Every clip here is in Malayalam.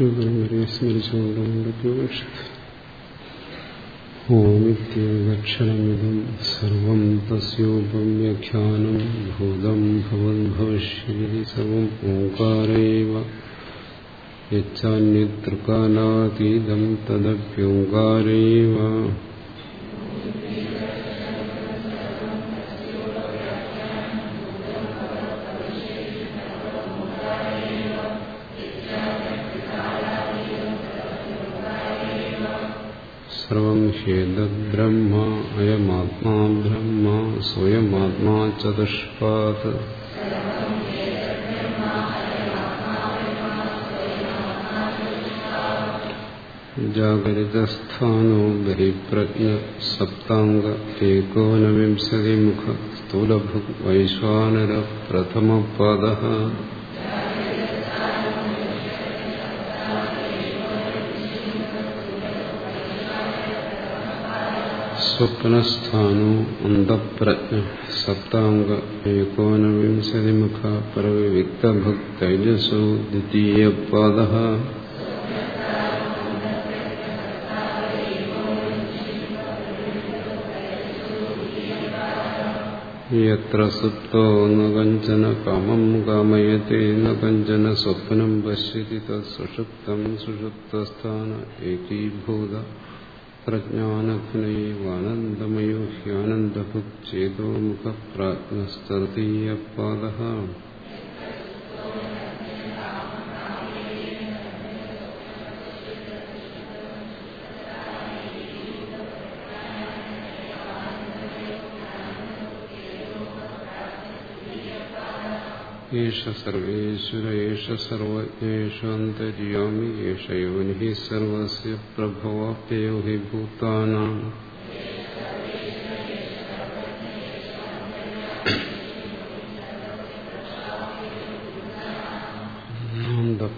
പരമ്പരയെ സ്മരിച്ചുകൊണ്ടുകൊണ്ട് ഉപനിഷത്ത് ഓമിത്യക്ഷരമിതം സർവം തസ്യോപവ്യാഖ്യാനം ഭൂതം ഭവദ്ഭവിഷ്യതി സർവം ഓങ്കാരൈവ യച്ചാന്യതൃകാലാതീതം തദപ്യോങ്കാരൈവ ചതുഷ്പാത് ജാഗരിതസ്ഥാനോ ബലിപ്രജ്ഞ സപ്താംഗ ഏകോനവിംശതിമുഖ സ്ഥൂലഭുക് വൈശ്വാനര പ്രഥമപാദ സ്വപ്നസ്ഥാനോ അന്തപ്രജ്ഞ സപ്താംഗ ഏകോനവിംശതിമുഖ പരവിവിക്തഭുക് തൈജസോ ദ്വിതീയപാദ യത്ര സുപ്തോ ന കഞ്ചന കാമം കാമയത്തെ ന കഞ്ചന സ്വപ്നം പശ്യതി തസുഷുപ്തം സുഷുപ്തസ്ഥാന ഏകീഭൂത പ്രജ്ഞാനഘനൈവാനന്ദമയോ ഹ്യാനന്ദഭുക് ഏഷ സർവേശ്വര ഏഷ സർവജ്ഞേഷാന്തര്യാമി ഏഷ യോനി സർവസ്യ പ്രഭവാപ്യയോ ഹി ഭൂതാനാം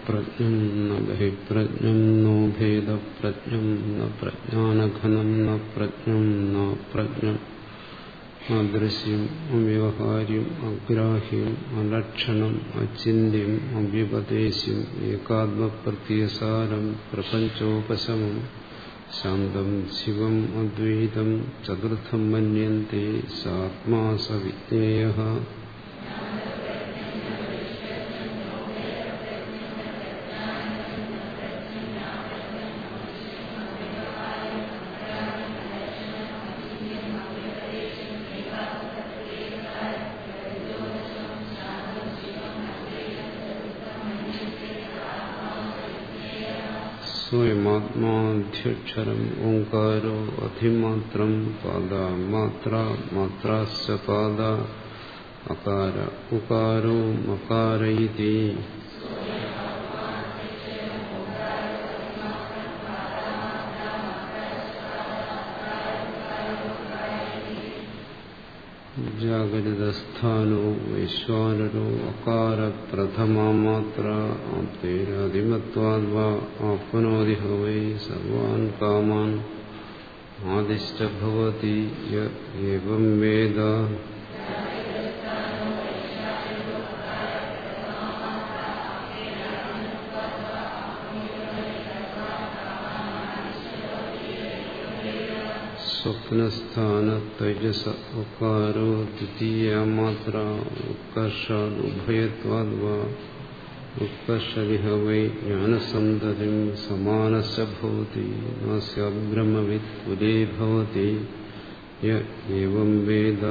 പ്രജ്ഞം ന ബഹിപ്രജ്ഞം നോ ഭേദപ്രജ്ഞം ന പ്രജ്ഞാനഘനം ന അദൃശ്യം അവ്യവഹാര്യം അഗ്രാഹ്യം അലക്ഷണം അചിന്യം അവ്യുപദേശം ഏകാത്മപ്രത്യസാരം പ്രപഞ്ചോപശമം ശാന്തം ശിവം അദ്വൈതം ചതുർത്ഥം മന്യന്തെ സാത്മാ സ സ്വയമാത്മാധ്യക്ഷരം ഓങ്കാരോ അധിമാത്രം പാദ മാത്ര മാത്രാശ്ച പാദ അകാര ഉകാരോ മകാര ഇതി ജാഗരിതസ്ഥാനോ വൈശ്വാനരോ അകാര പ്രഥമമാത്ര ആപ്തേരാധിമത്വാദ്വാ ആപ്നോതി ഹവൈ സർവാൻ കാമാൻ ആദിഷ്ട ഭവതി യം വേദ സ്വപ്നസ്ഥാന തൈജസ ഉക്കാരോ ദ്വിതീയമാത്ര ഉത്കർഷാദുഭയത്വാദ്വാ ഉത്കർഷവിഹ വൈ ജ്ഞാനസന്തതിം സമാനശ്ച ഭവതി നാസ്യാബ്രഹ്മവിത് കുലേ ഭവതി യം വേദ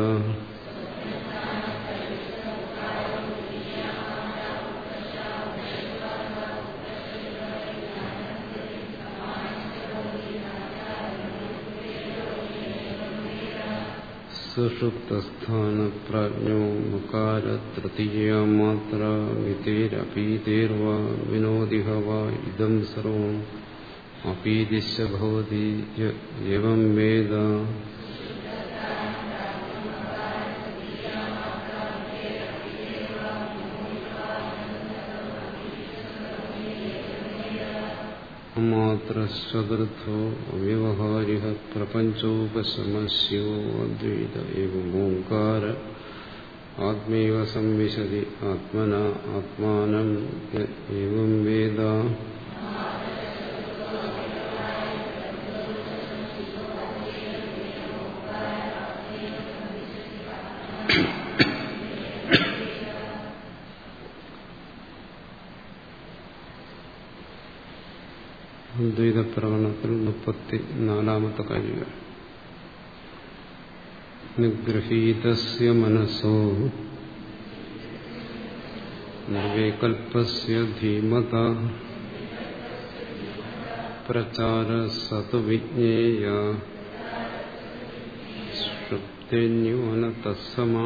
സുഷുപ്തസ്ഥാനപ്രാജ്ഞോ മുകാര തൃതീയമാത്ര മിതേരപീതേർവാ വിനോദിഹ വാ ഇതം സർവം അപീതിശ്ച ഭവതി വേദ മാത്രോ അവ്യവഹാരിക പ്രപഞ്ചോപശമസ്യോ അദ്വൈത ഏവമോങ്കാര ആത്മൈവ സംവിശതി ആത്മന ആത്മാനം ഏവം വേദ അദ്വൈത പ്രകടനത്തിൽ മുപ്പത്തി നാലാമത്തെ കഴിവ് നിഗ്രഹീതസ്യ മനസ്സോ നിർവികൽപ്പസ്യ ധീമത പ്രചാര സതു വിജ്ഞേയ ശ്രുപ്തിന്യോന തത്സമാ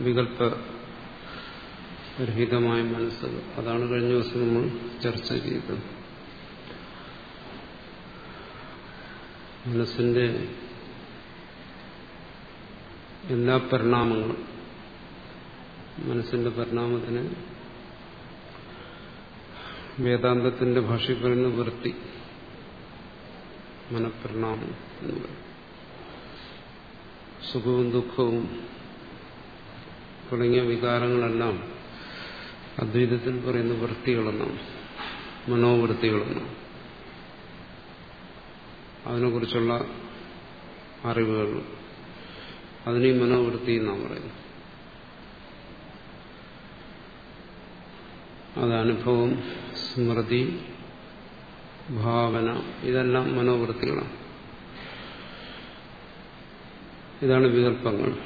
വികല്പരഹിതമായ മനസ്സ്. അതാണ് കഴിഞ്ഞ ദിവസം നമ്മൾ ചർച്ച ചെയ്തത്. മനസ്സിന്റെ എല്ലാ പരിണാമങ്ങളും മനസ്സിന്റെ പരിണാമത്തിന് വേദാന്തത്തിന്റെ ഭാഷയിൽ പറയുന്ന വൃത്തി മനഃപരിണാമം എന്ന് പറയും. സുഖവും ദുഃഖവും തുടങ്ങിയ വികാരങ്ങളെല്ലാം അദ്വൈതത്തിൽ പറയുന്ന വൃത്തികളെന്നാണ് മനോവൃത്തികളെന്നാണ് അതിനെക്കുറിച്ചുള്ള അറിവുകൾ അതിനെ മനോവൃത്തി എന്നാണ് പറയുന്നത്. അത് അനുഭവം സ്മൃതി ഭാവന ഇതെല്ലാം മനോവൃത്തികളാണ്. ഇതാണ് വികല്പങ്ങൾ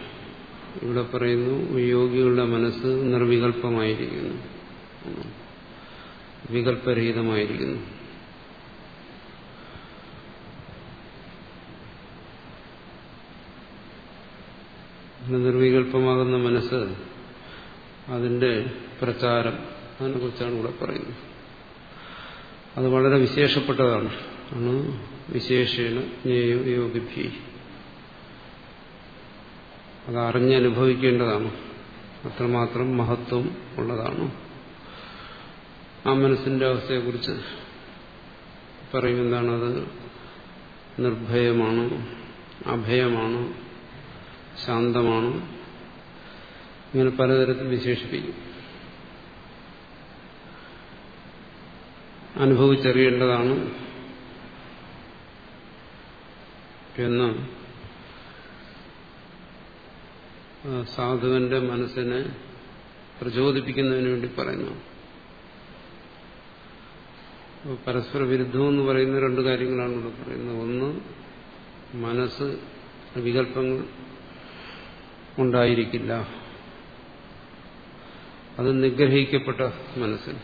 ഇവിടെ പറയുന്നു യോഗികളുടെ മനസ്സ് നിർവികല്പമായിരിക്കുന്നു വികല്പരഹിതമായിരിക്കുന്നു നിർവികല്പമാകുന്ന മനസ്സ് അതിന്റെ പ്രചാരം അതിനെ കുറിച്ചാണ് ഇവിടെ പറയുന്നത്. അത് വളരെ വിശേഷപ്പെട്ടതാണ്. ആണ് വിശേഷേണ ജ്ഞേയോ യോഗിഭി അത് അറിഞ്ഞനുഭവിക്കേണ്ടതാണ് അത്രമാത്രം മഹത്വം ഉള്ളതാണ്. ആ മനസ്സിന്റെ അവസ്ഥയെക്കുറിച്ച് പറയുമെന്താണത് നിർഭയമാണ് അഭയമാണ് ശാന്തമാണ്. ഇങ്ങനെ പലതരത്തിൽ വിശേഷിപ്പിക്കും. അനുഭവിച്ചറിയേണ്ടതാണ് എന്ന് സാധുവിന്റെ മനസ്സിനെ പ്രചോദിപ്പിക്കുന്നതിന് വേണ്ടി പറയുന്നു. പരസ്പര വിരുദ്ധം എന്ന് പറയുന്ന രണ്ട് കാര്യങ്ങളാണ് ഇവിടെ പറയുന്നത്. ഒന്ന് മനസ്സ് വികല്പങ്ങൾ ഉണ്ടായിരിക്കില്ല. അത് നിഗ്രഹിക്കപ്പെട്ട മനസ്സിന്.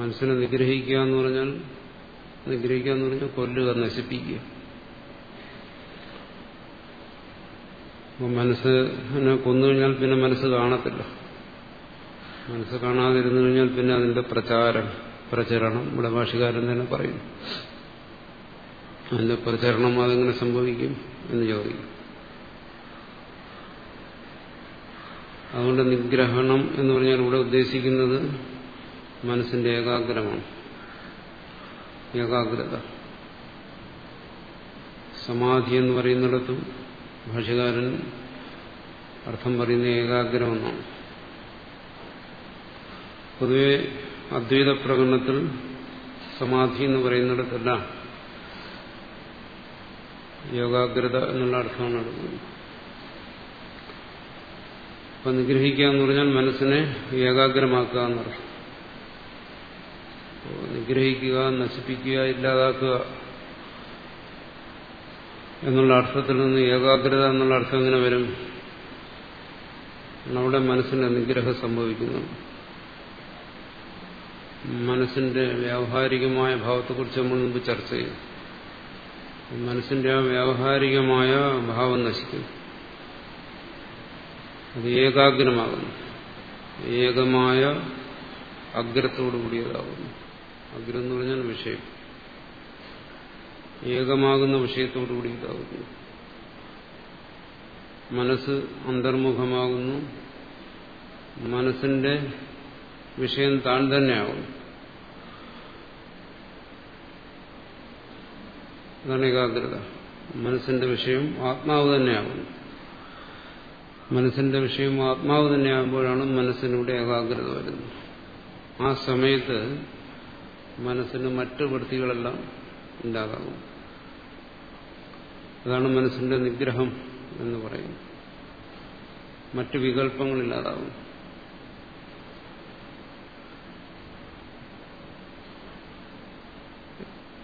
മനസ്സിനെ നിഗ്രഹിക്കുക എന്ന് പറഞ്ഞാൽ നിഗ്രഹിക്കുക എന്ന് പറഞ്ഞാൽ കൊല്ലുക നശിപ്പിക്കുക. മനസ്സിനെ കൊന്നു കഴിഞ്ഞാൽ പിന്നെ മനസ്സ് കാണത്തില്ല. മനസ്സ് കാണാതിരുന്നു കഴിഞ്ഞാൽ പിന്നെ അതിന്റെ പ്രചാരം പ്രചരണം ഇവിടെ ഭാഷകാരൻ തന്നെ പറയുന്നു. അതിന്റെ പ്രചരണം അതെങ്ങനെ സംഭവിക്കും എന്ന് ചോദിക്കും. അതുകൊണ്ട് നിഗ്രഹണം എന്ന് പറഞ്ഞാൽ ഇവിടെ ഉദ്ദേശിക്കുന്നത് മനസ്സിന്റെ ഏകാഗ്രമാണ്. ഏകാഗ്രത. സമാധി എന്ന് പറയുന്നിടത്തും ഭാഷകാരൻ അർത്ഥം പറയുന്ന ഏകാഗ്രമെന്നാണ്. പൊതുവെ അദ്വൈത പ്രകടനത്തിൽ സമാധി എന്ന് പറയുന്നിടത്തെല്ലാം. യോഗാഗ്രത എന്നുള്ള അർത്ഥമാണ് എടുക്കുന്നത് അപ്പൊ നിഗ്രഹിക്കുക എന്ന് പറഞ്ഞാൽ മനസ്സിനെ ഏകാഗ്രമാക്കുക എന്നർത്ഥം നിഗ്രഹിക്കുക നശിപ്പിക്കുക ഇല്ലാതാക്കുക എന്നുള്ള അർത്ഥത്തിൽ നിന്ന് ഏകാഗ്രത എന്നുള്ള അർത്ഥം എങ്ങനെ വരും? നമ്മുടെ മനസ്സിന്റെ നിഗ്രഹം സംഭവിക്കുന്നു. മനസ്സിന്റെ വ്യാവഹാരികമായ ഭാവത്തെക്കുറിച്ച് നമ്മൾ മുമ്പ് ചർച്ച ചെയ്യും മനസ്സിന്റെ ആ വ്യാവഹാരികമായ ഭാവം നശിക്കും. അത് ഏകാഗ്രമാകുന്നു. ഏകമായ അഗ്രത്തോടു കൂടിയതാകുന്നു അഗ്രം എന്ന് പറഞ്ഞാൽ വിഷയം. ഏകമാകുന്ന വിഷയത്തോടുകൂടി ഇതാകുന്നു. മനസ്സ് അന്തർമുഖമാകുന്നു. മനസ്സിന്റെ വിഷയം താൻ തന്നെയാകുന്നു. അതാണ് ഏകാഗ്രത. മനസ്സിന്റെ വിഷയം ആത്മാവ് തന്നെയാകുന്നു. മനസ്സിന്റെ വിഷയം ആത്മാവ് തന്നെയാകുമ്പോഴാണ് മനസ്സിനൂടെ ഏകാഗ്രത വരുന്നത്. ആ സമയത്ത് മനസ്സിന് മറ്റു വൃത്തികളെല്ലാം ഇല്ലാതാകും അതാണ് മനസ്സിന്റെ നിഗ്രഹം എന്ന് പറയുന്നത്. മറ്റു വികല്പങ്ങളില്ലാതാവും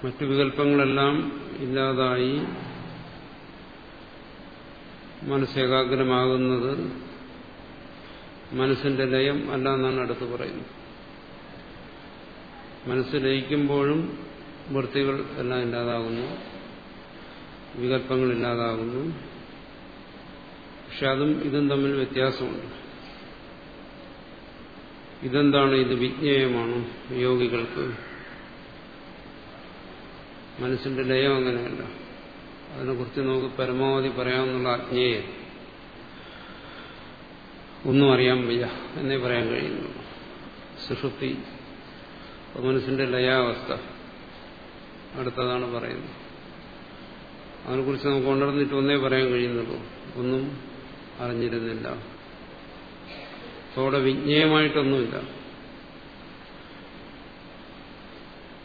മറ്റു വികല്പങ്ങളെല്ലാം ഇല്ലാതായി മനസ്സേകാഗ്രമാകുന്നത് മനസ്സിന്റെ ലയം അല്ല എന്നാണ് അടുത്ത് പറയുന്നത്. മനസ്സ് ലയിക്കുമ്പോഴും വൃത്തികൾ എല്ലാം ഇല്ലാതാകുന്നു. വികല്പങ്ങൾ ഇല്ലാതാകുന്നു. പക്ഷെ അതും ഇതും തമ്മിൽ വ്യത്യാസമുണ്ട്. ഇതെന്താണ് ഇത് വിജ്ഞേയമാണ് യോഗികൾക്ക്? മനസ്സിന്റെ ലയം അങ്ങനെയല്ല. അതിനെക്കുറിച്ച് നമുക്ക് പരമാവധി പറയാമെന്നുള്ള അജ്ഞേയം ഒന്നും അറിയാൻ വയ്യ എന്നേ പറയാൻ കഴിയുന്നു സുഷുപ്തി മനസ്സിന്റെ ലയാവസ്ഥ അടുത്തതാണ് പറയുന്നത്. അതിനെക്കുറിച്ച് നമുക്ക് ഉണർന്നിട്ട് ഒന്നേ പറയാൻ കഴിയുന്നുള്ളൂ. ഒന്നും അറിഞ്ഞിരുന്നില്ല. അതോടെ വിജ്ഞേയമായിട്ടൊന്നുമില്ല.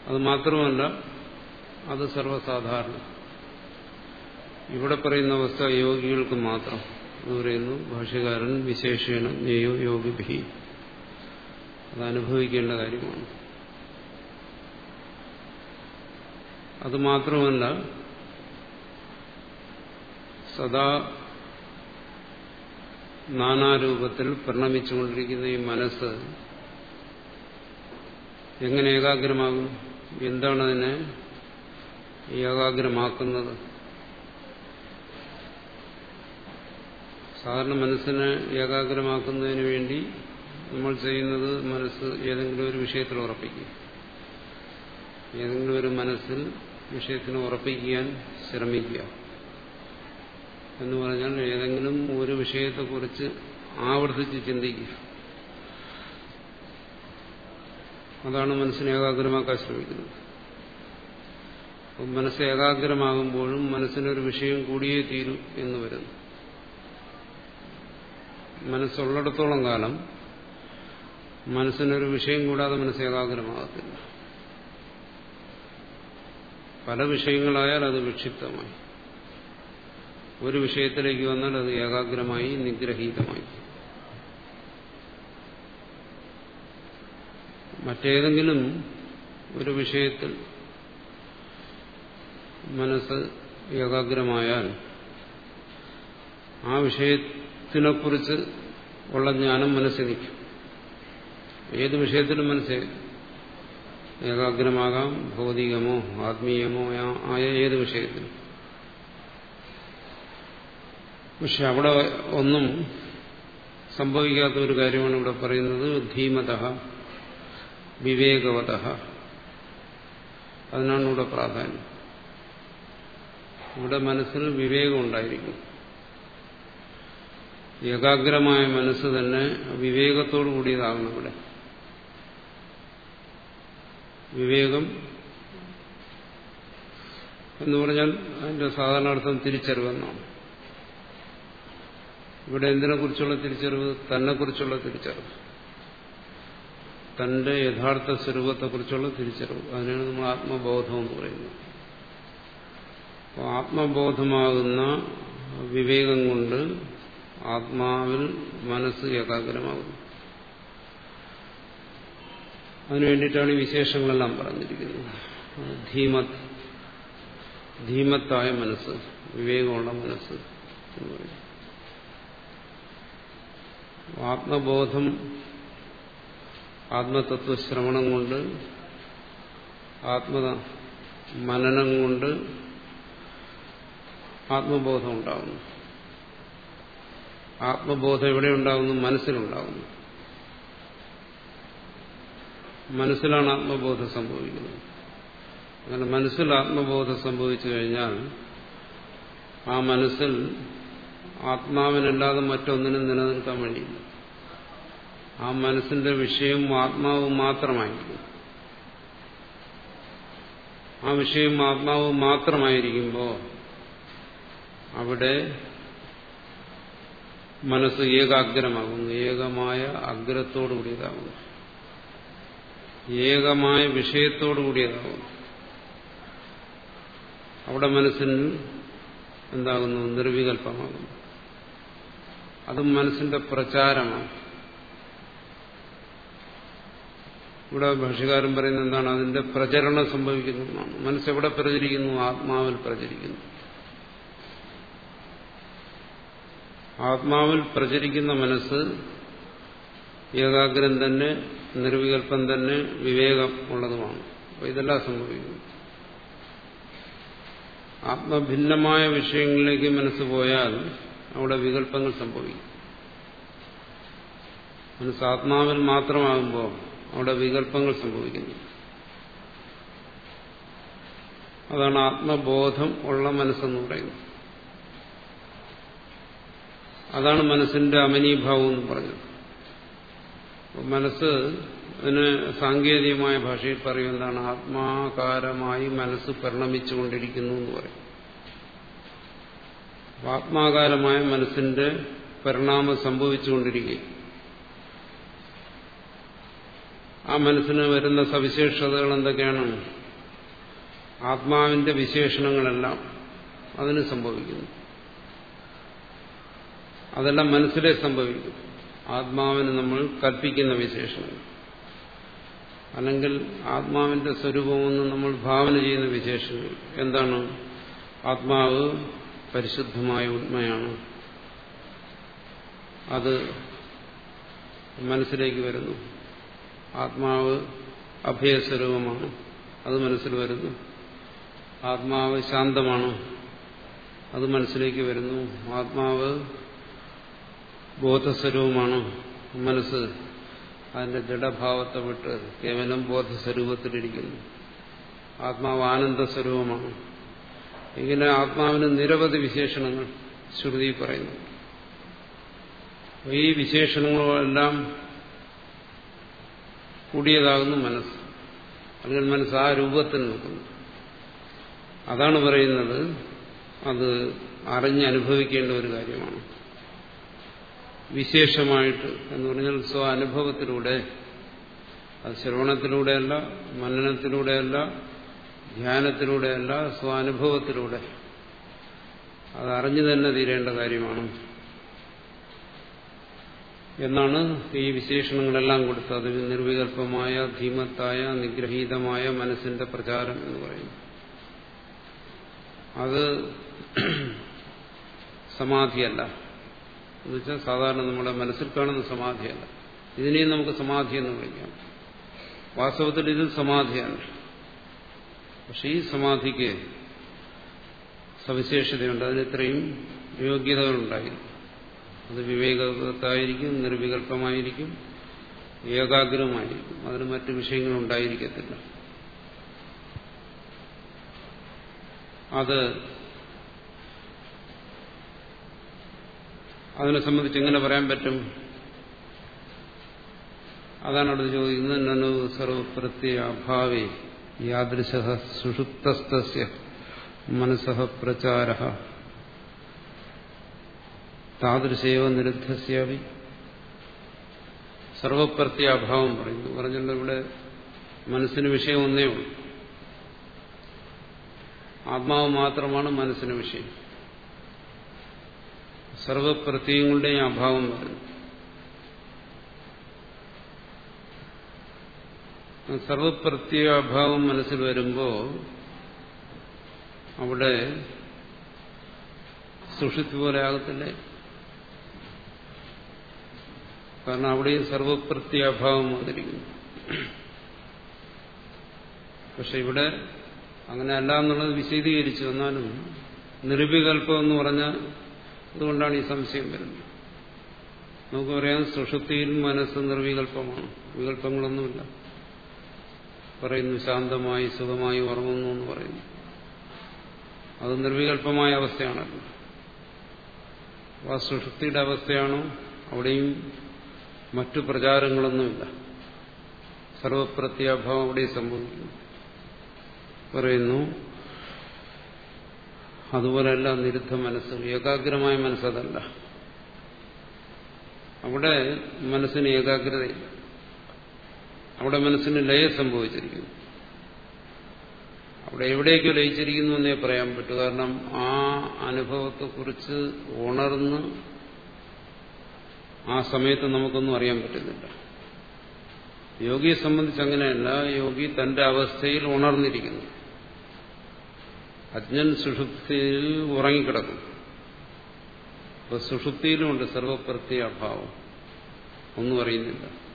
അത് മാത്രമല്ല അത് സർവസാധാരണ. ഇവിടെ പറയുന്ന അവസ്ഥ യോഗികൾക്ക് മാത്രം. എന്ന് പറയുന്നു ഭാഷകാരൻ വിശേഷേണ ജ്ഞേയോ യോഗിഭി. അത് അനുഭവിക്കേണ്ട കാര്യമാണ്. അത് മാത്രമല്ല സദാ നാനാരൂപത്തിൽ പരിണമിച്ചുകൊണ്ടിരിക്കുന്ന ഈ മനസ്സ് എങ്ങനെ ഏകാഗ്രമാകും? എന്താണ് അതിനെ ഏകാഗ്രമാക്കുന്നത്? സാധാരണ മനസ്സിനെ ഏകാഗ്രമാക്കുന്നതിന് വേണ്ടി നമ്മൾ ചെയ്യുന്നത് മനസ്സ് ഏതെങ്കിലും ഒരു വിഷയത്തിൽ ഉറപ്പിക്കും ഏതെങ്കിലും ഒരു മനസ്സിൽ വിഷയത്തിന് ഉറപ്പിക്കാൻ ശ്രമിക്കുക. എന്ന് പറഞ്ഞാൽ ഏതെങ്കിലും ഒരു വിഷയത്തെക്കുറിച്ച് ആവർത്തിച്ച് ചിന്തിക്കുക. അതാണ് മനസ്സിനെ ഏകാഗ്രമാക്കാൻ ശ്രമിക്കുന്നത്. മനസ്സ് ഏകാഗ്രമാകുമ്പോഴും മനസ്സിനൊരു വിഷയം കൂടിയേ തീരൂ എന്ന് വരുന്നു. മനസ്സുള്ളിടത്തോളം കാലം മനസ്സിനൊരു വിഷയം കൂടാതെ മനസ്സ് ഏകാഗ്രമാകത്തില്ല. പല വിഷയങ്ങളായാൽ അത് വിക്ഷിപ്തമായി. ഒരു വിഷയത്തിലേക്ക് വന്നാൽ അത് ഏകാഗ്രമായി നിഗ്രഹീതമായി. മറ്റേതെങ്കിലും ഒരു വിഷയത്തിൽ മനസ്സ് ഏകാഗ്രമായാൽ ആ വിഷയത്തിനെക്കുറിച്ച് ഉള്ള ജ്ഞാനം മനസ്സിൽ നിൽക്കും ഏത് വിഷയത്തിലും മനസ്സ് ഏകാഗ്രമാകാം ഭൗതികമോ ആത്മീയമോ ആയ ഏത് വിഷയത്തിലും. പക്ഷെ അവിടെ ഒന്നും സംഭവിക്കാത്ത ഒരു കാര്യമാണ് ഇവിടെ പറയുന്നത്. ധീമത വിവേകവത അതിനാണ് ഇവിടെ പ്രാധാന്യം. ഇവിടെ മനസ്സിൽ വിവേകം ഉണ്ടായിരിക്കും. ഏകാഗ്രമായ മനസ്സ് തന്നെ വിവേകത്തോടു കൂടിയതാകണം ഇവിടെ. വിവേകം എന്ന് പറഞ്ഞാൽ അതിന്റെ സാധാരണ അർത്ഥം തിരിച്ചറിവെന്നാണ്. ഇവിടെ എന്തിനെ കുറിച്ചുള്ള തിരിച്ചറിവ്? തന്നെ കുറിച്ചുള്ള തിരിച്ചറിവ്. തന്റെ യഥാർത്ഥ സ്വരൂപത്തെക്കുറിച്ചുള്ള തിരിച്ചറിവ്. അതിനാണ് നമ്മൾ ആത്മബോധം എന്ന് പറയുന്നത്. അപ്പോൾ ആത്മബോധമാകുന്ന വിവേകം കൊണ്ട് ആത്മാവിൽ മനസ്സ് ഏകാഗ്രമാകുന്നു. അതിനു വേണ്ടിയിട്ടാണ് ഈ വിശേഷങ്ങളെല്ലാം പറഞ്ഞിരിക്കുന്നത്. ധീമത്. ധീമത്തായ മനസ്സ്. വിവേകമുള്ള മനസ്സ് എന്ന് പറയും ആത്മബോധം ആത്മതത്വശ്രവണം കൊണ്ട് ആത്മ മനനം കൊണ്ട് ആത്മബോധം ഉണ്ടാകുന്നു ആത്മബോധം എവിടെ ഉണ്ടാകുന്നു മനസ്സിലുണ്ടാകുന്നു മനസ്സിലാണ് ആത്മബോധം സംഭവിക്കുന്നത്. അങ്ങനെ മനസ്സിൽ ആത്മബോധം സംഭവിച്ചു കഴിഞ്ഞാൽ ആ മനസ്സിൽ ആത്മാവിനല്ലാതെ മറ്റൊന്നിനും നിലനിൽക്കാൻ വേണ്ടിയില്ല. ആ മനസ്സിന്റെ വിഷയം ആത്മാവും മാത്രമായിരിക്കും. ആ വിഷയം ആത്മാവ് മാത്രമായിരിക്കുമ്പോൾ അവിടെ മനസ്സ് ഏകാഗ്രമാകുന്നു. ഏകമായ അഗ്രത്തോടു കൂടിയതാകുന്നു. ഏകമായ വിഷയത്തോടു കൂടിയതാകുന്നു. അവിടെ മനസ്സിന് എന്താകുന്നു? നിർവികൽപ്പമാകുന്നു. അതും മനസ്സിന്റെ പ്രചാരമാണ്. ഇവിടെ ഭാഷകാരൻ പറയുന്നത് എന്താണ്? അതിന്റെ പ്രചരണം സംഭവിക്കുന്നു എന്നാണ്. മനസ്സെവിടെ പ്രചരിക്കുന്നു? ആത്മാവിൽ പ്രചരിക്കുന്നു. ആത്മാവിൽ പ്രചരിക്കുന്ന മനസ്സ് ഏകാഗ്രം തന്നെ നിർവികൽപ്പം തന്നെ വിവേകം ഉള്ളതുമാണ്. അപ്പോൾ ഇതെല്ലാം സംഭവിക്കുന്നു. ആത്മഭിന്നമായ വിഷയങ്ങളിലേക്ക് മനസ്സ് പോയാൽ അവിടെ വികല്പങ്ങൾ സംഭവിക്കും. മനസ്സ് ആത്മാവിൽ മാത്രമാകുമ്പോൾ അവിടെ വികല്പങ്ങൾ സംഭവിക്കുന്നു അതാണ് ആത്മബോധം ഉള്ള മനസ്സെന്ന് പറയുന്നത്. അതാണ് മനസ്സിന്റെ അമനീഭാവം എന്ന് പറഞ്ഞത് മനസ്സ് അതിന് സാങ്കേതികമായ ഭാഷയിൽ പറയുന്നതാണ് ആത്മാകാരമായി മനസ്സ് പരിണമിച്ചുകൊണ്ടിരിക്കുന്നു എന്ന് പറയും ആത്മാകാരമായ മനസ്സിന്റെ പരിണാമം സംഭവിച്ചുകൊണ്ടിരിക്കുക ആ മനസ്സിന് വരുന്ന സവിശേഷതകൾ എന്തൊക്കെയാണ്? ആത്മാവിന്റെ വിശേഷണങ്ങളെല്ലാം അതിന് സംഭവിക്കുന്നു. അതെല്ലാം മനസ്സിലെ സംഭവിക്കും ആത്മാവിന് നമ്മൾ കൽപ്പിക്കുന്ന വിശേഷണങ്ങൾ അല്ലെങ്കിൽ ആത്മാവിന്റെ സ്വരൂപമെന്ന് നമ്മൾ ഭാവന ചെയ്യുന്ന വിശേഷങ്ങൾ. എന്താണ്? ആത്മാവ് പരിശുദ്ധമായ ഉണ്മയാണ്. അത് മനസ്സിലേക്ക് വരുന്നു. ആത്മാവ് അഭയസ്വരൂപമാണ്. അത് മനസ്സിൽ വരുന്നു. ആത്മാവ് ശാന്തമാണ്. അത് മനസ്സിലേക്ക് വരുന്നു. ആത്മാവ് ബോധസ്വരൂപമാണ്. മനസ്സ് അതിന്റെ ജഡഭാവത്തെ വിട്ട് കേവലം ബോധസ്വരൂപത്തിലിരിക്കുന്നു. ആത്മാവ് ആനന്ദ ആനന്ദസ്വരൂപമാണ്. ഇങ്ങനെ ആത്മാവിന് നിരവധി വിശേഷണങ്ങൾ ശ്രുതി പറയുന്നു. ഈ വിശേഷണങ്ങളെല്ലാം കൂടിയതാകുന്നു മനസ്സ്. അല്ലെങ്കിൽ മനസ്സ് ആ രൂപത്തിൽ നിൽക്കുന്നു. അതാണ് പറയുന്നത് അത് അറിഞ്ഞനുഭവിക്കേണ്ട ഒരു കാര്യമാണ്. വിശേഷമായിട്ട് എന്ന് പറഞ്ഞാൽ സ്വ അനുഭവത്തിലൂടെ അത് ശ്രവണത്തിലൂടെയല്ല മനനത്തിലൂടെയല്ല ധ്യാനത്തിലൂടെയല്ല സ്വാനുഭവത്തിലൂടെ. അത് അറിഞ്ഞു തന്നെ തീരേണ്ട കാര്യമാണ്. എന്നാണ് ഈ വിശേഷണങ്ങളെല്ലാം കൊടുത്തത്. നിർവികല്പമായ ധീമത്തായ നിഗ്രഹീതമായ മനസ്സിന്റെ പ്രചാരം എന്ന് പറയുന്നു. അത് സമാധിയല്ല. എന്നുവെച്ചാൽ സാധാരണ നമ്മുടെ മനസ്സിൽ കാണുന്ന സമാധിയല്ല. ഇതിനെയും നമുക്ക് സമാധി എന്ന് വിളിക്കാം. വാസ്തവത്തിൽ ഇത് സമാധിയാണ്. പക്ഷെ ഈ സമാധിക്ക് സവിശേഷതയുണ്ട്. അതിന് ഇത്രയും യോഗ്യതകളുണ്ടായിരിക്കും അത് വിവേകത്തായിരിക്കും നിർവികല്പമായിരിക്കും ഏകാഗ്രമായിരിക്കും. അതിന് മറ്റു വിഷയങ്ങളുണ്ടായിരിക്കത്തില്ല. അത് അതിനെ സംബന്ധിച്ച് എങ്ങനെ പറയാൻ പറ്റും? അതാണ് അവിടെ ചോദിക്കുന്നത്. നനു സർവപ്രത്യ അഭാവേ യാദൃശ സുഷുപ്തസ്ഥ മനസ്സ പ്രചാര താദൃശേവ നിരുദ്ധസ്യാവി സർവപ്രത്യാഭാവം പറയുന്നു. പറഞ്ഞല്ലോ ഇവിടെ മനസ്സിന് വിഷയം ഒന്നേ ഉള്ളൂ. ആത്മാവ് മാത്രമാണ് മനസ്സിന് വിഷയം. സർവപ്രത്യങ്ങളുടെയും അഭാവം വരുന്നു. സർവപ്രത്യാഭാവം മനസ്സിൽ വരുമ്പോൾ അവിടെ സുഷിത്ത് പോലെ ആകത്തില്ലേ? കാരണം അവിടെയും സർവപ്രത്യാഭാവം വന്നിരിക്കുന്നു. പക്ഷെ ഇവിടെ അങ്ങനെ അല്ല എന്നുള്ളത് വിശദീകരിച്ചു എന്നാലും നിർവികൽപ്പം എന്ന് പറഞ്ഞ അതുകൊണ്ടാണ് ഈ സംശയം വരുന്നത്. നമുക്ക് പറയാം സുഷുതിയിൽ മനസ്സ് നിർവികൽപ്പമാണ്. വികല്പങ്ങളൊന്നുമില്ല പറയുന്നു ശാന്തമായി സുഖമായി ഉറങ്ങുന്നു എന്ന് പറയുന്നു. അത് നിർവികല്പമായ അവസ്ഥയാണല്ലോ. ആ സുഷുപ്തിയുടെ അവസ്ഥയാണോ? അവിടെയും മറ്റു പ്രചാരങ്ങളൊന്നുമില്ല. സർവപ്രത്യാഭാവം അവിടെ സംഭവിക്കുന്നു. പറയുന്നു അതുപോലെയല്ല നിരുദ്ധ മനസ്സ് ഏകാഗ്രമായ മനസ്സതല്ല. അവിടെ മനസ്സിന് ഏകാഗ്രതയില്ല. അവിടെ മനസ്സിന് ലയം സംഭവിച്ചിരിക്കുന്നു. അവിടെ എവിടേക്കോ ലയിച്ചിരിക്കുന്നു എന്നേ പറയാൻ പറ്റൂ. കാരണം ആ അനുഭവത്തെക്കുറിച്ച് ഉണർന്ന് ആ സമയത്ത് നമുക്കൊന്നും അറിയാൻ പറ്റുന്നില്ല. യോഗിയെ സംബന്ധിച്ച് അങ്ങനെയല്ല. യോഗി തന്റെ അവസ്ഥയിൽ ഉണർന്നിരിക്കുന്നു. അജ്ഞൻ സുഷുപ്തിയിൽ ഉറങ്ങിക്കിടക്കും അപ്പൊ സുഷുപ്തിയിലുമുണ്ട് സർവപ്രത്യ അഭാവം ഒന്നും അറിയുന്നില്ല.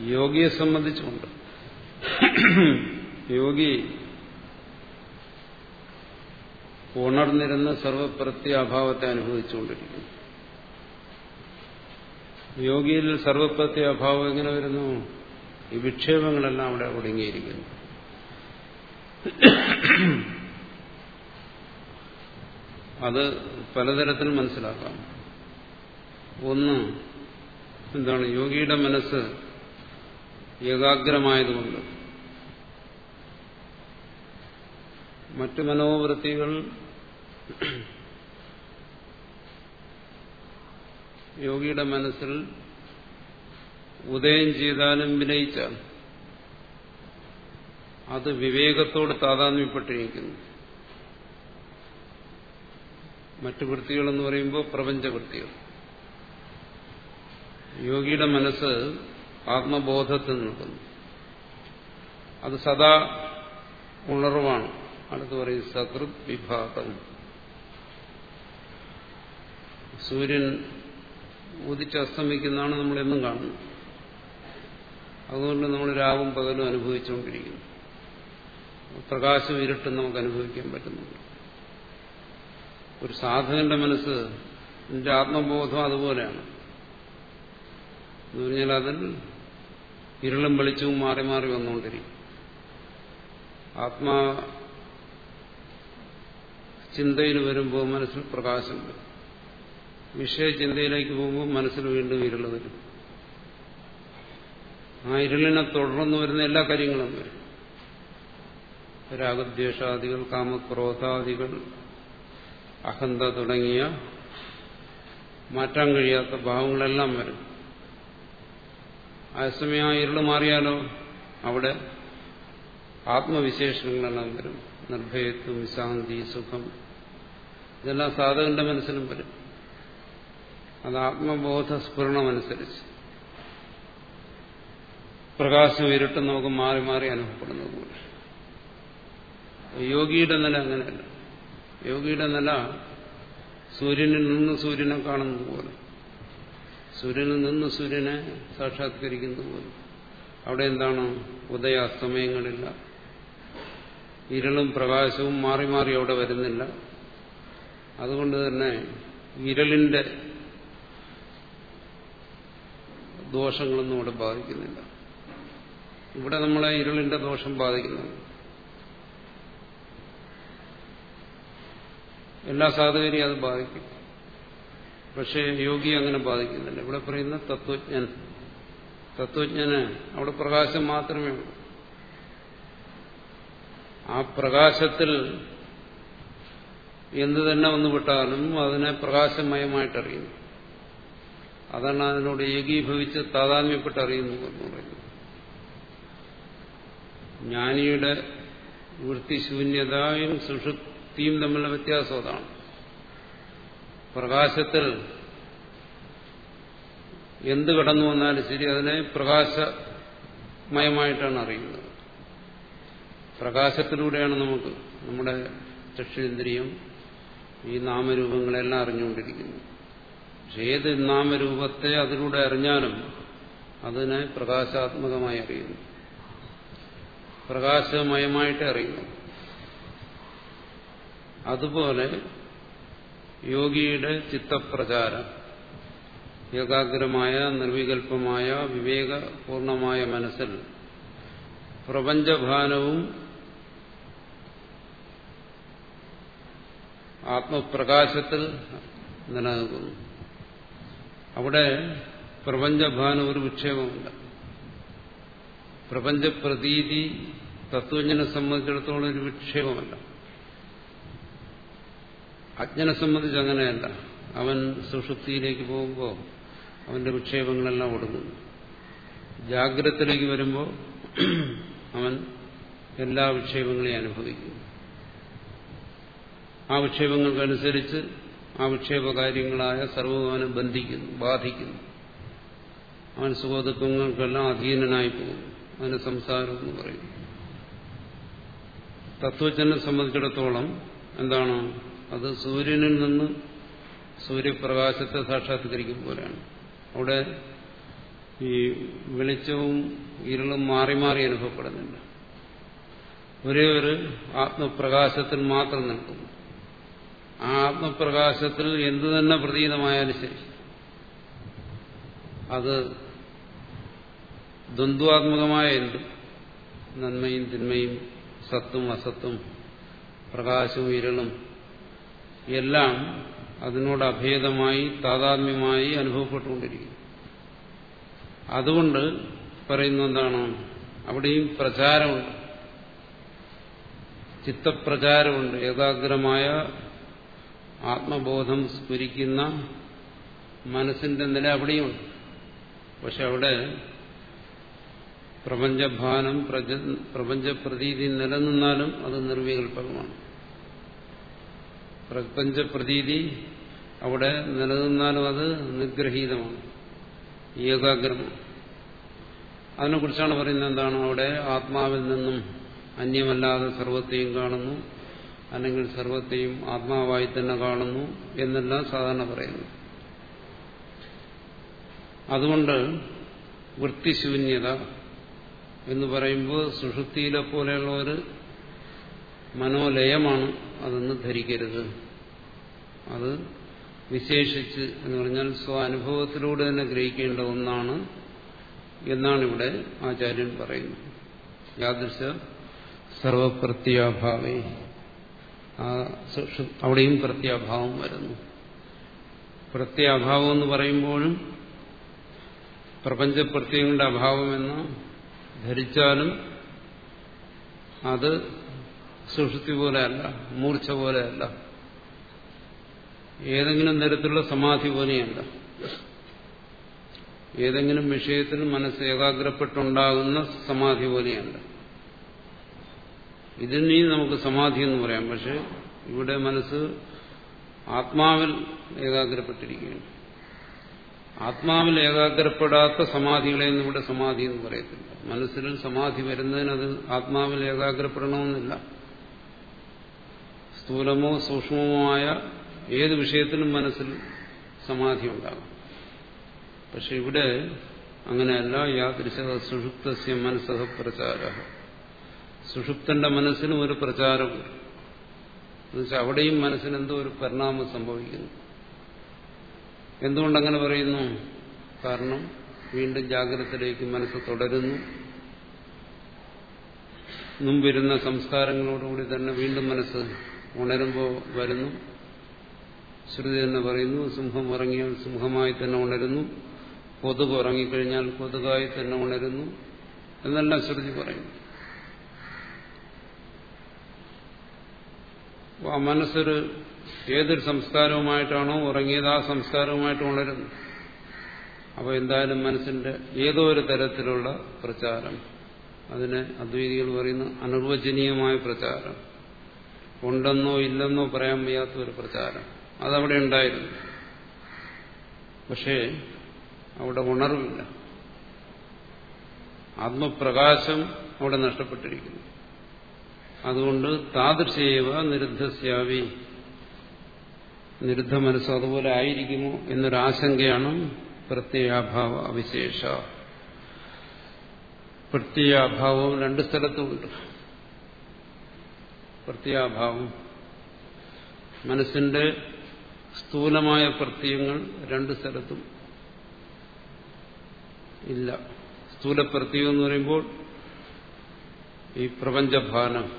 യോഗിയെ സംബന്ധിച്ചുകൊണ്ട് യോഗി ഉണർന്നിരുന്ന സർവപ്രത്യ അഭാവത്തെ അനുഭവിച്ചുകൊണ്ടിരിക്കുന്നു. യോഗിയിൽ സർവപ്രത്യ അഭാവം എങ്ങനെ വരുന്നു? ഈ വിക്ഷേപങ്ങളെല്ലാം അവിടെ ഒടുങ്ങിയിരിക്കുന്നു. അത് പലതരത്തിൽ മനസ്സിലാക്കാം. ഒന്ന് എന്താണ്? യോഗിയുടെ മനസ്സ് ഏകാഗ്രമായതുകൊണ്ട്. മറ്റു മനോവൃത്തികൾ യോഗിയുടെ മനസ്സിൽ ഉദയം ചെയ്താലും വിനയിച്ചാൽ അത് വിവേകത്തോട് താതാത്മ്യപ്പെട്ടിരിക്കുന്നു. മറ്റു വൃത്തികളെന്ന് പറയുമ്പോൾ പ്രപഞ്ചവൃത്തികൾ യോഗിയുടെ മനസ്സ് ആത്മബോധത്തിൽ നിൽക്കുന്നു. അത് സദാ ഉണർവാണ്. അടുത്ത് പറയും സകൃത് വിഭാഗം. സൂര്യൻ ഉദിച്ചസ്തമിക്കുന്നതാണ് നമ്മൾ എന്നും കാണുന്നത്. അതുകൊണ്ട് നമ്മൾ രാവും പകലും അനുഭവിച്ചുകൊണ്ടിരിക്കുന്നു. പ്രകാശം ഇരുട്ടും നമുക്ക് അനുഭവിക്കാൻ പറ്റുന്നുണ്ട്. ഒരു സാധകന്റെ മനസ്സ് എന്റെ ആത്മബോധം അതുപോലെയാണ്. എന്ന് പറഞ്ഞാൽ അതിൽ ഇരുളും വെളിച്ചവും മാറി മാറി വന്നുകൊണ്ടിരിക്കും. ആത്മാ ചിന്തയിൽ വരുമ്പോൾ മനസ്സിൽ പ്രകാശം വരും. വിഷയചിന്തയിലേക്ക് പോകുമ്പോൾ മനസ്സിൽ വീണ്ടും ഇരുൾ വരും. ആ ഇരുളിനെ തുടർന്ന് വരുന്ന എല്ലാ കാര്യങ്ങളും വരും. രാഗദ്വേഷാദികൾ കാമക്രോധാദികൾ അഹന്ത തുടങ്ങിയ മാറ്റാൻ കഴിയാത്ത ഭാവങ്ങളെല്ലാം വരും. അതേസമയം ആ ഇരുൾ മാറിയാലോ? അവിടെ ആത്മവിശേഷങ്ങളെല്ലാം വരും. നിർഭയത്വം ശാന്തി സുഖം. ഇതെല്ലാം സാധകന്റെ മനസ്സിലും വരും. അത് ആത്മബോധ സ്ഫുരണമനുസരിച്ച് പ്രകാശം ഇരുട്ടും നമുക്ക് മാറി മാറി അനുഭവപ്പെടുന്നത് പോലെ. യോഗിയുടെ നില അങ്ങനെയല്ല. യോഗിയുടെ നില സൂര്യനിൽ നിന്ന് സൂര്യനെ കാണുന്നത് പോലെ. സൂര്യനിൽ നിന്ന് സൂര്യനെ സാക്ഷാത്കരിക്കുന്നു അവിടെ എന്താണ്? ഉദയാസ്തമയങ്ങളില്ല. ഇരുളും പ്രകാശവും മാറി മാറി അവിടെ വരുന്നില്ല. അതുകൊണ്ട് തന്നെ ഇരളിന്റെ ദോഷങ്ങളൊന്നും അവിടെ ബാധിക്കുന്നില്ല. ഇവിടെ നമ്മളെ ഇരുളിന്റെ ദോഷം ബാധിക്കുന്നു എല്ലാ സാധകരെയും അത് ബാധിക്കും. പക്ഷേ യോഗി അങ്ങനെ ബാധിക്കുന്നില്ല. ഇവിടെ പറയുന്ന തത്വജ്ഞൻ. തത്വജ്ഞന് അവിടെ പ്രകാശം മാത്രമേ ഉള്ളൂ. ആ പ്രകാശത്തിൽ എന്ത് തന്നെ വന്നു വിട്ടാലും അതിനെ പ്രകാശമയമായിട്ടറിയുന്നു. അതാണ് അതിനോട് ഏകീഭവിച്ച് താതാത്മ്യപ്പെട്ട് അറിയുന്നു എന്ന് പറയുന്നത്. ജ്ഞാനിയുടെ വൃത്തിശൂന്യതയും സുഷുപ്തിയും തമ്മിലുള്ള വ്യത്യാസം അതാണ്. പ്രകാശത്തിൽ എന്ത് കടന്നു വന്നാലും ശരി അതിനെ പ്രകാശമയമായിട്ടാണ് അറിയുന്നത്. പ്രകാശത്തിലൂടെയാണ് നമുക്ക് നമ്മുടെ ചക്ഷുരേന്ദ്രിയം ഈ നാമരൂപങ്ങളെല്ലാം അറിഞ്ഞുകൊണ്ടിരിക്കുന്നു പക്ഷെ ഏത് നാമരൂപത്തെ അതിലൂടെ അറിഞ്ഞാലും അതിനെ പ്രകാശാത്മകമായി അറിയുന്നു. പ്രകാശമയമായിട്ട് അറിയുന്നു. അതുപോലെ യോഗിയുടെ ചിത്തപ്രചാരം ഏകാഗ്രമായ നിർവികൽപമായ വിവേകപൂർണമായ മനസ്സിൽ പ്രപഞ്ചഭാനവും ആത്മപ്രകാശത്തിൽ നിലനിൽക്കുന്നു. അവിടെ പ്രപഞ്ചഭാനം ഒരു വിക്ഷേപമുണ്ട്. പ്രപഞ്ചപ്രതീതി തത്വജ്ഞനെ സംബന്ധിച്ചിടത്തോളം ഒരു വിക്ഷേപമല്ല. അജ്ഞനെ സംബന്ധിച്ച് അങ്ങനെയല്ല. അവൻ സുഷുപ്തിയിലേക്ക് പോകുമ്പോൾ അവന്റെ വിക്ഷേപങ്ങളെല്ലാം ഒടുങ്ങുന്നു ജാഗ്രതത്തിലേക്ക് വരുമ്പോൾ അവൻ എല്ലാ വിക്ഷേപങ്ങളെയും അനുഭവിക്കുന്നു ആ വിക്ഷേപങ്ങൾക്കനുസരിച്ച് ആ വിക്ഷേപകാര്യങ്ങളായ സർവവനെ ബന്ധിക്കുന്നു ബാധിക്കുന്നു. അവൻ സുഖദുഃഖങ്ങൾക്കെല്ലാം അധീനനായി പോകും. അതിന് സംസാരം എന്ന് പറയും. തത്വജ്ഞനെ സംബന്ധിച്ചിടത്തോളം എന്താണ് അത് സൂര്യനിൽ നിന്ന് സൂര്യപ്രകാശത്തെ സാക്ഷാത്കരിക്കും പോലെയാണ്. അവിടെ ഈ വെളിച്ചവും ഇരുളും മാറി മാറി അനുഭവപ്പെടുന്നുണ്ട്. ഒരേ ഒരു ആത്മപ്രകാശത്തിൽ മാത്രം നിൽക്കുന്നു. ആ ആത്മപ്രകാശത്തിൽ എന്തു തന്നെ പ്രതീതമായാലും ശരി. അത് ദ്വന്ദ്വാത്മകമായ എന്ത് നന്മയും തിന്മയും സത്തും അസത്തും പ്രകാശവും ഇരളും എല്ലാം അതിനോട് അഭേദമായി താതാത്മ്യമായി അനുഭവപ്പെട്ടുകൊണ്ടിരിക്കും അതുകൊണ്ട് പറയുന്ന എന്താണ്? അവിടെയും പ്രചാരമുണ്ട്. ചിത്തപ്രചാരമുണ്ട്. ഏകാഗ്രമായ ആത്മബോധം സ്ഫുരിക്കുന്ന മനസ്സിന്റെ നില അവിടെയുണ്ട്. പക്ഷെ അവിടെ പ്രപഞ്ചഭാനം പ്രപഞ്ചപ്രതീതി നിലനിന്നാലും അത് നിർവികൽപകമാണ് പ്രപഞ്ചപ്രതീതി അവിടെ നിലനിന്നാലും അത് നിഗ്രഹീതമാണ്. ഏകാഗ്രമാണ് അതിനെക്കുറിച്ചാണ് പറയുന്നത് എന്താണ്? അവിടെ ആത്മാവിൽ നിന്നും അന്യമല്ലാതെ സർവത്തെയും കാണുന്നു അല്ലെങ്കിൽ സർവത്തെയും ആത്മാവായി തന്നെ കാണുന്നു എന്നെല്ലാം സാധാരണ പറയുന്നു അതുകൊണ്ട് വൃത്തിശൂന്യത എന്ന് പറയുമ്പോൾ സുഷുതിയിലെ പോലെയുള്ള ഒരു മനോലയമാണ് അതെന്ന് ധരിക്കരുത്. അത് വിശേഷിച്ച് എന്ന് പറഞ്ഞാൽ സ്വ അനുഭവത്തിലൂടെ തന്നെ ഗ്രഹിക്കേണ്ട ഒന്നാണ് എന്നാണ് ഇവിടെ ആചാര്യൻ പറയുന്നത്. യാദൃശ സർവപ്രത്യാഭാവേ. അവിടെയും പ്രത്യാഭാവം വരുന്നു. പ്രത്യാഭാവം എന്ന് പറയുമ്പോഴും പ്രപഞ്ചപ്രത്യങ്ങളുടെ അഭാവമെന്ന് ധരിച്ചാലും അത് സുഷുപ്തി പോലെയല്ല മൂർച്ച പോലെയല്ല. ഏതെങ്കിലും തരത്തിലുള്ള സമാധി പോലെയല്ല. ഏതെങ്കിലും വിഷയത്തിൽ മനസ്സ് ഏകാഗ്രപ്പെട്ടുണ്ടാകുന്ന സമാധി പോലെയല്ല. ഇതിനെ നമുക്ക് സമാധി എന്ന് പറയാം. പക്ഷെ ഇവിടെ മനസ്സ് ആത്മാവിൽ ഏകാഗ്രപ്പെട്ടിരിക്കുകയാണ്. ആത്മാവിൽ ഏകാഗ്രപ്പെടാത്ത സമാധികളെ ഇവിടെ സമാധി എന്ന് പറയത്തില്ല. മനസ്സിൽ സമാധി വരുന്നതിന് അത് ആത്മാവിൽ ഏകാഗ്രപ്പെടണമെന്നില്ല. സ്ഥൂലമോ സൂക്ഷ്മമോ ആയ ഏത് വിഷയത്തിനും മനസ്സിൽ സമാധി ഉണ്ടാകും. പക്ഷെ ഇവിടെ അങ്ങനെയല്ല. യാദൃശ സുഷുപ്തസ്യ മനസ്സഹ പ്രചാര സുഷുപ്തന്റെ മനസ്സിനും ഒരു പ്രചാരമുണ്ട് എന്നുവെച്ചാൽ അവിടെയും മനസ്സിനെന്തോ ഒരു പരിണാമം സംഭവിക്കുന്നു. എന്തുകൊണ്ടങ്ങനെ പറയുന്നു? കാരണം വീണ്ടും ജാഗ്രതയിലേക്ക് മനസ്സ് തുടരുന്നു. മുമ്പിരുന്ന സംസ്കാരങ്ങളോടുകൂടി തന്നെ വീണ്ടും മനസ്സ് ഉണരുമ്പോൾ വരുന്നു. ശ്രുതി തന്നെ പറയുന്നു സിംഹം ഉറങ്ങിയാൽ സിംഹമായി തന്നെ ഉണരുന്നു. കൊതുക് ഉറങ്ങിക്കഴിഞ്ഞാൽ കൊതുകായി തന്നെ ഉണരുന്നു. എന്നെല്ലാം ശ്രുതി പറയുന്നു. ആ മനസ്സൊരു ഏതൊരു സംസ്കാരവുമായിട്ടാണോ ഉറങ്ങിയത് ആ സംസ്കാരവുമായിട്ട് ഉണരുന്നു. അപ്പോൾ എന്തായാലും മനസ്സിന്റെ ഏതോ ഒരു തരത്തിലുള്ള പ്രചാരം അതിനെ അദ്വൈതികൾ പറയുന്ന അനിർവചനീയമായ പ്രചാരം. ഉണ്ടെന്നോ ഇല്ലെന്നോ പറയാൻ വയ്യാത്ത ഒരു പ്രചാരം. അതവിടെ ഉണ്ടായിരുന്നു. പക്ഷേ അവിടെ ഉണർവില്ല. ആത്മപ്രകാശം അവിടെ നഷ്ടപ്പെട്ടിരിക്കുന്നു. അതുകൊണ്ട് താദൃശേവ നിരുദ്ധസ്യാവി. നിരുദ്ധ മനസ്സ് അതുപോലെ ആയിരിക്കുമോ എന്നൊരാശങ്കയാണ് പ്രത്യയാഭാവ അവിശേഷ. പ്രത്യയാഭാവം രണ്ട് സ്ഥലത്തുമുണ്ട്. പ്രത്യാഭാവം. മനസ്സിന്റെ സ്ഥൂലമായ പ്രത്യയങ്ങൾ രണ്ട് സ്ഥലത്തും ഇല്ല. സ്ഥൂലപ്രത്യം എന്ന് പറയുമ്പോൾ ഈ പ്രപഞ്ചഭാനം.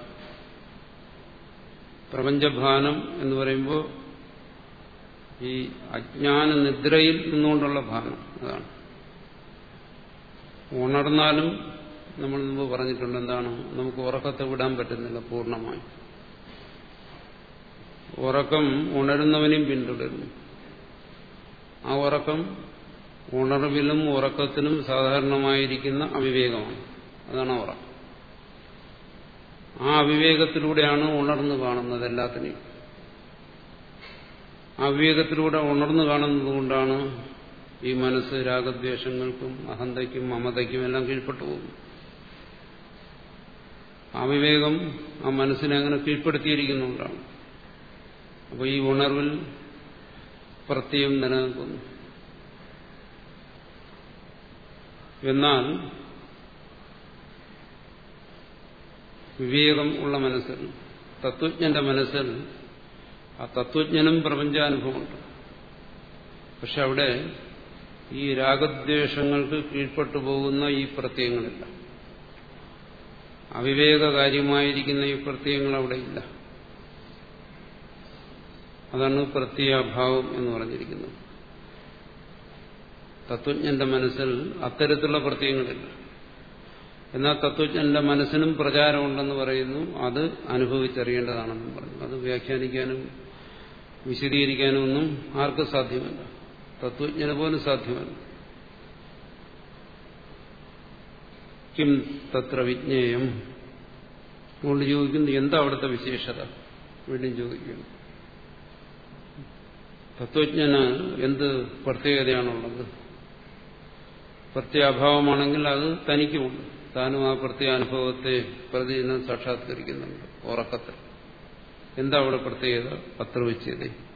പ്രപഞ്ചഭാനം എന്ന് പറയുമ്പോൾ ഈ അജ്ഞാന നിദ്രയിൽ നിന്നുകൊണ്ടുള്ള ഭാനം അതാണ്. ഉണർന്നാലും നമ്മൾ മുമ്പ് പറഞ്ഞിട്ടുണ്ട് എന്താണ്? നമുക്ക് ഉറക്കത്തെ വിടാൻ പറ്റുന്നില്ല പൂർണമായി. ഉറക്കം ഉണരുന്നവനെയും പിന്തുടരുന്നു. ആ ഉറക്കം ഉണർവിലും ഉറക്കത്തിനും സാധാരണമായിരിക്കുന്ന അവിവേകമാണ്. അതാണ് ഉറക്കം. ആ അവിവേകത്തിലൂടെയാണ് ഉണർന്നു കാണുന്നത് എല്ലാത്തിനെയും. അവിവേകത്തിലൂടെ ഉണർന്നു കാണുന്നത് കൊണ്ടാണ് ഈ മനസ്സ് രാഗദ്വേഷങ്ങൾക്കും അഹന്തയ്ക്കും മമതയ്ക്കും എല്ലാം കീഴ്പ്പെട്ടു പോകും ആ വിവേകം ആ മനസ്സിനെ അങ്ങനെ കീഴ്പ്പെടുത്തിയിരിക്കുന്നുകൊണ്ടാണ് അപ്പോൾ ഈ ഉണർവിൽ പ്രത്യം നിലനിൽക്കുന്നു. എന്നാൽ വിവേകം ഉള്ള മനസ്സിൽ തത്വജ്ഞന്റെ മനസ്സിൽ ആ തത്വജ്ഞനും പ്രപഞ്ചാനുഭവമുണ്ട്. പക്ഷെ അവിടെ ഈ രാഗദ്വേഷങ്ങൾക്ക് കീഴ്പ്പെട്ടു പോകുന്ന ഈ പ്രത്യയങ്ങളില്ല. അവിവേകകാര്യമായിരിക്കുന്ന ഈ പ്രത്യയങ്ങൾ അവിടെ ഇല്ല അതാണ് പ്രത്യയഭാവം എന്ന് പറഞ്ഞിരിക്കുന്നത്. തത്വജ്ഞന്റെ മനസ്സിൽ അത്തരത്തിലുള്ള പ്രത്യയങ്ങളില്ല. എന്നാൽ തത്വജ്ഞന്റെ മനസ്സിനും പ്രചാരമുണ്ടെന്ന് പറയുന്നു അത് അനുഭവിച്ചറിയേണ്ടതാണെന്നും പറഞ്ഞു. അത് വ്യാഖ്യാനിക്കാനും വിശദീകരിക്കാനും ഒന്നും ആർക്കും സാധ്യമല്ല. തത്വജ്ഞനെ പോലും സാധ്യമല്ല. കിം തത്ര വിജ്ഞേയം. അതുകൊണ്ട് ചോദിക്കുന്നു എന്താ അവിടുത്തെ വിശേഷത? വീണ്ടും ചോദിക്കുന്നു. തത്വജ്ഞന് എന്ത് പ്രത്യേകതയാണുള്ളത്? പ്രത്യാഭാവമാണെങ്കിൽ അത് തനിക്കുമുണ്ട്. താനും ആ പ്രത്യാനുഭവത്തെ പ്രതിദിനം സാക്ഷാത്കരിക്കുന്നുണ്ട് ഉറക്കത്തിൽ. എന്താ അവിടെ പ്രത്യേകത? അത്ര വെച്ചത്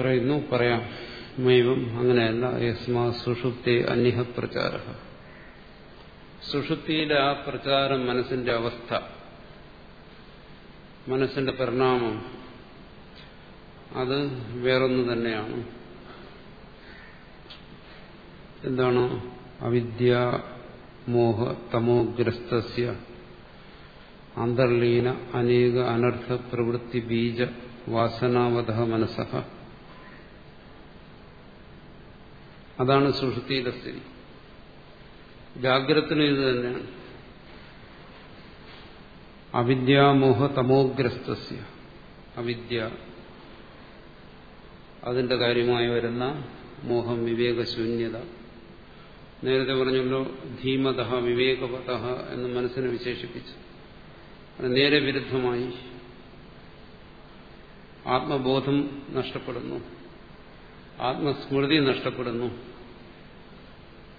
പറയുന്നു പറയാം. മൈവം അങ്ങനെയല്ല യസ്മാ സുഷുപ്തി അന്യഹ പ്രചാര സുഷുപ്തിയിലെ ആ പ്രചാരം മനസ്സിന്റെ അവസ്ഥ മനസ്സിന്റെ പരിണാമം അത് വേറൊന്ന് തന്നെയാണ്. എന്താണ്? അവിദ്യ മോഹ തമോഗ്രസ്തസ്യ അന്തർലീന അനേക അനർത്ഥ പ്രവൃത്തി ബീജ വാസനാവധ മനസ്സഹ. അതാണ് സുഷുതിയിലെ സ്ഥിതി. ജാഗ്രതത്തിനും ഇത് തന്നെയാണ്. അവിദ്യാമോഹ തമോഗ്രസ്തസ്യ. അവിദ്യ. അതിന്റെ കാര്യമായി വരുന്ന മോഹം വിവേകശൂന്യത. നേരത്തെ പറഞ്ഞല്ലോ ധീമത വിവേകപത എന്ന് മനസ്സിനെ വിശേഷിപ്പിച്ചു നേരെ വിരുദ്ധമായി ആത്മബോധം നഷ്ടപ്പെടുന്നു. ആത്മസ്മൃതി നഷ്ടപ്പെടുന്നു.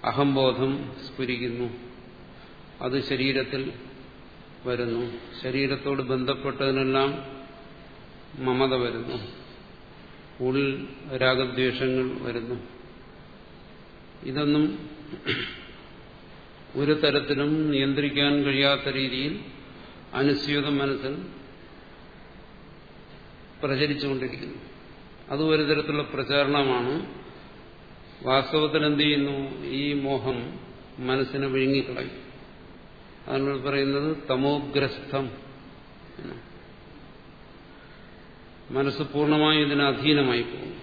അഹംബോധം സ്ഫുരിക്കുന്നു. അത് ശരീരത്തിൽ വരുന്നു. ശരീരത്തോട് ബന്ധപ്പെട്ടതിനെല്ലാം മമത വരുന്നു. ഉള്ളിൽ രാഗദ്വേഷങ്ങൾ വരുന്നു. ഇതൊന്നും ഒരു തരത്തിലും നിയന്ത്രിക്കാൻ കഴിയാത്ത രീതിയിൽ അനുസ്യൂത മനസ്സിൽ പ്രചരിച്ചുകൊണ്ടിരിക്കുന്നു. അതും ഒരു തരത്തിലുള്ള പ്രചാരണമാണ് വാസ്തവത്തിൽ എന്ത് ചെയ്യുന്നു? ഈ മോഹം മനസ്സിനെ വിഴുങ്ങിക്കളയും. അതിനോട് പറയുന്നത് തമോഗ്രസ്ഥം. മനസ്സ് പൂർണമായും ഇതിന് അധീനമായി പോകുന്നു.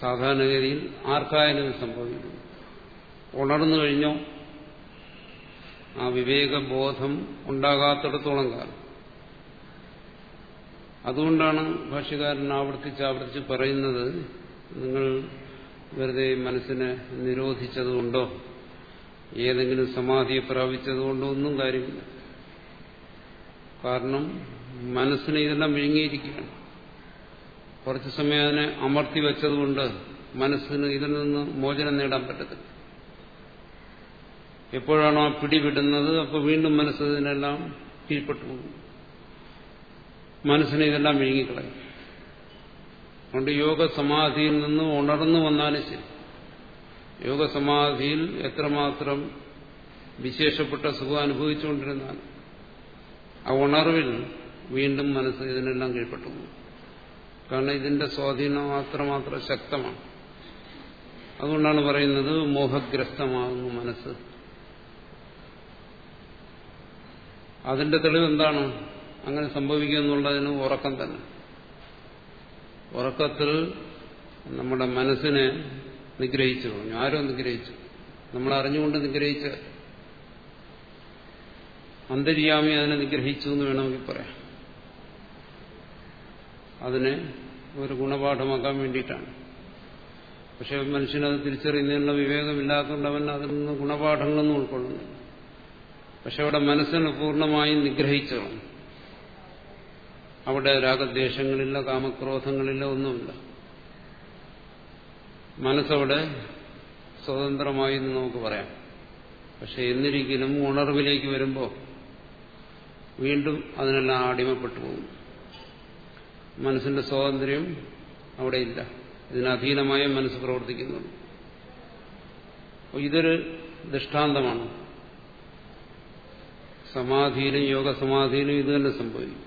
സാധാരണഗതിയിൽ ആർക്കായാലും സംഭവിക്കുന്നു. ഉണർന്നു കഴിഞ്ഞോ? ആ വിവേകബോധം ഉണ്ടാകാത്തിടത്തോളം കാലം. അതുകൊണ്ടാണ് ഭാഷ്യകാരൻ ആവർത്തിച്ച് ആവർത്തിച്ച് പറയുന്നത്. നിങ്ങൾ വെറുതെ മനസ്സിനെ നിരോധിച്ചതുകൊണ്ടോ ഏതെങ്കിലും സമാധിയെ പ്രാപിച്ചതുകൊണ്ടോ ഒന്നും കാര്യമില്ല. കാരണം മനസ്സിനെ ഇതെല്ലാം വിഴുങ്ങിയിരിക്കുകയാണ്. കുറച്ചു സമയം അതിനെ അമർത്തി വെച്ചതുകൊണ്ട് മനസ്സിന് ഇതിൽ നിന്ന് മോചനം നേടാൻ പറ്റത്തില്ല. എപ്പോഴാണോ പിടിവിടുന്നത് അപ്പോൾ വീണ്ടും മനസ്സ് ഇതിനെല്ലാം കീഴ്പ്പെട്ടു പോകും മനസ്സിനെ ഇതെല്ലാം വിഴുങ്ങിക്കളയും. അതുകൊണ്ട് യോഗസമാധിയിൽ നിന്ന് ഉണർന്നു വന്നാലും ശരി. യോഗസമാധിയിൽ എത്രമാത്രം വിശേഷപ്പെട്ട സുഖം അനുഭവിച്ചുകൊണ്ടിരുന്നാൽ ആ ഉണർവിൽ വീണ്ടും മനസ്സ് ഇതിനെല്ലാം കീഴ്പ്പെട്ടു കാരണം ഇതിന്റെ സ്വാധീനം അത്രമാത്രം ശക്തമാണ്. അതുകൊണ്ടാണ് പറയുന്നത് മോഹഗ്രസ്തമാകുന്നു മനസ്സ്. അതിന്റെ തെളിവ് എന്താണ്? അങ്ങനെ സംഭവിക്കുമെന്നുള്ളതിന് ഉറക്കം തന്നെ. ഉറക്കത്തിൽ നമ്മുടെ മനസ്സിനെ നിഗ്രഹിച്ചു. കളഞ്ഞു ആരോ നിഗ്രഹിച്ചു. നമ്മൾ അറിഞ്ഞുകൊണ്ട് നിഗ്രഹിച്ച അന്തര്യാമി അതിനെ നിഗ്രഹിച്ചു എന്ന് വേണമെങ്കിൽ പറയാം. അതിനെ ഒരു ഗുണപാഠമാക്കാൻ വേണ്ടിയിട്ടാണ്. പക്ഷെ മനുഷ്യനത് തിരിച്ചറിയുന്നതിനുള്ള വിവേകമില്ലാത്തതുകൊണ്ട് അവൻ അതിൽ നിന്ന് ഗുണപാഠങ്ങളൊന്നും ഉൾക്കൊള്ളുന്നു പക്ഷെ അവിടെ മനസ്സിനെ പൂർണമായും നിഗ്രഹിച്ചു അവിടെ രാഗദ്വേഷങ്ങളില്ല കാമക്രോധങ്ങളില്ല ഒന്നുമില്ല. മനസ്സവിടെ സ്വതന്ത്രമായി എന്ന് നമുക്ക് പറയാം. പക്ഷെ എന്നിരിക്കലും ഉണർവിലേക്ക് വരുമ്പോൾ വീണ്ടും അതിനെല്ലാം അടിമപ്പെട്ടു പോകും. മനസ്സിന്റെ സ്വാതന്ത്ര്യം അവിടെ ഇല്ല. ഇതിനധീനമായ മനസ്സ് അപ്പോൾ ഇതൊരു ദൃഷ്ടാന്തമാണ്. സമാധിയിലും യോഗസമാധിയിലും ഇത് തന്നെ സംഭവിക്കും.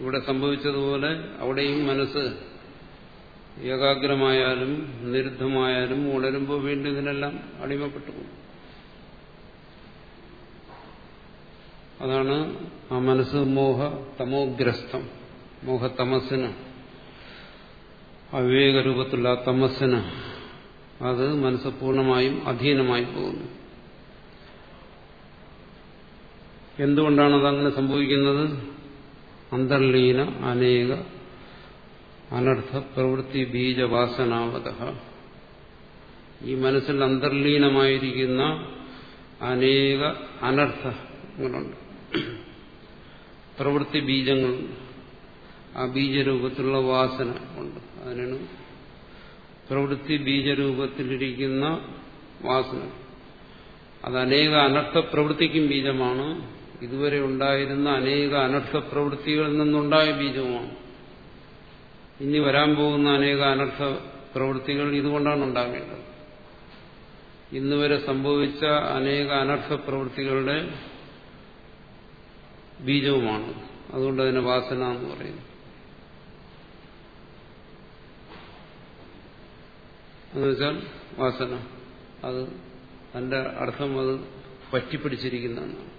ഇവിടെ സംഭവിച്ചതുപോലെ അവിടെയും മനസ്സ് ഏകാഗ്രമായാലും നിരുദ്ധമായാലും ഉണരുമ്പോൾ വീണ്ടും ഇതിനെല്ലാം അടിമപ്പെട്ടു അതാണ് ആ മനസ്സ് മോഹ തമോഗ്രസ്തം മോഹ തമസ്സിന്. അവിവേകരൂപത്തിലുള്ള തമസ്സിന് അത് മനസ്സ് പൂർണമായും അധീനമായി പോകുന്നു. എന്തുകൊണ്ടാണ് അതങ്ങനെ സംഭവിക്കുന്നത്? അന്തർലീന അനേക അനർത്ഥ പ്രവൃത്തി ബീജവാസനാവത ഈ മനസ്സിൽ അന്തർലീനമായിരിക്കുന്ന അനേക അനർത്ഥങ്ങളുണ്ട് പ്രവൃത്തി ബീജങ്ങൾ ആ ബീജരൂപത്തിലുള്ള വാസന ഉണ്ട്. അതിനാണ് പ്രവൃത്തി ബീജരൂപത്തിലിരിക്കുന്ന വാസന. അത് അനേക അനർത്ഥ പ്രവൃത്തിക്കും ബീജമാണ്. ഇതുവരെ ഉണ്ടായിരുന്ന അനേക അനർത്ഥ പ്രവൃത്തികളിൽ നിന്നുണ്ടായ ബീജവുമാണ്. ഇനി വരാൻ പോകുന്ന അനേക അനർത്ഥ പ്രവൃത്തികൾ ഇതുകൊണ്ടാണ് ഉണ്ടാകേണ്ടത്. ഇന്നുവരെ സംഭവിച്ച അനേക അനർത്ഥ പ്രവൃത്തികളുടെ ബീജവുമാണ്. അതുകൊണ്ട് അതിനെ വാസന എന്ന് പറയുന്നു എന്നുവെച്ചാൽ വാസന. അത് തന്റെ അർത്ഥം അത് പറ്റിപ്പിടിച്ചിരിക്കുന്നതാണ്.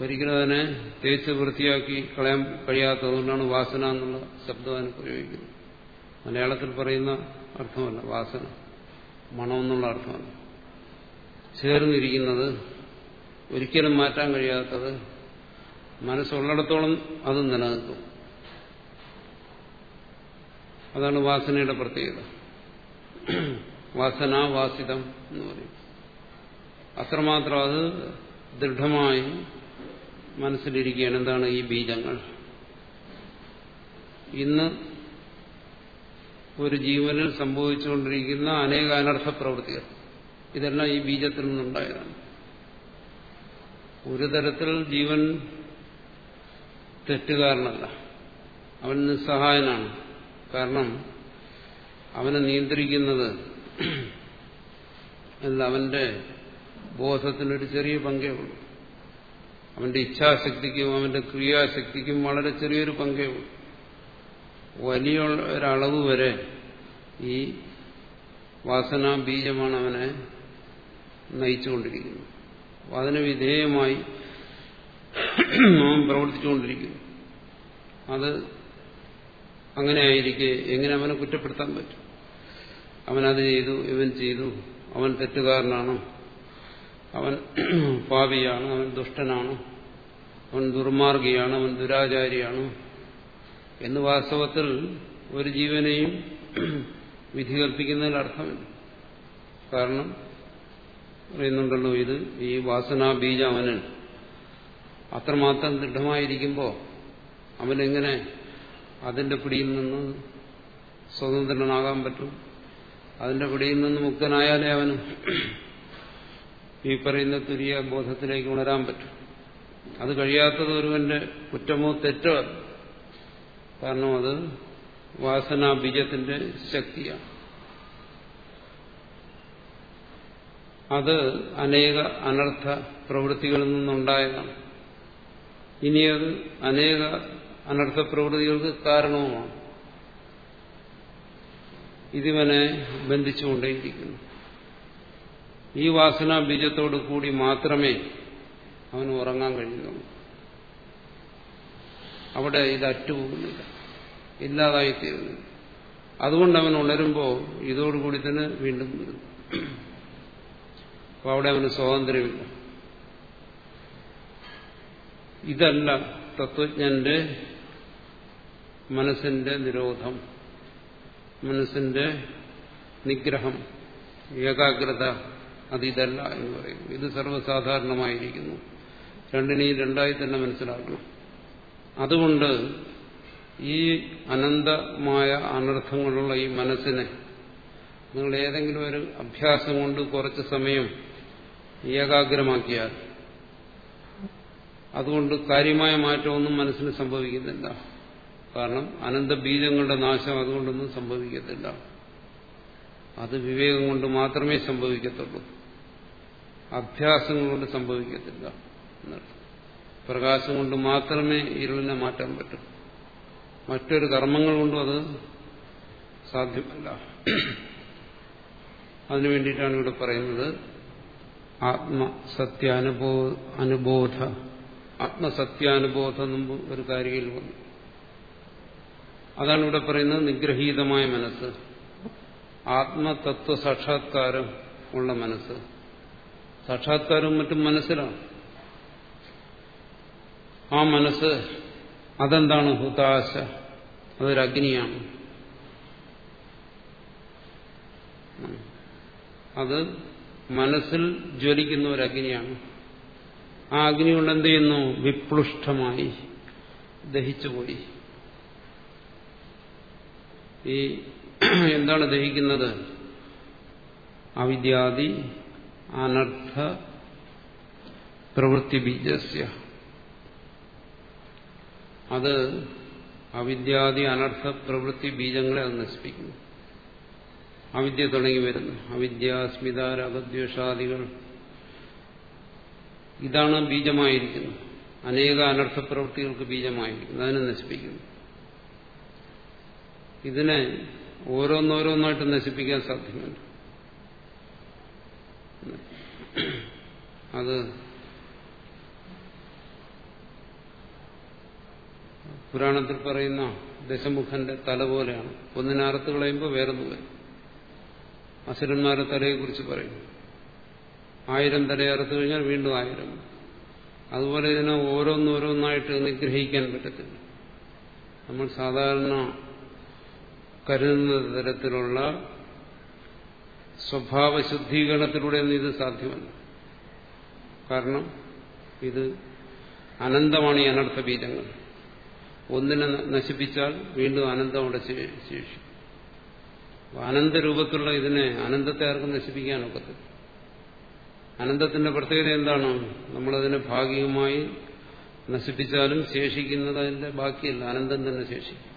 ഒരിക്കലും അതിനെ തേച്ച് വൃത്തിയാക്കി കളയാൻ കഴിയാത്തതുകൊണ്ടാണ് വാസന എന്നുള്ള ശബ്ദം അതിന് പ്രയോഗിക്കുന്നത്. മലയാളത്തിൽ പറയുന്ന അർത്ഥമല്ല വാസന. മണമെന്നുള്ള അർത്ഥമല്ല ചേർന്നിരിക്കുന്നത് ഒരിക്കലും മാറ്റാൻ കഴിയാത്തത് മനസ്സുള്ളിടത്തോളം അത് നിലനിൽക്കും. അതാണ് വാസനയുടെ പ്രത്യേകത. വാസനാവാസിതം എന്ന് പറയും. അത്രമാത്രം അത് ദൃഢമായി മനസ്സിലിരിക്കുകയാണ്. എന്താണ് ഈ ബീജങ്ങൾ? ഇന്ന് ഒരു ജീവനിൽ സംഭവിച്ചുകൊണ്ടിരിക്കുന്ന അനേക അനർത്ഥ പ്രവൃത്തികൾ. ഇതെല്ലാം ഈ ബീജത്തിൽ നിന്നുണ്ടായതാണ്. ഒരു തരത്തിൽ ജീവൻ തെറ്റുകാരനല്ല. അവൻ നിസ്സഹായനാണ്. കാരണം അവനെ നിയന്ത്രിക്കുന്നത് അല്ല അവന്റെ ബോധത്തിനൊരു ചെറിയ പങ്കേ ഉള്ളൂ. അവന്റെ ഇച്ഛാശക്തിക്കും അവന്റെ ക്രിയാശക്തിക്കും വളരെ ചെറിയൊരു പങ്കേ വലിയ ഒരളവ് വരെ ഈ വാസനാ ബീജമാണ് അവനെ നയിച്ചുകൊണ്ടിരിക്കുന്നത്. അതിന് വിധേയമായി അവൻ പ്രവർത്തിച്ചുകൊണ്ടിരിക്കുന്നു. അത് അങ്ങനെ ആയിരിക്കെ എങ്ങനെ അവനെ കുറ്റപ്പെടുത്താൻ പറ്റും? അവനത് ചെയ്തു ഇവൻ ചെയ്തു അവൻ തെറ്റുകാരനാണ്. അവൻ പാപിയാണ് അവൻ ദുഷ്ടനാണ് അവൻ ദുർമാർഗിയാണ് അവൻ ദുരാചാരിയാണ് എന്ന് വാസ്തവത്തിൽ ഒരു ജീവനെയും വിധി കൽപ്പിക്കുന്നതിൽ അർത്ഥമില്ല കാരണം പറയുന്നുണ്ടല്ലോ ഇത് ഈ വാസനാ ബീജ അവന് അത്രമാത്രം ദൃഢമായിരിക്കുമ്പോൾ അവനെങ്ങനെ അതിന്റെ പിടിയിൽ നിന്ന് സ്വതന്ത്രനാകാൻ പറ്റും? അതിന്റെ പിടിയിൽ നിന്ന് മുക്തനായാലേ അവന് ഈ പറയുന്ന തുരിയ ബോധത്തിലേക്ക് ഉണരാൻ പറ്റും. അത് കഴിയാത്തത് ഒരുവന്റെ കുറ്റമോ തെറ്റോ കാരണം അത് വാസനാ ബീജത്തിന്റെ ശക്തിയാണ്. അത് അനേക അനർത്ഥ പ്രവൃത്തികളിൽ നിന്നുണ്ടായതാണ്. ഇനി അത് അനേക അനർത്ഥ പ്രവൃത്തികൾക്ക് കാരണവുമാണ്. ഇതിവനെ ബന്ധിച്ചുകൊണ്ടേയിരിക്കുന്നു. ഈ വാസന ബീജത്തോടു കൂടി മാത്രമേ അവന് ഉറങ്ങാൻ കഴിയുന്നുള്ളൂ. അവിടെ ഇത് അറ്റുപോകുന്നില്ല. ഇല്ലാതായിത്തീരുന്നു. അതുകൊണ്ട് അവൻ ഉണരുമ്പോൾ ഇതോടുകൂടി തന്നെ വീണ്ടും വരുന്നു അപ്പോൾ അവിടെ അവന് സ്വാതന്ത്ര്യമില്ല. ഇതല്ല തത്വജ്ഞന്റെ മനസ്സിന്റെ നിരോധം മനസ്സിന്റെ നിഗ്രഹം ഏകാഗ്രത അതിതല്ല എന്ന് പറയുന്നു ഇത് സർവസാധാരണമായിരിക്കുന്നു. രണ്ടിനെയും രണ്ടായി തന്നെ മനസ്സിലാക്കണം അതുകൊണ്ട് ഈ അനന്തമായ അനർത്ഥങ്ങളുള്ള ഈ മനസ്സിനെ നിങ്ങൾ ഏതെങ്കിലും ഒരു അഭ്യാസം കൊണ്ട് കുറച്ച് സമയം ഏകാഗ്രമാക്കിയാൽ അതുകൊണ്ട് കാര്യമായ മാറ്റമൊന്നും മനസ്സിന് സംഭവിക്കുന്നില്ല. കാരണം അനന്ത ബീജങ്ങളുടെ നാശം അതുകൊണ്ടൊന്നും സംഭവിക്കത്തില്ല. അത് വിവേകം കൊണ്ട് മാത്രമേ സംഭവിക്കത്തുള്ളൂ. അഭ്യാസങ്ങൾ കൊണ്ട് സംഭവിക്കത്തില്ല എന്നർത്ഥം. പ്രകാശം കൊണ്ട് മാത്രമേ ഇരുളിനെ മാറ്റാൻ പറ്റൂ. മറ്റൊരു കർമ്മങ്ങൾ കൊണ്ടും അത് സാധ്യമല്ല. അതിനു വേണ്ടിയിട്ടാണ് ഇവിടെ പറയുന്നത് ആത്മസത്യാനുബോ അനുബോധ. ആത്മസത്യാനുബോധം മുമ്പ് ഒരു കാര്യയിൽ വന്നു. അതാണ് ഇവിടെ പറയുന്നത് നിഗ്രഹീതമായ മനസ്സ്. ആത്മതത്വ സാക്ഷാത്കാരം ഉള്ള മനസ്സ്. സാക്ഷാത്കാരവും മറ്റും മനസ്സിലാണ്. ആ മനസ്സ് അതെന്താണ് ഹുതാശ? അതൊരഗ്നിയാണ് അത് മനസ്സിൽ ജ്വലിക്കുന്ന ഒരു അഗ്നിയാണ്. ആ അഗ്നി കൊണ്ട് എന്ത് ചെയ്യുന്നു? വിപ്ലുഷ്ടമായി ദഹിച്ചുപോയി. ഈ എന്താണ് ദഹിക്കുന്നത്? അവിദ്യാദി അനർത്ഥ പ്രവൃത്തി ബീജസ്യ. അത് അവിദ്യാദി അനർത്ഥ പ്രവൃത്തി ബീജങ്ങളെ അത് നശിപ്പിക്കുന്നു. അവിദ്യ തുടങ്ങി വരുന്നു. അവിദ്യ സ്മിത രാഗദ്വേഷാദികൾ ഇതാണ് ബീജമായിരിക്കുന്നത്. അനേക അനർത്ഥ പ്രവൃത്തികൾക്ക് ബീജമായിരിക്കുന്നു. അതിനെ നശിപ്പിക്കുന്നു. ഇതിനെ ഓരോന്നോരോന്നായിട്ട് നശിപ്പിക്കാൻ സാധ്യമല്ല അത് പുരാണത്തിൽ പറയുന്ന ദശമുഖന്റെ തല പോലെയാണ്. ഒന്നിനകത്ത് കളയുമ്പോൾ വേറൊന്നു വരും. അസുരന്മാരുടെ തലയെക്കുറിച്ച് പറയും. ആയിരം തല കഴിഞ്ഞാൽ വീണ്ടും ആയിരം. അതുപോലെ ഇതിനെ ഓരോന്നോരോന്നായിട്ട് നിഗ്രഹിക്കാൻ പറ്റത്തില്ല. നമ്മൾ സാധാരണ കരുതുന്ന തരത്തിലുള്ള സ്വഭാവ ശുദ്ധീകരണത്തിലൂടെയൊന്നും ഇത് സാധ്യമല്ല. കാരണം ഇത് അനന്തമാണ് ഈ അനർത്ഥ ബീജങ്ങൾ. ഒന്നിനെ നശിപ്പിച്ചാൽ വീണ്ടും അനന്തം അവിടെ ശേഷിക്കും. അനന്തരൂപത്തിലുള്ള ഇതിനെ അനന്തത്തെ ആർക്കും നശിപ്പിക്കാനൊക്കത്തില്ല. അനന്തത്തിന്റെ പ്രത്യേകത എന്താണ്? നമ്മളതിനെ ഭാഗികമായി നശിപ്പിച്ചാലും ശേഷിക്കുന്നത് അതിന്റെ ബാക്കിയല്ല അനന്തം തന്നെ ശേഷിക്കും.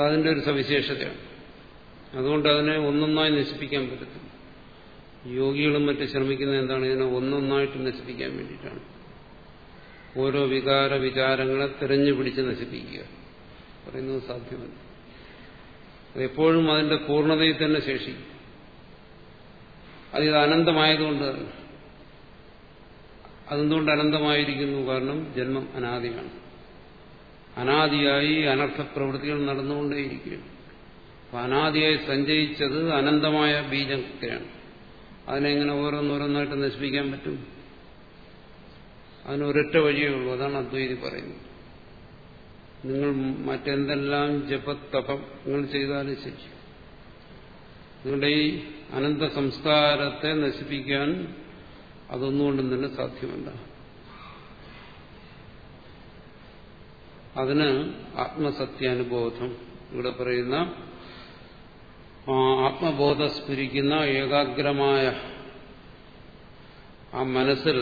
അതതിന്റെ ഒരു സവിശേഷതയാണ്. അതുകൊണ്ട് അതിനെ ഒന്നൊന്നായി നശിപ്പിക്കാൻ പറ്റത്തില്ല. യോഗികളും മറ്റും ശ്രമിക്കുന്നത് എന്താണ്? ഇതിനെ ഒന്നൊന്നായിട്ട് നശിപ്പിക്കാൻ വേണ്ടിയിട്ടാണ്. ഓരോ വികാര വിചാരങ്ങളെ തിരഞ്ഞു പിടിച്ച് നശിപ്പിക്കുക. പറയുന്നത് സാധ്യമല്ല. എപ്പോഴും അതിന്റെ പൂർണതയിൽ തന്നെ ശേഷിക്കും. അതിത് അനന്തമായതുകൊണ്ട് തന്നെ. അതെന്തുകൊണ്ട് അനന്തമായിരിക്കുന്നു? കാരണം ജന്മം അനാദിയാണ്. അനാദിയായി അനർത്ഥ പ്രവൃത്തികൾ നടന്നുകൊണ്ടേയിരിക്കുകയാണ്. അനാദിയായി സഞ്ചയിച്ചത് അനന്തമായ ബീജത്തെയാണ് അതിനെങ്ങനെ ഓരോന്നോരോന്നായിട്ട് നശിപ്പിക്കാൻ പറ്റും? അതിനൊരൊറ്റ വഴിയേ ഉള്ളൂ അതാണ് അദ്വൈതി പറയുന്നത്. നിങ്ങൾ മറ്റെന്തെല്ലാം ജപത്തപം നിങ്ങൾ ചെയ്താലും ശരി. നിങ്ങളുടെ ഈ അനന്ത സംസ്കാരത്തെ നശിപ്പിക്കാൻ അതൊന്നുകൊണ്ടും തന്നെ സാധ്യമല്ല. അതിന് ആത്മസത്യാനുബോധം. ഇവിടെ പറയുന്ന ആത്മബോധം സ്ഫുരിക്കുന്ന ഏകാഗ്രമായ ആ മനസ്സിൽ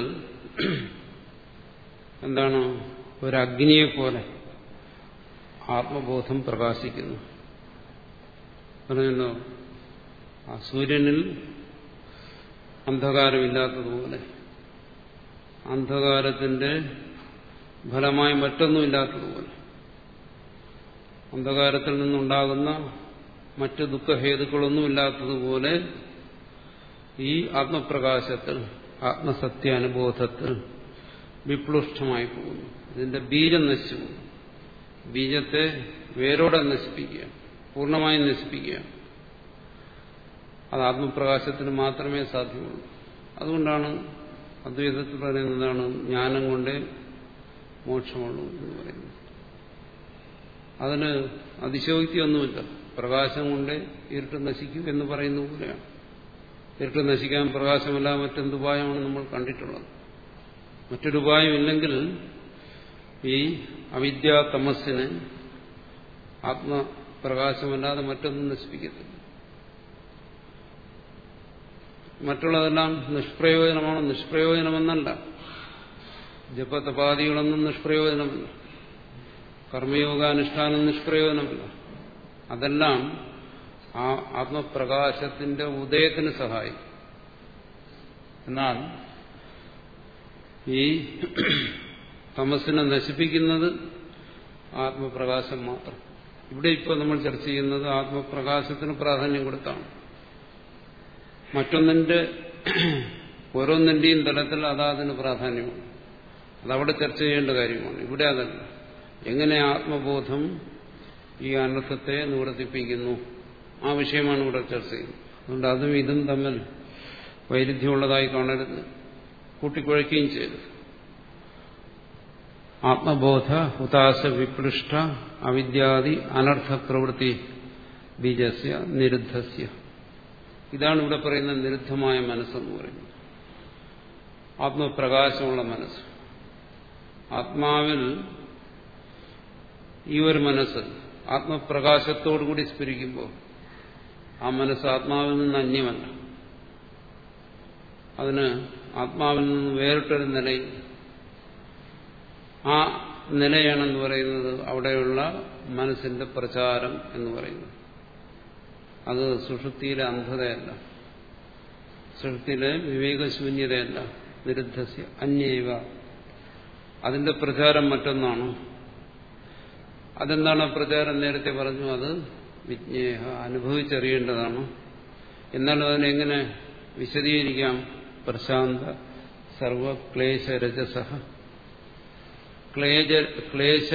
എന്താണ് ഒരു അഗ്നിയെ പോലെ ആത്മബോധം പ്രകാശിക്കുന്നു. പറഞ്ഞല്ലോ ആ സൂര്യനിൽ അന്ധകാരമില്ലാത്തതുപോലെ അന്ധകാരത്തിന്റെ ഫലമായി മറ്റൊന്നുമില്ലാത്തതുപോലെ അന്ധകാരത്തിൽ നിന്നുണ്ടാകുന്ന മറ്റ് ദുഃഖഹേതുക്കളൊന്നുമില്ലാത്തതുപോലെ ഈ ആത്മപ്രകാശത്തിൽ ആത്മസത്യാനുബോധത്തിൽ വിപ്ലുഷ്ടമായി പോകുന്നു. ഇതിന്റെ ബീജം നശിച്ചു പോകുന്നു. ബീജത്തെ വേരോടെ നശിപ്പിക്കുക പൂർണമായും നശിപ്പിക്കുക. അത് ആത്മപ്രകാശത്തിന് മാത്രമേ സാധ്യമുള്ളൂ. അതുകൊണ്ടാണ് അദ്വൈതത്തിൽ പറയുന്നതാണ് ജ്ഞാനം കൊണ്ടേ മോക്ഷമുള്ളൂ എന്ന് പറയുന്നത്. അതിന് അതിശോക്തിയൊന്നുമില്ല പ്രകാശം കൊണ്ട് ഇരുട്ട് നശിക്കും എന്ന് പറയുന്ന പോലെയാണ്. ഇരുട്ട് നശിക്കാൻ പ്രകാശമല്ല മറ്റെന്തുപായമാണ് നമ്മൾ കണ്ടിട്ടുള്ളത്? മറ്റൊരു ഉപായം ഇല്ലെങ്കിൽ ഈ അവിദ്യാ തമസ്സിന് ആത്മപ്രകാശമല്ലാതെ മറ്റൊന്നും നശിപ്പിക്കത്തില്ല. മറ്റുള്ളതെല്ലാം നിഷ്പ്രയോജനമാണ്. നിഷ്പ്രയോജനമെന്നല്ല. ജപതപാദികളൊന്നും നിഷ്പ്രയോജനമല്ല. കർമ്മയോഗാനുഷ്ഠാനം നിഷ്പ്രയോജനമല്ല. അതെല്ലാം ആ ആത്മപ്രകാശത്തിന്റെ ഉദയത്തിന് സഹായി എന്നാൽ ഈ തമസിനെ നശിപ്പിക്കുന്നത് ആത്മപ്രകാശം മാത്രം. ഇവിടെ ഇപ്പോൾ നമ്മൾ ചർച്ച ചെയ്യുന്നത് ആത്മപ്രകാശത്തിന് പ്രാധാന്യം കൊടുത്താണ്. മറ്റൊന്നിന്റെ ഓരോന്നിന്റെയും തലത്തിൽ അതാതിന് പ്രാധാന്യമാണ് അതവിടെ ചർച്ച ചെയ്യേണ്ട കാര്യമാണ്. ഇവിടെ അതല്ല. എങ്ങനെ ആത്മബോധം ഈ അനർത്ഥത്തെ നിവർത്തിപ്പിക്കുന്നു. ആ വിഷയമാണ് ഇവിടെ ചർച്ച ചെയ്യുന്നത്. അതുകൊണ്ട് അതും ഇതും തമ്മിൽ വൈരുദ്ധ്യമുള്ളതായി കാണരുത്. കൂട്ടിക്കുഴയ്ക്കുകയും ചെയ്തു. ആത്മബോധ ഉതാസ വിപൃഷ്ട അവിദ്യാദി അനർത്ഥ പ്രവൃത്തി ബീജസ്യ നിരുദ്ധസ്യ. ഇതാണ് ഇവിടെ പറയുന്ന നിരുദ്ധമായ മനസ്സെന്ന് പറയുന്നത്. ആത്മപ്രകാശമുള്ള മനസ്സ്. ആത്മാവിൽ ഈ ഒരു മനസ്സ് ആത്മപ്രകാശത്തോടുകൂടി സ്ഫുരിക്കുമ്പോൾ ആ മനസ്സ് ആത്മാവിൽ നിന്ന് അന്യമല്ല. അതിന് ആത്മാവിൽ നിന്ന് വേറിട്ടൊരു നിലയിൽ ആ നിലയാണെന്ന് പറയുന്നത് അവിടെയുള്ള മനസ്സിന്റെ പ്രചാരം എന്ന് പറയുന്നത് അത് സുഷുപ്തിയിലെ അന്ധതയല്ല. സുഷുപ്തിയിലെ വിവേകശൂന്യതയല്ല. നിരുദ്ധസ്യ അന്യവ. അതിന്റെ പ്രചാരം മറ്റൊന്നാണ്. അതെന്താണ് പ്രചാരം? നേരത്തെ പറഞ്ഞു അത് വിജ്ഞേഹ അനുഭവിച്ചറിയേണ്ടതാണ്. എന്നാലും അതിനെങ്ങനെ വിശദീകരിക്കാം? പ്രശാന്ത സർവക്ലേശരജസ. ക്ലേശ ക്ലേശ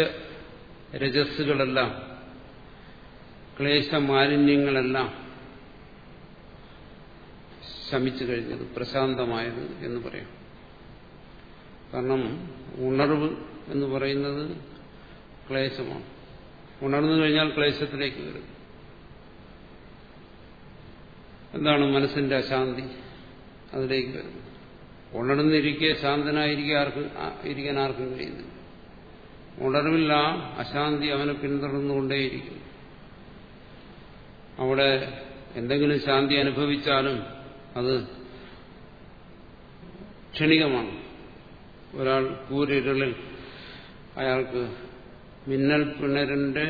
രജസ്സുകളെല്ലാം ക്ലേശമാലിന്യങ്ങളെല്ലാം ശമിച്ചു കഴിഞ്ഞത് പ്രശാന്തമായത് എന്ന് പറയാം. കാരണം ഉണർവ് എന്ന് പറയുന്നത് ക്ലേശമാണ്. ഉണർന്നു കഴിഞ്ഞാൽ ക്ലേശത്തിലേക്ക് വരും. എന്താണ് മനസ്സിന്റെ അശാന്തി? അതിലേക്ക് വരുന്നത് ഉണർന്നിരിക്കെ ശാന്തനായിരിക്കെ ആർക്ക് ഇരിക്കാൻ ആർക്കും കഴിയുന്നില്ല. ഉണർവില്ല അശാന്തി അവനെ പിന്തുടർന്നുകൊണ്ടേയിരിക്കും അവിടെ എന്തെങ്കിലും ശാന്തി അനുഭവിച്ചാലും അത് ക്ഷണികമാണ്. ഒരാൾ കൂരിരളിൽ അയാൾക്ക് മിന്നൽ പിണരിന്റെ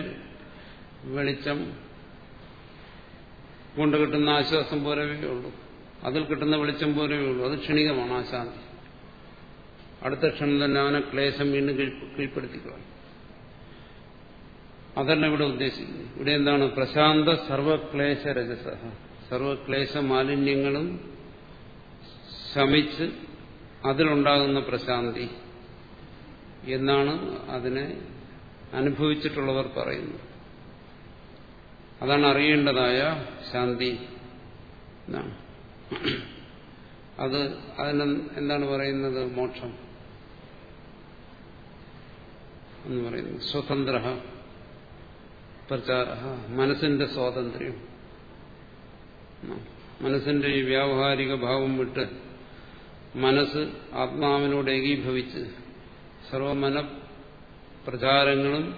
വെളിച്ചം കൊണ്ട് കിട്ടുന്ന ആശ്വാസം പോലവേ ഉള്ളൂ. അതിൽ കിട്ടുന്ന വെളിച്ചം പോലവേ ഉള്ളൂ. അത് ക്ഷണികമാണ് ആ ശാന്തി അടുത്ത ക്ഷണം തന്നെ അവനെ ക്ലേശം വീണ്ടും കീഴ്പ്പെടുത്തിക്കുക അതല്ല ഇവിടെ ഉദ്ദേശിക്കുന്നത്. ഇവിടെ എന്താണ്? പ്രശാന്ത സർവക്ലേശ രജസ സർവക്ലേശ മാലിന്യങ്ങളും ശമിച്ച് അതിലുണ്ടാകുന്ന പ്രശാന്തി എന്നാണ് അതിനെ അനുഭവിച്ചിട്ടുള്ളവർ പറയുന്നു. അതാണ് അറിയേണ്ടതായ ശാന്തി അത് അതിന് എന്താണ് പറയുന്നത്? മോക്ഷം എന്ന് പറയുന്നത് സ്വതന്ത്ര പ്രചാര മനസ്സിന്റെ സ്വാതന്ത്ര്യം. മനസ്സിന്റെ ഈ വ്യാവഹാരിക ഭാവം വിട്ട് മനസ്സ് ആത്മാവിനോട് ഏകീഭവിച്ച് സർവമന പ്രചാരങ്ങളും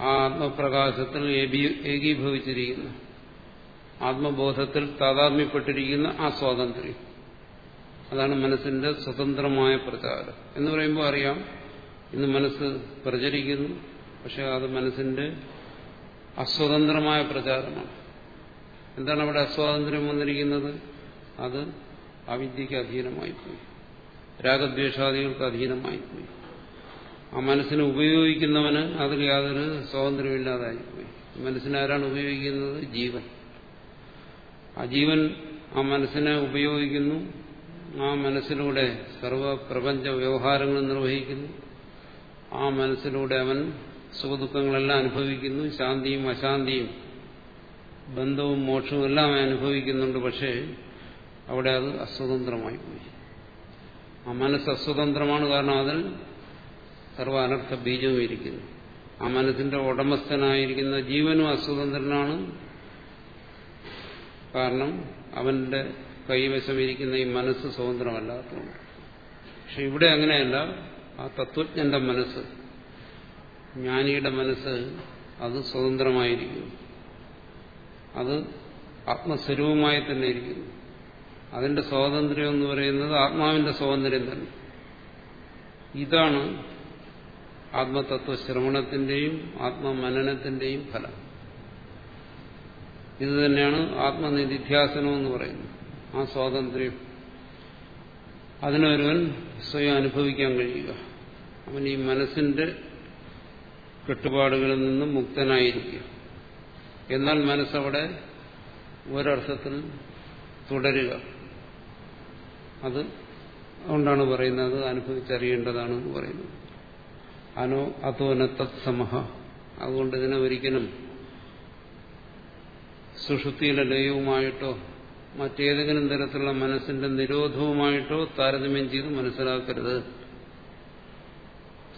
ആ ആത്മപ്രകാശത്തിൽ ഏകീഭവിച്ചിരിക്കുന്നു. ആത്മബോധത്തിൽ താതാത്മ്യപ്പെട്ടിരിക്കുന്ന ആ സ്വാതന്ത്ര്യം. അതാണ് മനസ്സിന്റെ സ്വതന്ത്രമായ പ്രചാരം. എന്ന് പറയുമ്പോൾ അറിയാം ഇന്ന് മനസ്സ് പ്രചരിക്കുന്നു പക്ഷെ അത് മനസ്സിന്റെ അസ്വതന്ത്രമായ പ്രചാരമാണ്. എന്താണ് അവിടെ അസ്വാതന്ത്ര്യം വന്നിരിക്കുന്നത്? അത് അവിദ്യക്ക് അധീനമായിപ്പോയി. രാഗദ്വേഷാദികൾക്ക് അധീനമായിപ്പോയി. ആ മനസ്സിനെ ഉപയോഗിക്കുന്നവന് അതിൽ യാതൊരു സ്വാതന്ത്ര്യമില്ലാതായിപ്പോയി മനസ്സിനാരാണ് ഉപയോഗിക്കുന്നത്? ജീവൻ. ആ ജീവൻ ആ മനസ്സിനെ ഉപയോഗിക്കുന്നു. ആ മനസ്സിലൂടെ സർവപ്രപഞ്ച വ്യവഹാരങ്ങൾ നിർവഹിക്കുന്നു. ആ മനസ്സിലൂടെ അവൻ സുഖദുഃഖങ്ങളെല്ലാം അനുഭവിക്കുന്നു. ശാന്തിയും അശാന്തിയും ബന്ധവും മോക്ഷവും എല്ലാം അനുഭവിക്കുന്നുണ്ട്. പക്ഷേ അവിടെ അത് അസ്വതന്ത്രമായി പോയി. ആ മനസ്സ് അസ്വതന്ത്രമാണ് കാരണം അതിൽ സർവ അനർത്ഥ ബീജവും ഇരിക്കുന്നു ആ മനസ്സിന്റെ ഉടമസ്ഥനായിരിക്കുന്ന ജീവനും അസ്വതന്ത്രനാണ് കാരണം അവന്റെ കൈവശം ഇരിക്കുന്ന ഈ മനസ്സ് സ്വതന്ത്രമല്ലാത്തതുകൊണ്ട്. പക്ഷെ ഇവിടെ അങ്ങനെയല്ല. ആ തത്വജ്ഞന്റെ മനസ്സ് ജ്ഞാനിയുടെ മനസ്സ് അത് സ്വതന്ത്രമായിരിക്കുന്നു. അത് ആത്മസ്വരൂപമായി തന്നെ ഇരിക്കുന്നു. അതിന്റെ സ്വാതന്ത്ര്യം എന്ന് പറയുന്നത് ആത്മാവിന്റെ സ്വാതന്ത്ര്യം തന്നെ. ഇതാണ് ആത്മതത്വ ശ്രവണത്തിന്റെയും ആത്മമനനത്തിന്റെയും ഫലം. ഇത് തന്നെയാണ് ആത്മനിധിധ്യാസനം എന്ന് പറയുന്നത്. ആ സ്വാതന്ത്ര്യം അതിനൊരുവൻ സ്വയം അനുഭവിക്കാൻ കഴിയുക. അവൻ ഈ മനസ്സിന്റെ കെട്ടുപാടുകളിൽ നിന്നും മുക്തനായിരിക്കുക. എന്നാൽ മനസ്സവിടെ ഒരർത്ഥത്തിൽ തുടരുക. അത് അതുകൊണ്ടാണ് പറയുന്നത് അനുഭവിച്ചറിയേണ്ടതാണ് എന്ന് പറയുന്നത്. അനോ അതോന തത്സമഹ. അതുകൊണ്ട് ഇതിനെ ഒരിക്കലും സുഷുതിയുടെ ലയവുമായിട്ടോ മറ്റേതെങ്കിലും തരത്തിലുള്ള മനസ്സിന്റെ നിരോധവുമായിട്ടോ താരതമ്യം ചെയ്ത് മനസ്സിലാക്കരുത്.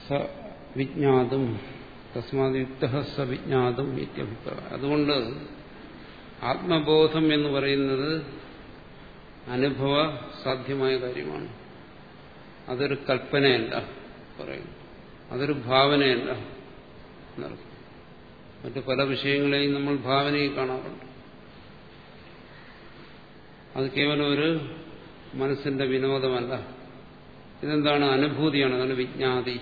സ വിജ്ഞാതും. തസ്മാത് യുക്ത സ വിജ്ഞാതും അതുകൊണ്ട് ആത്മബോധം എന്ന് പറയുന്നത് അനുഭവ സാധ്യമായ കാര്യമാണ്. അതൊരു കൽപ്പനയല്ല പറയുന്നു അതൊരു ഭാവനയല്ല മറ്റു പല വിഷയങ്ങളെയും നമ്മൾ ഭാവനയിൽ കാണാറുണ്ട്. അത് കേവലം ഒരു മനസ്സിന്റെ വിനോദമല്ല. ഇതെന്താണ് അനുഭൂതിയാണ്? അതാണ് വിജ്ഞാതി.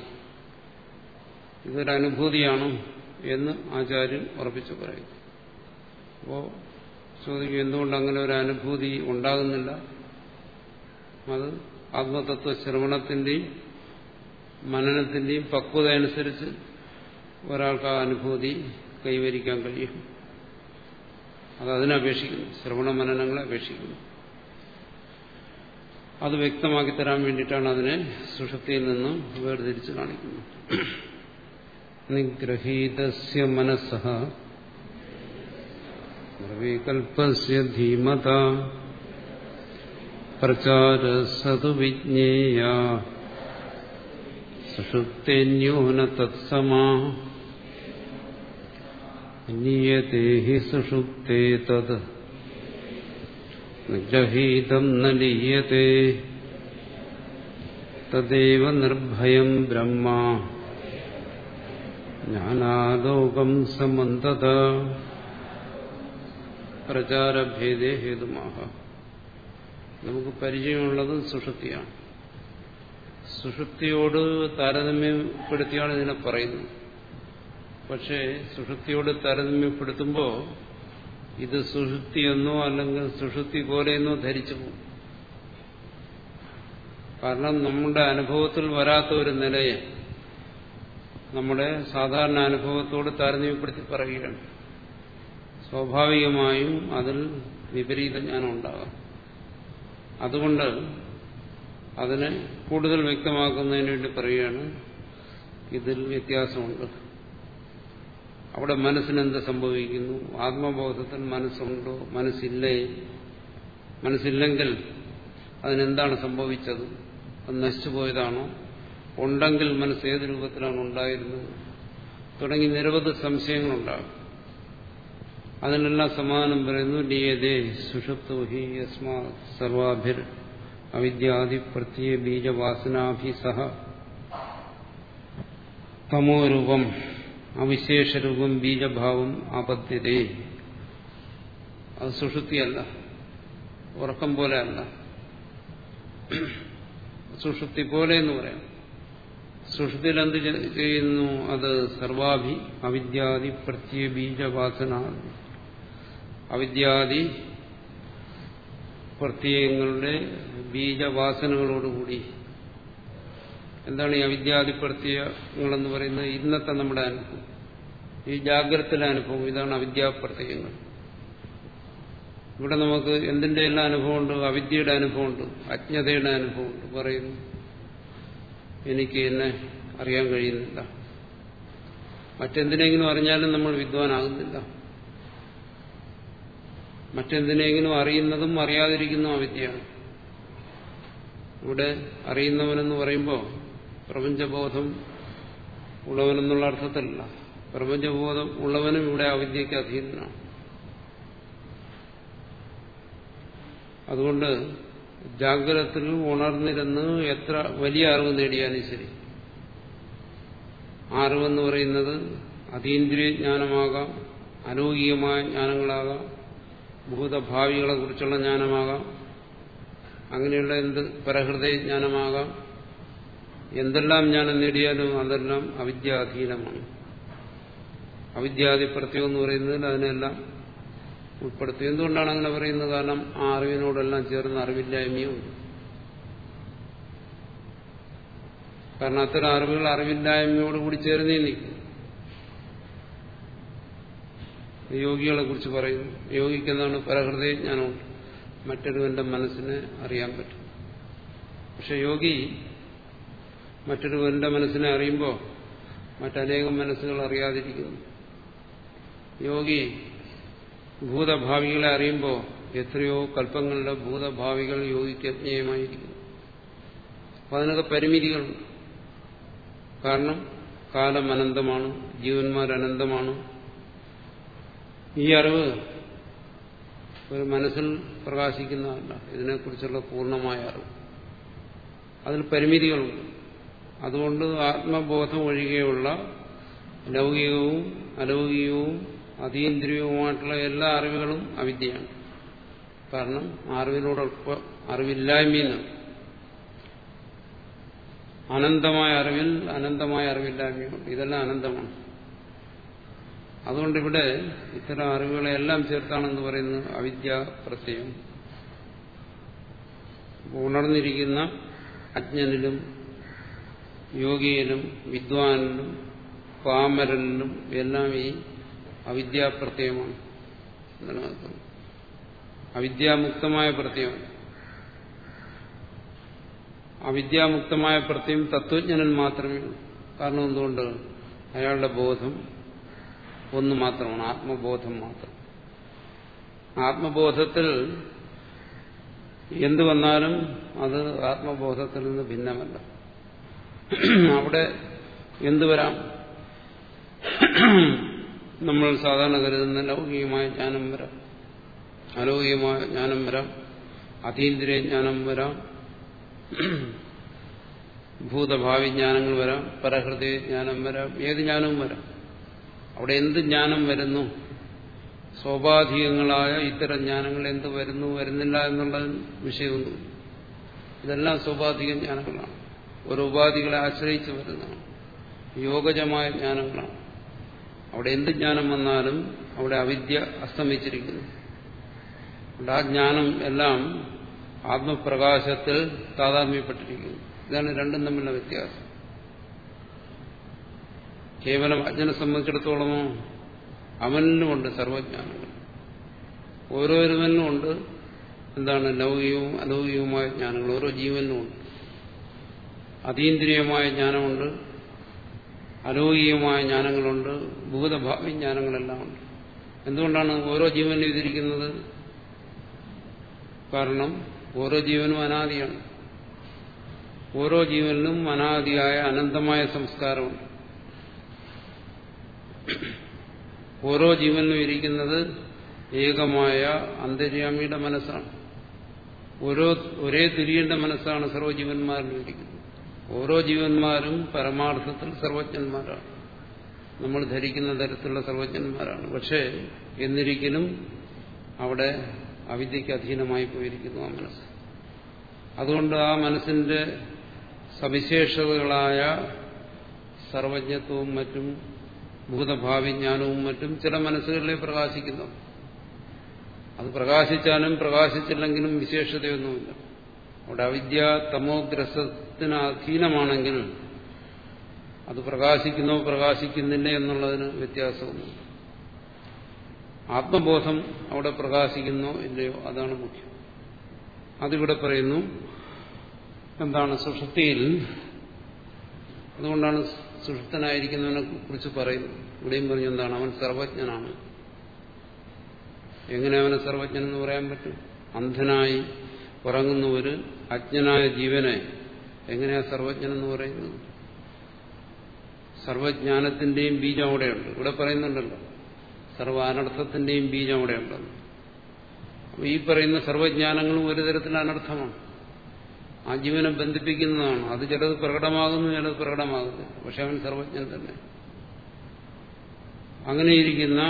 ഇതൊരനുഭൂതിയാണ് എന്ന് ആചാര്യൻ ഉറപ്പിച്ചു പറയും അപ്പോൾ ചോദിക്കും എന്തുകൊണ്ട് അങ്ങനെ ഒരു അനുഭൂതി ഉണ്ടാകുന്നില്ല? അത് ആത്മതത്വ ശ്രവണത്തിന്റെയും മനനത്തിന്റെയും പക്വത അനുസരിച്ച് ഒരാൾക്ക് ആ അനുഭൂതി കൈവരിക്കാൻ കഴിയും. അത് അതിനപേക്ഷിക്കുന്നു. ശ്രവണ മനനങ്ങളെ അപേക്ഷിക്കുന്നു. അത് വ്യക്തമാക്കി തരാൻ വേണ്ടിയിട്ടാണ് അതിനെ സുഷുപ്തിയിൽ നിന്നും വേർതിരിച്ച് കാണിക്കുന്നത്. നിഗ്രഹീതസ്യ മനസ്സ നിർവികൽപ്പസ്യ ധീമത. പ്രചാരസതു വിജ്ഞേയ സുഷുപ്തേന്യൂന തത്സമാ അന്യത്തെ ഹി സുഷുപ്തേ തത് നിഗ്രഹീതം ന ലീയത്തെ തദേവ നിർഭയം ബ്രഹ്മ ജ്ഞാനാലോകം സമന്തത പ്രചാരഭേദേ ഹേതുമാഹ നമുക്ക് പരിചയമുള്ളതും സുഷുപ്തിയാണ്. സുഷുപ്തിയോട് താരതമ്യപ്പെടുത്തിയാണ് ഇതിനെ പറയുന്നത്. പക്ഷേ സുഷുപ്തിയോട് താരതമ്യപ്പെടുത്തുമ്പോൾ ഇത് സുഷുപ്തിയെന്നോ അല്ലെങ്കിൽ സുഷുപ്തി പോലെയെന്നോ ധരിച്ചു പോകും. കാരണം നമ്മുടെ അനുഭവത്തിൽ വരാത്ത ഒരു നിലയെ നമ്മുടെ സാധാരണ അനുഭവത്തോട് താരതമ്യപ്പെടുത്തി പറയുകയാണ്. സ്വാഭാവികമായും അതിൽ വിപരീത ജ്ഞാനം ഉണ്ടാകാം അതുകൊണ്ട് അതിനെ കൂടുതൽ വ്യക്തമാക്കുന്നതിന് വേണ്ടി പറയുകയാണ് ഇതിൽ വ്യത്യാസമുണ്ട്. അവിടെ മനസ്സിനെന്ത് സംഭവിക്കുന്നു? ആത്മബോധത്തിൽ മനസ്സുണ്ടോ? മനസ്സില്ലേ? മനസ്സില്ലെങ്കിൽ അതിനെന്താണ് സംഭവിച്ചത്? അത് നശിച്ചുപോയതാണോ? ഉണ്ടെങ്കിൽ മനസ്സ് ഏത് രൂപത്തിലാണ് ഉണ്ടായിരുന്നത്? തുടങ്ങി നിരവധി സംശയങ്ങളുണ്ടാകും. അതിനെല്ലാം സമാനം പറയുന്നു നിയതേ സുഷുപ്തോ ഹി യസ്മാ സർവാഭിർ അവിദ്യാദി പ്രത്യേക ബീജവാസനാഭി സഹ തമോരൂപം അവിശേഷരൂപം ബീജഭാവം ആപദ്യതേ അത് സുഷുപ്തിയല്ല. ഉറക്കം പോലെ അല്ല. സുഷുപ്തി പോലെ എന്ന് പറയാം. സുഷുപ്തിയിൽ എന്ത് ചെയ്യുന്നു? അത് സർവാഭി അവിദ്യാദി പ്രത്യേക ബീജവാസന. അവിദ്യാദി പ്രത്യയങ്ങളുടെ ബീജവാസനകളോടുകൂടി. എന്താണ് ഈ അവിദ്യാദി പ്രത്യയങ്ങളെന്ന് പറയുന്നത്? ഇന്നത്തെ നമ്മുടെ അനുഭവം. ഈ ജാഗ്രതയിലെ അനുഭവം. ഇതാണ് അവിദ്യാപ്രത്യയങ്ങൾ. ഇവിടെ നമുക്ക് എന്തിന്റെ എല്ലാം അനുഭവമുണ്ട്? അവിദ്യയുടെ അനുഭവമുണ്ട്. അജ്ഞതയുടെ അനുഭവമുണ്ട്. പറയുന്നു എനിക്ക് എന്നെ അറിയാൻ കഴിയുന്നില്ല. മറ്റെന്തിനെങ്കിലും അറിഞ്ഞാലും നമ്മൾ വിദ്വാനാകുന്നില്ല. മറ്റെന്തിനെങ്കിലും അറിയുന്നതും അറിയാതിരിക്കുന്നതും അവിദ്യയാണ്. ഇവിടെ അറിയുന്നവനെന്ന് പറയുമ്പോൾ പ്രപഞ്ചബോധം ഉള്ളവനെന്നുള്ള അർത്ഥത്തിലല്ല. പ്രപഞ്ചബോധം ഉള്ളവനും ഇവിടെ അവിദ്യയ്ക്ക് അധീനനാണ്. അതുകൊണ്ട് ജാഗ്രതത്തിൽ ഉണർന്നിരുന്ന് എത്ര വലിയ അറിവ് നേടിയാലും ശരി. അറിവെന്ന് പറയുന്നത് അതീന്ദ്രിയ ജ്ഞാനമാകാം അലൗകികമായ ജ്ഞാനങ്ങളാകാം ഭൂതഭാവികളെ കുറിച്ചുള്ള ജ്ഞാനമാകാം. അങ്ങനെയുള്ള എന്ത് പരഹൃദയ ജ്ഞാനമാകാം എന്തെല്ലാം ജ്ഞാനം നേടിയാലും അതെല്ലാം അവിദ്യാധീനമാണ്. അവിദ്യാദി പ്രത്യം എന്ന് പറയുന്നതിൽ അതിനെല്ലാം ഉൾപ്പെടുത്തി. എന്തുകൊണ്ടാണ് അങ്ങനെ പറയുന്നത്? കാരണം ആ അറിവിനോടെല്ലാം ചേർന്ന് അറിവില്ലായ്മയുണ്ട് കാരണം അത്തരം അറിവുകൾ അറിവില്ലായ്മയോടുകൂടി ചേർന്നേ നിൽക്കും. യോഗികളെ കുറിച്ച് പറയുന്നു യോഗിക്കുന്നതാണ് പരഹൃദയ ജ്ഞാനമുണ്ട് മറ്റൊരുവന്റെ മനസ്സിനെ അറിയാൻ പറ്റും. പക്ഷെ യോഗി മറ്റൊരുവന്റെ മനസ്സിനെ അറിയുമ്പോൾ മറ്റനേകം മനസ്സുകൾ അറിയാതിരിക്കുന്നു. യോഗി ഭൂതഭാവികളെ അറിയുമ്പോൾ എത്രയോ കൽപ്പങ്ങളുടെ ഭൂതഭാവികൾ യോഗിക്ക് അജ്ഞേയമായിരിക്കുന്നു. അപ്പൊ അതിനൊക്കെ പരിമിതികളുണ്ട്. കാരണം കാലം അനന്തമാണ് ജീവന്മാർ അനന്തമാണ് ഈ അറിവ് ഒരു മനസ്സിൽ പ്രകാശിക്കുന്നതല്ല. ഇതിനെക്കുറിച്ചുള്ള പൂർണമായ അറിവ്. അതിൽ പരിമിതികളുണ്ട്. അതുകൊണ്ട് ആത്മബോധം ഒഴികെയുള്ള ലൗകികവും അലൗകികവും അതീന്ദ്രിയവുമായിട്ടുള്ള എല്ലാ അറിവുകളും അവിദ്യയാണ്. കാരണം അറിവിനോടൊപ്പം അറിവില്ലായ്മയെന്ന് അനന്തമായ അറിവിൽ അനന്തമായ അറിവില്ലായ്മയുണ്ട്. ഇതെല്ലാം അനന്തമാണ്. അതുകൊണ്ടിവിടെ ഇത്തരം അറിവുകളെല്ലാം ചേർത്താണെന്ന് പറയുന്നത് അവിദ്യ പ്രത്യയം. ഉണർന്നിരിക്കുന്ന അജ്ഞനിലും യോഗിയിലും വിദ്വാനിലും പാമരനിലും എല്ലാം ഈ അവിദ്യാപ്രത്യയമാണ് നിലനിൽക്കുന്നത് അവിദ്യാമുക്തമായ പ്രത്യയം. അവിദ്യാമുക്തമായ പ്രത്യം തത്വജ്ഞനൻ മാത്രമേ കാരണം എന്തുകൊണ്ട്? അയാളുടെ ബോധം ഒന്ന് മാത്രമാണ് ആത്മബോധം മാത്രം. ആത്മബോധത്തിൽ എന്തു വന്നാലും അത് ആത്മബോധത്തിൽ നിന്ന് ഭിന്നമല്ല. അവിടെ എന്തു വരാം? നമ്മൾ സാധാരണ കരുതുന്ന ലൗകികമായ ജ്ഞാനം വരാം. അലൗകികമായ ജ്ഞാനം വരാം. അതീന്ദ്രിയ ജ്ഞാനം വരാം. ഭൂതഭാവി ജ്ഞാനങ്ങൾ വരാം. പരഹൃദയ ജ്ഞാനം വരാം. ഏത് ജ്ഞാനവും വരാം. അവിടെ എന്ത് ജ്ഞാനം വരുന്നു? സ്വാഭാവികങ്ങളായ ഇത്തരം ജ്ഞാനങ്ങൾ എന്ത് വരുന്നു വരുന്നില്ല എന്നുള്ള വിഷയമൊന്നും ഇതെല്ലാം സ്വാഭാവിക ജ്ഞാനങ്ങളാണ്. ഓരോ ഉപാധികളെ ആശ്രയിച്ച് വരുന്നതാണ്. യോഗജമായ ജ്ഞാനങ്ങളാണ്. അവിടെ എന്ത് ജ്ഞാനം വന്നാലും അവിടെ അവിദ്യ അസ്തമിച്ചിരിക്കുന്നു. അവിടെ ആ ജ്ഞാനം എല്ലാം ആത്മപ്രകാശത്തിൽ താതാത്മ്യപ്പെട്ടിരിക്കുന്നു. ഇതാണ് രണ്ടും തമ്മിലുള്ള വ്യത്യാസം. കേവലം അജ്ഞനെ സംബന്ധിച്ചിടത്തോളമോ? അവനിലുമുണ്ട് സർവജ്ഞാനങ്ങൾ ഓരോരുവനുമുണ്ട് എന്താണ്? ലൗകികവും അലൗകികവുമായ ജ്ഞാനങ്ങൾ. ഓരോ ജീവനുമുണ്ട് അതീന്ദ്രിയമായ ജ്ഞാനമുണ്ട്. അലൗകികമായ ജ്ഞാനങ്ങളുണ്ട്. ഭൂതഭാവി ജ്ഞാനങ്ങളെല്ലാം ഉണ്ട്. എന്തുകൊണ്ടാണ് ഓരോ ജീവനും ഇതിരിക്കുന്നത്? കാരണം ഓരോ ജീവനും അനാദിയാണ്. ഓരോ ജീവനിലും അനാദിയായ അനന്തമായ സംസ്കാരമുണ്ട്. ഓരോ ജീവനും ഇരിക്കുന്നത് ഏകമായ അന്തര്യാമിയുടെ മനസ്സാണ്. ഓരോ ഒരേ തിരിയേണ്ട മനസ്സാണ് സർവജീവന്മാരിലും ഇരിക്കുന്നത്. ഓരോ ജീവന്മാരും പരമാർത്ഥത്തിൽ സർവജ്ഞന്മാരാണ്. നമ്മൾ ധരിക്കുന്ന തരത്തിലുള്ള സർവജ്ഞന്മാരാണ്. പക്ഷേ എന്നിരിക്കലും അവിടെ അവിദ്യയ്ക്ക് അധീനമായി പോയിരിക്കുന്നു ആ മനസ്സ്. അതുകൊണ്ട് ആ മനസ്സിന്റെ സവിശേഷതകളായ സർവജ്ഞത്വവും മറ്റും ഭൂതഭാവി ജ്ഞാനവും മറ്റും ചില മനസ്സുകളിലെ പ്രകാശിക്കുന്നു. അത് പ്രകാശിച്ചാലും പ്രകാശിച്ചില്ലെങ്കിലും വിശേഷതയൊന്നുമില്ല. അവിടെ അവിദ്യ തമോഗ്രസത്തിന് അധീനമാണെങ്കിൽ അത് പ്രകാശിക്കുന്നോ പ്രകാശിക്കുന്നില്ല എന്നുള്ളതിന് വ്യത്യാസമൊന്നുമില്ല. ആത്മബോധം അവിടെ പ്രകാശിക്കുന്നോ ഇല്ലയോ അതാണ് മുഖ്യം. അതിവിടെ പറയുന്നു എന്താണ് സുഷുപ്തിയിൽ? അതുകൊണ്ടാണ് സുഷൃത്തനായിരിക്കുന്നതിനെ കുറിച്ച് പറയുന്നത്. ഇവിടെയും പറഞ്ഞു എന്താണ്? അവൻ സർവജ്ഞനാണ്. എങ്ങനെ അവനെ സർവജ്ഞൻ എന്ന് പറയാൻ പറ്റും? അന്ധനായി ഉറങ്ങുന്ന ഒരു അജ്ഞനായ ജീവനെ എങ്ങനെയാ സർവജ്ഞൻ എന്ന് പറയുന്നത്? സർവജ്ഞാനത്തിന്റെയും ബീജം അവിടെയുണ്ട്. ഇവിടെ പറയുന്നുണ്ടല്ലോ. സർവ അനർത്ഥത്തിന്റെയും ബീജം അവിടെയുണ്ടെന്ന് അപ്പൊ ഈ പറയുന്ന സർവജ്ഞാനങ്ങളും ഒരു തരത്തിൽ അനർത്ഥമാണ്. ആ ജീവനെ ബന്ധിപ്പിക്കുന്നതാണ്. അത് ചിലത് പ്രകടമാകുന്നു ചിലത് പ്രകടമാകുന്നു പക്ഷെ അവൻ സർവജ്ഞൻ തന്നെ. അങ്ങനെയിരിക്കുന്ന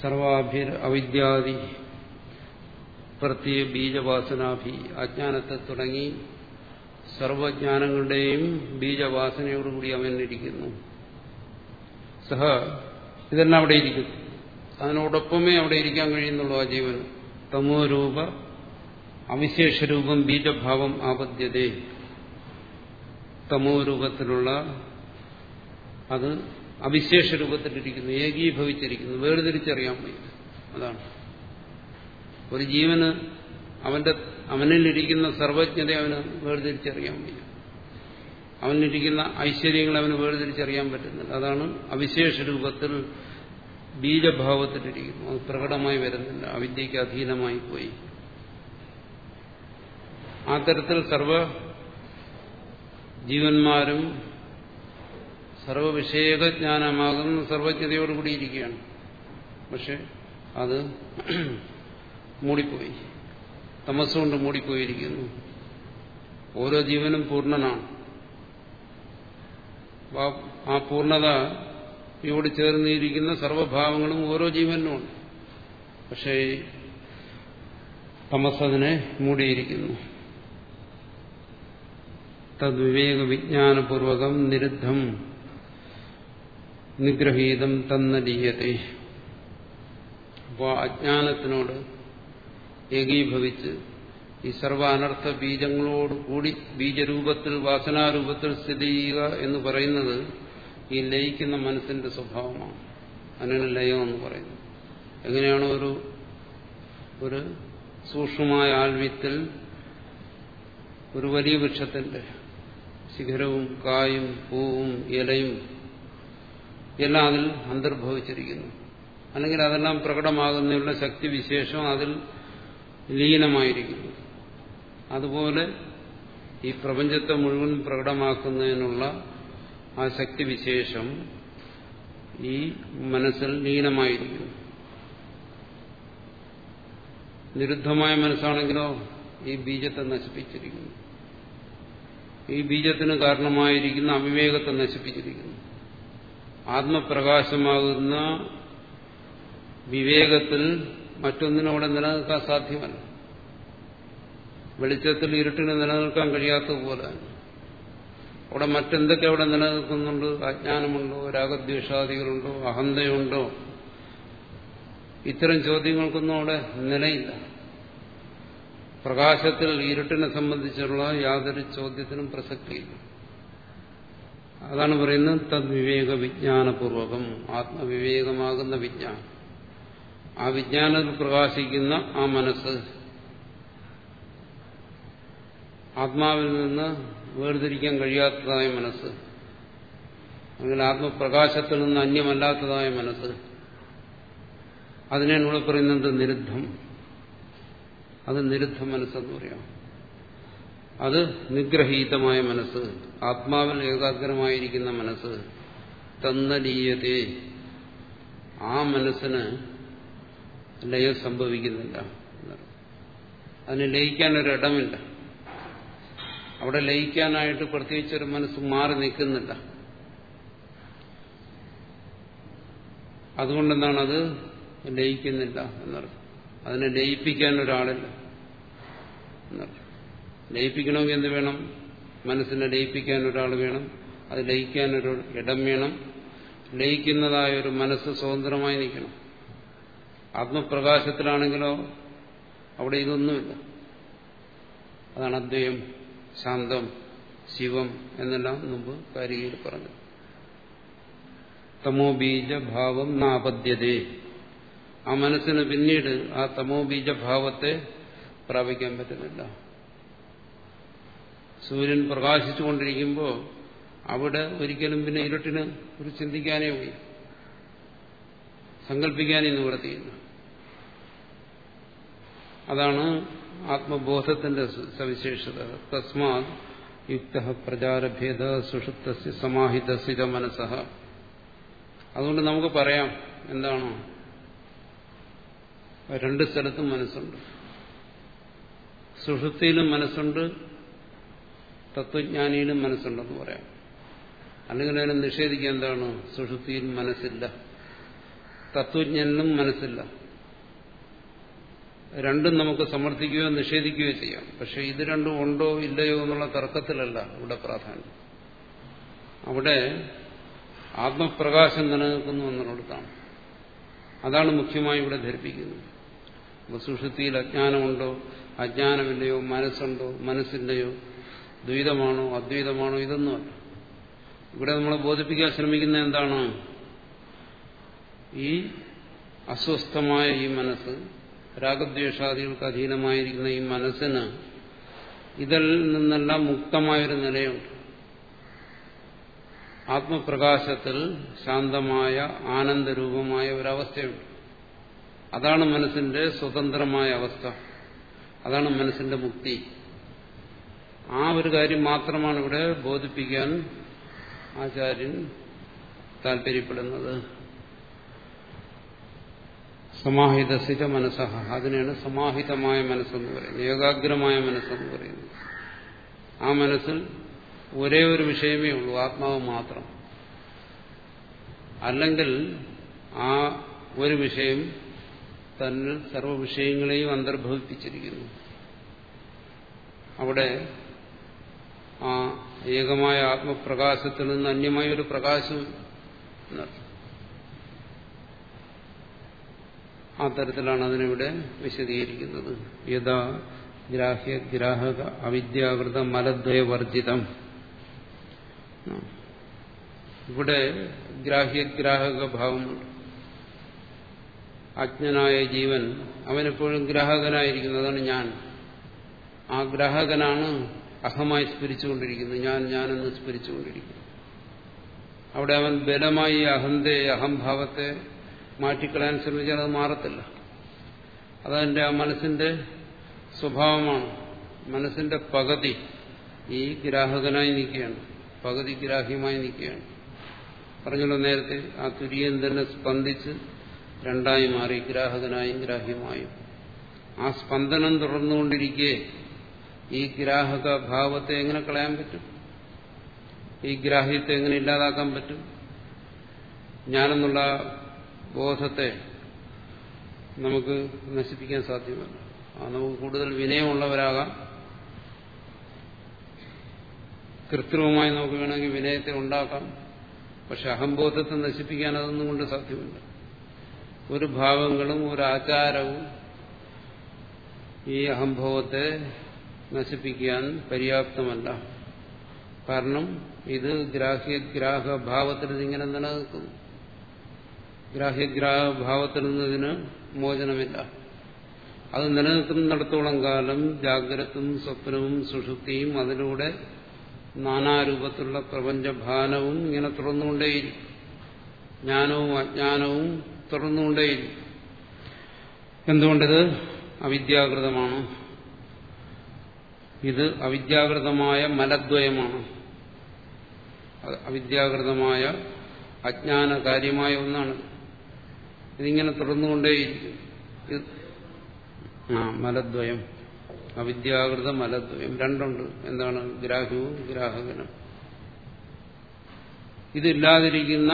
സർവാഭി അവിദ്യാദി പ്രത്യേക ബീജവാസനാഭി അജ്ഞാനത്തെ തുടങ്ങി സർവജ്ഞാനങ്ങളുടെയും ബീജവാസനയോടുകൂടി അവനിരിക്കുന്നു സഹ ഇതെല്ലാം അവിടെ ഇരിക്കുന്നു? അതിനോടൊപ്പമേ അവിടെ ഇരിക്കാൻ കഴിയുന്നുള്ളൂ ആ ജീവൻ. തമോരൂപ അവിശേഷരൂപം ബീജഭാവം ആപദ്യതേ തമോരൂപത്തിലുള്ള അത് അവിശേഷ രൂപത്തിലിരിക്കുന്നു ഏകീഭവിച്ചിരിക്കുന്നു വേർതിരിച്ചറിയാൻ വയ്യ. അതാണ്. ഒരു ജീവന് അവന്റെ അവനിലിരിക്കുന്ന സർവജ്ഞത അവന് വേർതിരിച്ചറിയാൻ വയ്യ. അവനിരിക്കുന്ന ഐശ്വര്യങ്ങൾ അവന് വേർതിരിച്ചറിയാൻ പറ്റുന്നില്ല. അതാണ് അവിശേഷ രൂപത്തിൽ ബീജഭാവത്തിലിരിക്കുന്നു. അത് പ്രകടമായി വരുന്നില്ല. അവിദ്യയ്ക്ക് അധീനമായി പോയി. ആ തരത്തിൽ സർവ ജീവന്മാരും സർവവിഷയകജ്ഞാനമാകുന്ന സർവജ്ഞതയോടുകൂടി ഇരിക്കുകയാണ് പക്ഷെ അത് മൂടിപ്പോയി. തമസ്സുകൊണ്ട് മൂടിപ്പോയിരിക്കുന്നു. ഓരോ ജീവനും പൂർണനാണ്. ആ പൂർണത യോട് ചേർന്നിരിക്കുന്ന സർവഭാവങ്ങളും ഓരോ ജീവനുമുണ്ട് പക്ഷേ തമസ്സതിനെ മൂടിയിരിക്കുന്നു. തദ്വിവേക വിജ്ഞാനപൂർവകം നിരുദ്ധം നിഗ്രഹീതം തന്നലീയത്തെ അപ്പോൾ അജ്ഞാനത്തിനോട് ഏകീഭവിച്ച് ഈ സർവ അനർത്ഥ ബീജങ്ങളോട് കൂടി ബീജരൂപത്തിൽ വാസനാരൂപത്തിൽ സ്ഥിതി ചെയ്യുക എന്ന് പറയുന്നത് ഈ ലയിക്കുന്ന മനസ്സിന്റെ സ്വഭാവമാണ്. അതിനാണ് ലയം എന്ന് പറയുന്നത്. എങ്ങനെയാണ് ഒരു ഒരു സൂക്ഷ്മമായ ആൽവിത്തിൽ ഒരു വലിയ വൃക്ഷത്തിന്റെ ശിഖരവും കായും പൂവും ഇലയും എല്ലാം അതിൽ അന്തർഭവിച്ചിരിക്കുന്നു. അല്ലെങ്കിൽ അതെല്ലാം പ്രകടമാകുന്നതിനുള്ള ശക്തിവിശേഷം അതിൽ ലീനമായിരിക്കുന്നു. അതുപോലെ ഈ പ്രപഞ്ചത്തെ മുഴുവൻ പ്രകടമാക്കുന്നതിനുള്ള ആ ശക്തിവിശേഷം ഈ മനസ്സിൽ ലീനമായിരിക്കുന്നു. നിരുദ്ധമായ മനസ്സാണെങ്കിലോ ഈ ബീജത്തെ നശിപ്പിച്ചിരിക്കുന്നു. ഈ ബീജത്തിന് കാരണമായിരിക്കുന്ന അവിവേകത്തെ നശിപ്പിച്ചിരിക്കുന്നു. ആത്മപ്രകാശമാകുന്ന വിവേകത്തിൽ മറ്റൊന്നിനും അവിടെ നിലനിൽക്കാൻ സാധ്യമല്ല. വെളിച്ചത്തിൽ ഇരുട്ടിന് നിലനിൽക്കാൻ കഴിയാത്തതുപോലെ അവിടെ മറ്റെന്തൊക്കെ അവിടെ നിലനിൽക്കുന്നുണ്ട്? അജ്ഞാനമുണ്ടോ? രാഗദ്വേഷാദികളുണ്ടോ? അഹന്തയുണ്ടോ? ഇത്തരം ചോദ്യങ്ങൾക്കൊന്നും അവിടെ നിലയില്ല. പ്രകാശത്തിൽ ഇരുട്ടിനെ സംബന്ധിച്ചുള്ള യാതൊരു ചോദ്യത്തിനും പ്രസക്തിയില്ല. അതാണ് പറയുന്നത് തദ്വിവേക വിജ്ഞാനപൂർവകം ആത്മവിവേകമാകുന്ന വിജ്ഞാനം. ആ വിജ്ഞാനത്തിൽ പ്രകാശിക്കുന്ന ആ മനസ്സ് ആത്മാവിൽ നിന്ന് വേർതിരിക്കാൻ കഴിയാത്തതായ മനസ്സ് അല്ലെങ്കിൽ ആത്മപ്രകാശത്തിൽ നിന്ന് അന്യമല്ലാത്തതായ മനസ്സ് അതിനെ നമ്മൾ പറയുന്നത് നിരുദ്ധം. അത് നിരുദ്ധ മനസ്സെന്ന് പറയാം. അത് നിഗ്രഹീതമായ മനസ്സ് ആത്മാവിൽ ഏകാഗ്രമായിരിക്കുന്ന മനസ്സ് തന്നലീയതേ. ആ മനസ്സിന് ലയം സംഭവിക്കുന്നില്ല അതിന് ലയിക്കാനൊരിടമില്ല. അവിടെ ലയിക്കാനായിട്ട് പ്രത്യേകിച്ചൊരു മനസ്സ് മാറി നിൽക്കുന്നില്ല. അതുകൊണ്ടെന്താണ് അത് ലയിക്കുന്നില്ല എന്നർത്ഥം അതിനെ ലയിപ്പിക്കാൻ ഒരാളില്ല എന്നർത്ഥം ലയിപ്പിക്കണമെങ്കിൽ എന്ത് വേണം? മനസ്സിനെ ലയിപ്പിക്കാൻ ഒരാൾ വേണം. അത് ലയിക്കാൻ ഒരു ഇടം വേണം. ലയിക്കുന്നതായ ഒരു മനസ്സ് സ്വതന്ത്രമായി നിൽക്കണം. ആത്മപ്രകാശത്തിലാണെങ്കിലോ അവിടെ ഇതൊന്നുമില്ല. അതാണ് അദ്വയം ശാന്തം ശിവം എന്നെല്ലാം മുമ്പ് കാരികയിൽ പറഞ്ഞു തമോ ബീജഭാവം നാപദ്യതേ ആ മനസ്സിന് പിന്നീട് ആ തമോ ബീജഭാവത്തെ പ്രാപിക്കാൻ പറ്റുന്നില്ല. സൂര്യൻ പ്രകാശിച്ചുകൊണ്ടിരിക്കുമ്പോൾ അവിടെ ഒരിക്കലും പിന്നെ ഇരുട്ടിന് ഒരു ചിന്തിക്കാനേ വയ്യ. സങ്കല്പിക്കാനേ നിവർത്തിയില്ല അതാണ് ആത്മബോധത്തിന്റെ സവിശേഷത. തസ്മാ യുക്ത പ്രചാരഭേദ സുഷുപ്ത സമാഹിതസിത മനസ്സഹ അതുകൊണ്ട് നമുക്ക് പറയാം എന്താണോ? രണ്ട് സ്ഥലത്തും മനസ്സുണ്ട്. സുഷുപ്തിയിലും മനസ്സുണ്ട് തത്വജ്ഞാനിയിലും മനസ്സുണ്ടെന്ന് പറയാം. അല്ലെങ്കിൽ അതിനെ നിഷേധിക്കുക എന്താണ്? സുഷുപ്തിയിൽ മനസ്സില്ല. തത്വജ്ഞനിലും മനസ്സില്ല. രണ്ടും നമുക്ക് സമർത്ഥിക്കുകയോ നിഷേധിക്കുകയോ ചെയ്യാം. പക്ഷെ ഇത് രണ്ടും ഉണ്ടോ ഇല്ലയോ എന്നുള്ള തർക്കത്തിലല്ല ഇവിടെ പ്രാധാന്യം. അവിടെ ആത്മപ്രകാശം നിലനിൽക്കുന്നു എന്നുള്ളിടത്താണ് അതാണ് മുഖ്യമായി ഇവിടെ ധരിപ്പിക്കുന്നത്. അപ്പോൾ സുഷുതിയിൽ അജ്ഞാനമുണ്ടോ? അജ്ഞാനമില്ലയോ? മനസ്സുണ്ടോ? മനസ്സില്ലയോ? ദ്വൈതമാണോ അദ്വൈതമാണോ ഇതൊന്നുമല്ല ഇവിടെ നമ്മൾ ബോധിപ്പിക്കാൻ ശ്രമിക്കുന്ന എന്താണ്? ഈ അസ്വസ്ഥമായ ഈ മനസ്സ് രാഗദ്വേഷാദികൾക്ക് അധീനമായിരിക്കുന്ന ഈ മനസ്സിന് ഇതിൽ നിന്നെല്ലാം മുക്തമായൊരു നിലയുണ്ട്. ആത്മപ്രകാശത്തിൽ ശാന്തമായ ആനന്ദരൂപമായ ഒരവസ്ഥയുണ്ട്. അതാണ് മനസ്സിന്റെ സ്വതന്ത്രമായ അവസ്ഥ. അതാണ് മനസ്സിന്റെ മുക്തി. ആ ഒരു കാര്യം മാത്രമാണ് ഇവിടെ ബോധിപ്പിക്കാൻ ആചാര്യൻ താല്പര്യപ്പെടുന്നത്. സമാഹിതസിത മനസ്സഹ അതിനെയാണ് സമാഹിതമായ മനസ്സെന്ന് പറയുന്നത്. ഏകാഗ്രമായ മനസ്സെന്ന് പറയുന്നത്. ആ മനസ്സിൽ ഒരേ ഒരു വിഷയമേ ഉള്ളൂ ആത്മാവ് മാത്രം. അല്ലെങ്കിൽ ആ ഒരു വിഷയം തന്നിൽ സർവ വിഷയങ്ങളെയും അന്തർഭവിപ്പിച്ചിരിക്കുന്നു. അവിടെ ആ ഏകമായ ആത്മപ്രകാശത്തിൽ നിന്ന് അന്യമായ ഒരു പ്രകാശം ആ തരത്തിലാണ് അതിനിവിടെ വിശദീകരിക്കുന്നത്. യഥാ ഗ്രാഹ്യ ഗ്രാഹക അവിദ്യാകൃത മലദ്വയവർജിതം ഇവിടെ ഗ്രാഹ്യഗ്രാഹക ഭാവമുണ്ട്. അജ്ഞനായ ജീവൻ അവനെപ്പോഴും ഗ്രാഹകനായിരിക്കുന്നു അതാണ് ഞാൻ. ആ ഗ്രാഹകനാണ് അഹമായി സ്മരിച്ചുകൊണ്ടിരിക്കുന്നു ഞാൻ ഞാനെന്ന് സ്മരിച്ചുകൊണ്ടിരിക്കുന്നു അവിടെ അവൻ ബലമായി അഹന്തയെ അഹംഭാവത്തെ മാറ്റിക്കളയാൻ ശ്രമിച്ചാൽ അത് മാറത്തില്ല. അതതിന്റെ ആ മനസ്സിന്റെ സ്വഭാവമാണ്. മനസ്സിന്റെ പകുതി ഈ ഗ്രാഹകനായി നിൽക്കുകയാണ്. പകുതി ഗ്രാഹ്യമായി നിൽക്കുകയാണ്. പറഞ്ഞല്ലോ നേരത്തെ ആ തുര്യൻ തന്നെ സ്പന്ദിച്ച് രണ്ടായി മാറി ഗ്രാഹകനായും ഗ്രാഹ്യമായും. ആ സ്പന്ദനം തുടർന്നുകൊണ്ടിരിക്കെ ഈ ഗ്രാഹക ഭാവത്തെ എങ്ങനെ കളയാൻ പറ്റും? ഈ ഗ്രാഹ്യത്തെ എങ്ങനെ ഇല്ലാതാക്കാൻ പറ്റും? ഞാനെന്നുള്ള ബോധത്തെ നമുക്ക് നശിപ്പിക്കാൻ സാധ്യമല്ല. ആ നമുക്ക് കൂടുതൽ വിനയമുള്ളവരാകാം. കൃത്രിമമായി നമുക്ക് വേണമെങ്കിൽ വിനയത്തെ ഉണ്ടാക്കാം. പക്ഷെ അഹംബോധത്തെ നശിപ്പിക്കാൻ അതൊന്നും കൊണ്ട് സാധ്യമല്ല. ഒരു ഭാവങ്ങളും ഒരു ആചാരവും ഈ അഹംഭവത്തെ നശിപ്പിക്കാൻ പര്യാപ്തമല്ല. കാരണം ഇത് ഗ്രാഹ്യഗ്രാഹ ഭാവത്തിൽ ഇതിങ്ങനെ നിലനിൽക്കുന്നു. ഗ്രാഹ്യഗ്രാഹ ഭാവത്തിൽ നിന്നതിന് മോചനമില്ല. അത് നിലനിൽക്കുന്നിടത്തോളം കാലം ജാഗ്രതും സ്വപ്നവും സുഷുപ്തിയും അതിലൂടെ നാനാരൂപത്തിലുള്ള പ്രപഞ്ചഭാനവും ഇങ്ങനെ തുറന്നുകൊണ്ടേയിരിക്കും. ജ്ഞാനവും അജ്ഞാനവും തുറന്നുകൊണ്ടേയിരിക്കും. എന്തുകൊണ്ടിത് അവിദ്യാകൃതമാണ്. ഇത് അവിദ്യാകൃതമായ മലദ്വയമാണ് അവിദ്യാകൃതമായ അജ്ഞാന കാര്യമായ ഒന്നാണ്. ഇതിങ്ങനെ തുടർന്നുകൊണ്ടേയിരിക്കും. ആ മലദ്വയം അവിദ്യാകൃത മലദ്വയം രണ്ടുണ്ട്. എന്താണ്? ഗ്രാഹ്യവും ഗ്രാഹകനും. ഇതില്ലാതിരിക്കുന്ന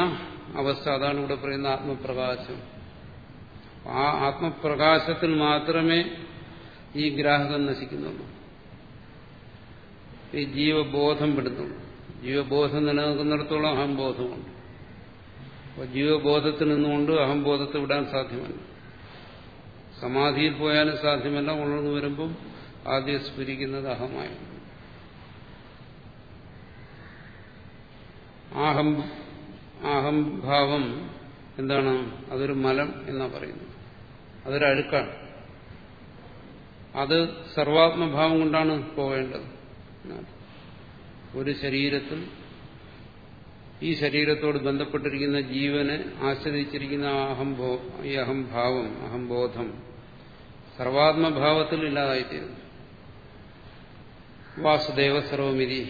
അവസ്ഥ അതാണ് ഇവിടെ പറയുന്ന ആത്മപ്രകാശം. ആ ആത്മപ്രകാശത്തിൽ മാത്രമേ ഈ ഗ്രാഹകം നശിക്കുന്നുള്ളൂ. ഈ ജീവബോധം പെടുത്തും ജീവബോധം നിലനിൽക്കുന്നിടത്തോളം അഹംബോധമുണ്ട്. അപ്പോൾ ജീവബോധത്തിൽ നിന്നുകൊണ്ട് അഹംബോധത്തെ വിടാൻ സാധ്യമല്ല. സമാധിയിൽ പോയാലും സാധ്യമല്ല. ഉണർന്നു വരുമ്പം ആദ്യം സ്ഫുരിക്കുന്നത് അഹമായി ആഹം അഹംഭാവം എന്താണ്? അതൊരു മലം എന്നാ പറയുന്നത്. അതൊരഴുക്കാണ്. അത് സർവാത്മഭാവം കൊണ്ടാണ് പോവേണ്ടത് ഒരു ശരീരത്തിൽ ഈ ശരീരത്തോട് ബന്ധപ്പെട്ടിരിക്കുന്ന ജീവനെ ആശ്രയിച്ചിരിക്കുന്ന അഹംബോ ഈ അഹംഭാവം അഹംബോധം സർവാത്മഭാവത്തിൽ ഇല്ലാതായിത്തീരുന്നു വാസുദേവ സർവമിതി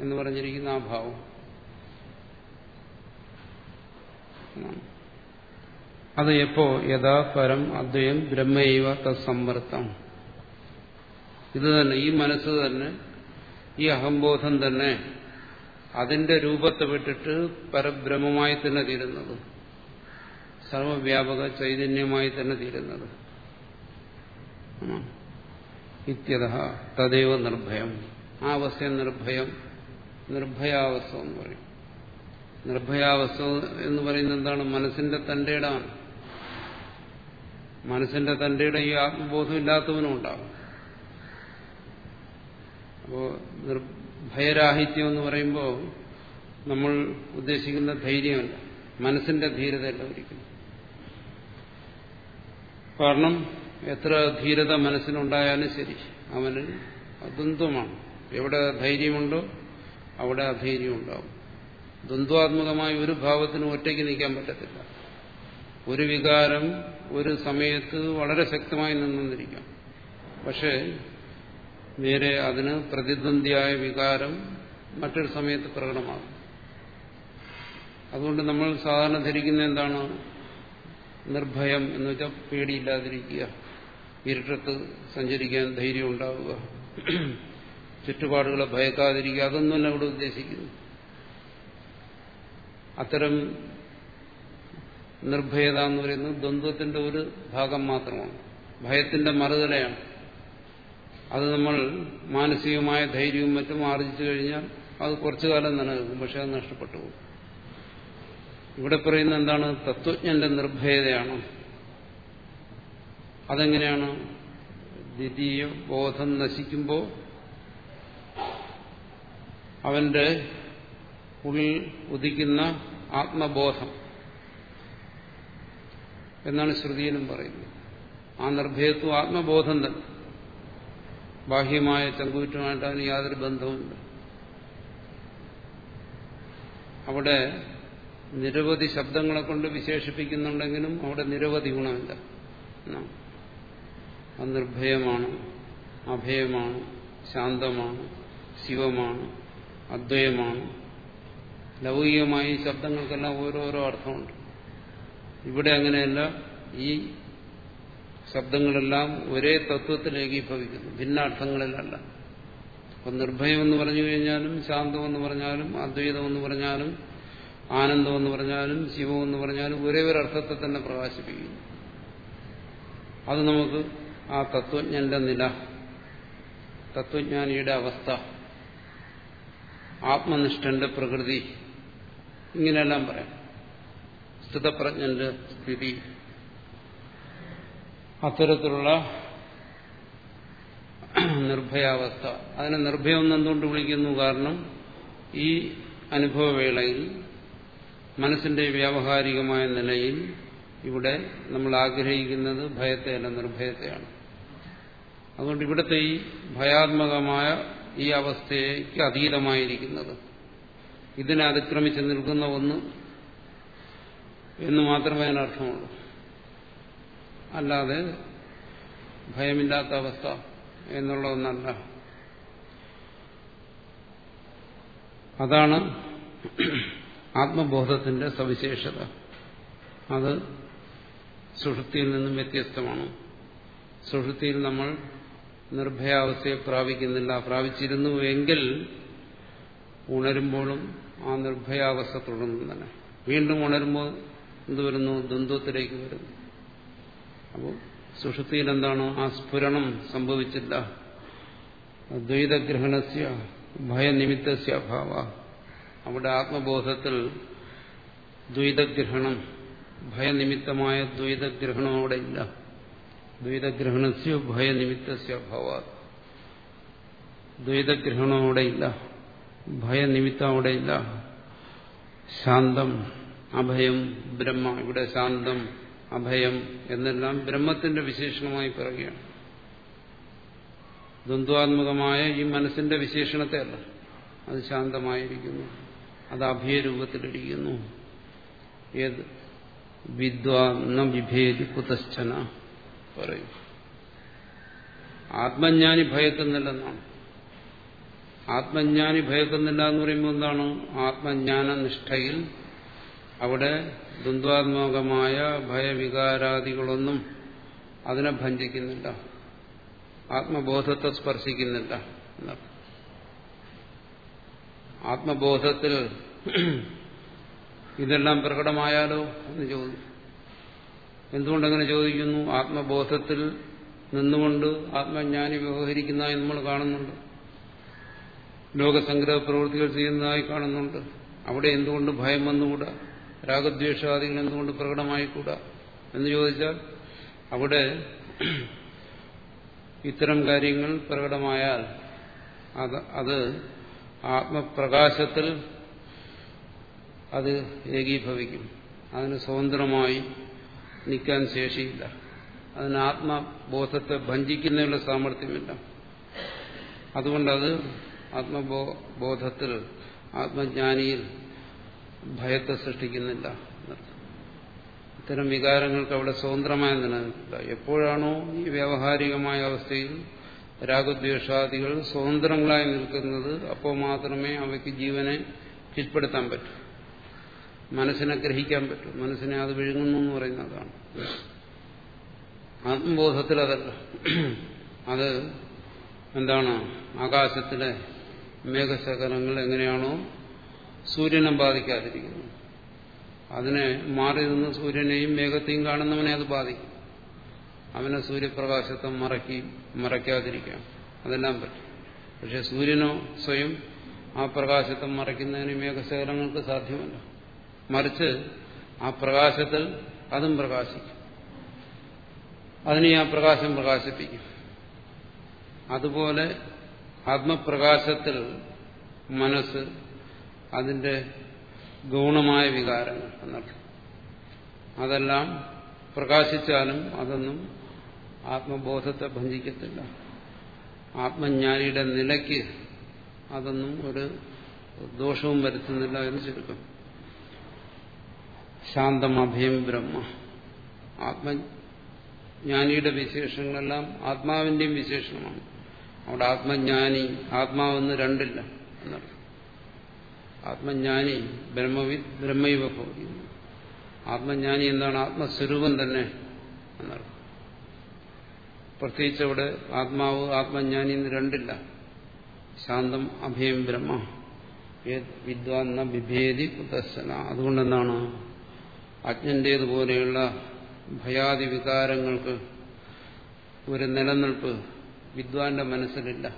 എന്ന് പറഞ്ഞിരിക്കുന്ന ആ ഭാവം. അത് എപ്പോ? യഥാ പരം അദ്വയം ബ്രഹ്മൈവ തത്സമ്മർത്തം ഇത് തന്നെ ഈ മനസ്സ് തന്നെ ഈ അഹംബോധം തന്നെ അതിന്റെ രൂപത്തെ വിട്ടിട്ട് പരബ്രഹ്മമായി തന്നെ തീരുന്നത്. സർവവ്യാപക ചൈതന്യമായി തന്നെ തീരുന്നത്. ഇത്യത തദൈവ നിർഭയം. ആ അവസ്ഥ നിർഭയം നിർഭയാവസ്ഥ എന്ന് പറയും. നിർഭയാവസ്ഥ എന്ന് പറയുന്നത് എന്താണ്? മനസ്സിന്റെ തന്റെ ഇടമാണ് മനസ്സിന്റെ തന്റെ ഇടം ഈ ആത്മബോധം ഇല്ലാത്തവനും ഉണ്ടാകും. അപ്പോ ഭയരാഹിത്യം എന്ന് പറയുമ്പോൾ നമ്മൾ ഉദ്ദേശിക്കുന്ന ധൈര്യമല്ല. മനസ്സിന്റെ ധീരതയല്ല ഒരിക്കലും. കാരണം എത്ര ധീരത മനസ്സിനുണ്ടായാലും ശരി അവന് ദ്വന്ദ്വമാണ് എവിടെ ധൈര്യമുണ്ടോ അവിടെ അധൈര്യം ഉണ്ടാവും ദ്വന്ദ്വാത്മകമായ ഒരു ഭാവത്തിനും ഒറ്റയ്ക്ക് നിൽക്കാൻ പറ്റത്തില്ല. ഒരു വികാരം ഒരു സമയത്ത് വളരെ ശക്തമായി നിന്നിരിക്കാം പക്ഷേ നേരെ അതിന് പ്രതിദ്വന്ദിയായ വികാരം മറ്റൊരു സമയത്ത് പ്രകടമാകും. അതുകൊണ്ട് നമ്മൾ സാധാരണ ധരിക്കുന്ന എന്താണ്? നിർഭയം എന്ന് വെച്ചാൽ പേടിയില്ലാതിരിക്കുക ഇരുട്ടത്ത് സഞ്ചരിക്കാൻ ധൈര്യം ഉണ്ടാവുക ചുറ്റുപാടുകളെ ഭയക്കാതിരിക്കുക അതൊന്നുമല്ല ഇവിടെ ഉദ്ദേശിക്കുന്നു. അത്തരം നിർഭയത എന്ന് പറയുന്നത് ദ്വന്ദ്വത്തിന്റെ ഒരു ഭാഗം മാത്രമാണ്. ഭയത്തിന്റെ മറുതലയാണ്. അത് നമ്മൾ മാനസികമായ ധൈര്യവും മറ്റും ആർജിച്ചു കഴിഞ്ഞാൽ അത് കുറച്ചു കാലം നിലനിൽക്കും പക്ഷെ അത് നഷ്ടപ്പെട്ടു പോകും. ഇവിടെ പറയുന്ന എന്താണ്? തത്വജ്ഞന്റെ നിർഭയതയാണ്. അതെങ്ങനെയാണ്? ദ്വിതീയ ബോധം നശിക്കുമ്പോൾ അവന്റെ ഉള്ളിൽ ഉദിക്കുന്ന ആത്മബോധം എന്നാണ് ശ്രുതിയിലും പറയുന്നത്. ആ നിർഭയത്വം ആത്മബോധം തന്നെ. ബാഹ്യമായ ചങ്കൂറ്റുമായിട്ട് അതിന് യാതൊരു ബന്ധവുമില്ല. അവിടെ നിരവധി ശബ്ദങ്ങളെ കൊണ്ട് വിശേഷിപ്പിക്കുന്നുണ്ടെങ്കിലും അവിടെ നിരവധി ഗുണമില്ല. അത് നിർഭയമാണ് അഭയമാണ് ശാന്തമാണ് ശിവമാണ് അദ്വയമാണ്. ലൗകികമായ ശബ്ദങ്ങൾക്കെല്ലാം ഓരോരോ അർത്ഥമുണ്ട്. ഇവിടെ അങ്ങനെയല്ല. ഈ ശബ്ദങ്ങളെല്ലാം ഒരേ തത്വത്തിൽ ഏകീഭവിക്കുന്നു ഭിന്നാർത്ഥങ്ങളിലല്ല അപ്പം നിർഭയം എന്ന് പറഞ്ഞു കഴിഞ്ഞാലും ശാന്തം എന്ന് പറഞ്ഞാലും അദ്വൈതം എന്ന് പറഞ്ഞാലും ആനന്ദം എന്ന് പറഞ്ഞാലും ശിവം എന്ന് പറഞ്ഞാലും ഒരേ ഒരു അർത്ഥത്തെ തന്നെ പ്രകാശിപ്പിക്കുന്നു. അത് നമുക്ക് ആ തത്വജ്ഞന്റെ നില തത്വജ്ഞാനിയുടെ അവസ്ഥ ആത്മനിഷ്ഠന്റെ പ്രകൃതി ഇങ്ങനെയെല്ലാം പറയാം. സ്ഥിതപ്രജ്ഞന്റെ സ്ഥിതി അത്തരത്തിലുള്ള നിർഭയാവസ്ഥ. അതിനെ നിർഭയം എന്തുകൊണ്ട് വിളിക്കുന്നു? കാരണം ഈ അനുഭവവേളയിൽ മനസ്സിന്റെ വ്യാവഹാരികമായ നിലയിൽ ഇവിടെ നമ്മൾ ആഗ്രഹിക്കുന്നത് ഭയത്തെയല്ല നിർഭയത്തെയാണ്. അതുകൊണ്ട് ഇവിടുത്തെ ഈ ഭയാത്മകമായ ഈ അവസ്ഥയ്ക്ക് അതീതമായിരിക്കുന്നത്. ഇതിനെ അതിക്രമിച്ച് നിൽക്കുന്ന ഒന്ന് എന്ന് മാത്രമേ അതിനർത്ഥമുള്ളൂ. അല്ലാതെ ഭയമില്ലാത്ത അവസ്ഥ എന്നുള്ള ഒന്നല്ല. അതാണ് ആത്മബോധത്തിന്റെ സവിശേഷത. അത് സുഷുപ്തിയിൽ നിന്നും വ്യത്യസ്തമാണ്. സുഷുപ്തിയിൽ നമ്മൾ നിർഭയാവസ്ഥയെ പ്രാപിക്കുന്നില്ല. പ്രാപിച്ചിരുന്നു എങ്കിൽ ഉണരുമ്പോഴും ആ നിർഭയാവസ്ഥ തുടർന്നു തന്നെ. വീണ്ടും ഉണരുമ്പോൾ എന്ത് വരുന്നു? ദ്വന്ദ്വത്തിലേക്ക് വരുന്നു. അപ്പോൾ സുഷുതിയിൽ എന്താണ് ആ സ്ഫുരണം സംഭവിച്ചില്ല. ദ്വൈതഗ്രഹണസ്യ ഭയനിമിത്തസ്യ അഭാവ അവിടെ ആത്മബോധത്തിൽ ദ്വൈതഗ്രഹണം ഭയനിമിത്തമായ ദ്വൈതഗ്രഹണം അവിടെ ഇല്ല. ദ്വൈതഗ്രഹണസ്യ ഭയനിമിത്തസ്യ അഭാവ ദ്വൈതഗ്രഹണം അവിടെ ഇല്ല. ഭയനിമിത്തം അവിടെ ഇല്ല. ശാന്തം അഭയം ബ്രഹ്മ. ഇവിടെ ശാന്തം അഭയം എന്നെല്ലാം ബ്രഹ്മത്തിന്റെ വിശേഷണമായി പറയുകയാണ്. ദ്വന്ദ്വാത്മകമായ ഈ മനസ്സിന്റെ വിശേഷണത്തെ അല്ല അത് ശാന്തമായിരിക്കുന്നു. അത് അഭയരൂപത്തിലിരിക്കുന്നു. ഏത്? വിദ്വാന്ന വിഭേദി കുതശ്ചന പറയും. ആത്മജ്ഞാനി ഭയക്കുന്നില്ലെന്നാണ്. ആത്മജ്ഞാനി ഭയക്കുന്നില്ല എന്ന് പറയുമ്പോൾ എന്താണ്? ആത്മജ്ഞാന നിഷ്ഠയിൽ അവിടെ ദ്വന്ദ്വാത്മകമായ ഭയവികാരാദികളൊന്നും അതിനെ ഭഞ്ചിക്കുന്നില്ല. ആത്മബോധത്തെ സ്പർശിക്കുന്നില്ല. ആത്മബോധത്തിൽ ഇതെല്ലാം പ്രകടമായാലോ എന്ന് ചോദിച്ചു. എന്തുകൊണ്ടങ്ങനെ ചോദിക്കുന്നു? ആത്മബോധത്തിൽ നിന്നുകൊണ്ട് ആത്മജ്ഞാനി വ്യവഹരിക്കുന്നതായി നമ്മൾ കാണുന്നുണ്ട്. ലോകസംഗ്രഹ പ്രവൃത്തികൾ ചെയ്യുന്നതായി കാണുന്നുണ്ട്. അവിടെ എന്തുകൊണ്ട് ഭയം വന്നുകൂടാ? രാഗദ്വേഷാദികൾ എന്തുകൊണ്ട് പ്രകടമായിക്കൂടാ എന്ന് ചോദിച്ചാൽ അവിടെ ഇത്തരം കാര്യങ്ങൾ പ്രകടമായാൽ അത് അത് ആത്മപ്രകാശത്തിൽ അത് ഏകീഭവിക്കും. അതിന് സ്വതന്ത്രമായി നിൽക്കാൻ ശേഷിയില്ല. അതിന് ആത്മബോധത്തെ ഭഞ്ചിക്കുന്നതിനുള്ള സാമർഥ്യമില്ല. അതുകൊണ്ടത് ആത്മബോധത്തിൽ ആത്മജ്ഞാനിയിൽ ഭയത്തെ സൃഷ്ടിക്കുന്നില്ല ഇത്തരം വികാരങ്ങൾക്ക് അവിടെ സ്വതന്ത്രമായി നിലനിൽക്കില്ല എപ്പോഴാണോ ഈ വ്യാവഹാരികമായ അവസ്ഥയിൽ രാഗദ്വേഷാദികൾ സ്വതന്ത്രങ്ങളായി നിൽക്കുന്നത് അപ്പോൾ മാത്രമേ അവയ്ക്ക് ജീവനെ കീഴ്പ്പെടുത്താൻ പറ്റൂ. മനസ്സിനെ ഗ്രഹിക്കാൻ പറ്റൂ. മനസ്സിനെ അത് വിഴുങ്ങുന്നു എന്ന് പറയുന്നതാണ് ആത്മബോധത്തിൽ അതല്ല. അത് എന്താണ്? ആകാശത്തിലെ മേഘശകലങ്ങൾ എങ്ങനെയാണോ സൂര്യനെ ബാധിക്കാതിരിക്കുന്നു. അതിനെ മാറി നിന്ന് സൂര്യനെയും മേഘത്തെയും കാണുന്നവനെ അത് ബാധിക്കും. അവനെ സൂര്യപ്രകാശത്തെ മറക്കി മറയ്ക്കാതിരിക്കാം. അതെല്ലാം പറ്റും. പക്ഷെ സൂര്യനോ സ്വയം ആ പ്രകാശത്തെ മറയ്ക്കുന്നതിന് മേഘശേഖരങ്ങൾക്ക് സാധ്യമല്ല. മറിച്ച് ആ പ്രകാശത്തിൽ അതും പ്രകാശിക്കും. അതിനെ ആ പ്രകാശം പ്രകാശിപ്പിക്കും. അതുപോലെ ആത്മപ്രകാശത്തിൽ മനസ്സ് അതിന്റെ ഗൗണമായ വികാരങ്ങൾ എന്നർത്ഥം. അതെല്ലാം പ്രകാശിച്ചാലും അതൊന്നും ആത്മബോധത്തെ ഭഞ്ചിക്കത്തില്ല. ആത്മജ്ഞാനിയുടെ നിലയ്ക്ക് അതൊന്നും ഒരു ദോഷവും വരുത്തുന്നില്ല എന്ന് ചുരുക്കം. ശാന്തമഭയം ബ്രഹ്മ. ആത്മജ്ഞാനിയുടെ വിശേഷങ്ങളെല്ലാം ആത്മാവിന്റെയും വിശേഷണമാണ്. അവിടെ ആത്മജ്ഞാനി ആത്മാവെന്ന് രണ്ടില്ല എന്നർത്ഥം. ആത്മജ്ഞാനി ബ്രഹ്മവിദ് ബ്രഹ്മൈവ ഭവിക്കുന്നു ആത്മജ്ഞാനി എന്താണ്? ആത്മസ്വരൂപം തന്നെ എന്നർത്ഥം. പ്രത്യേകിച്ച് അവിടെ ആത്മാവ് ആത്മജ്ഞാനി എന്ന് രണ്ടില്ല. ശാന്തം അഭയം ബ്രഹ്മ. വിദ്വാന്ന ബിഭേദി കുതസ്സന അതുകൊണ്ടെന്താണ്? അജ്ഞന്റേതുപോലെയുള്ള ഭയാദി വികാരങ്ങൾക്ക് ഒരു നിലനിൽപ്പ് വിദ്വാന്റെ മനസ്സിലില്ല.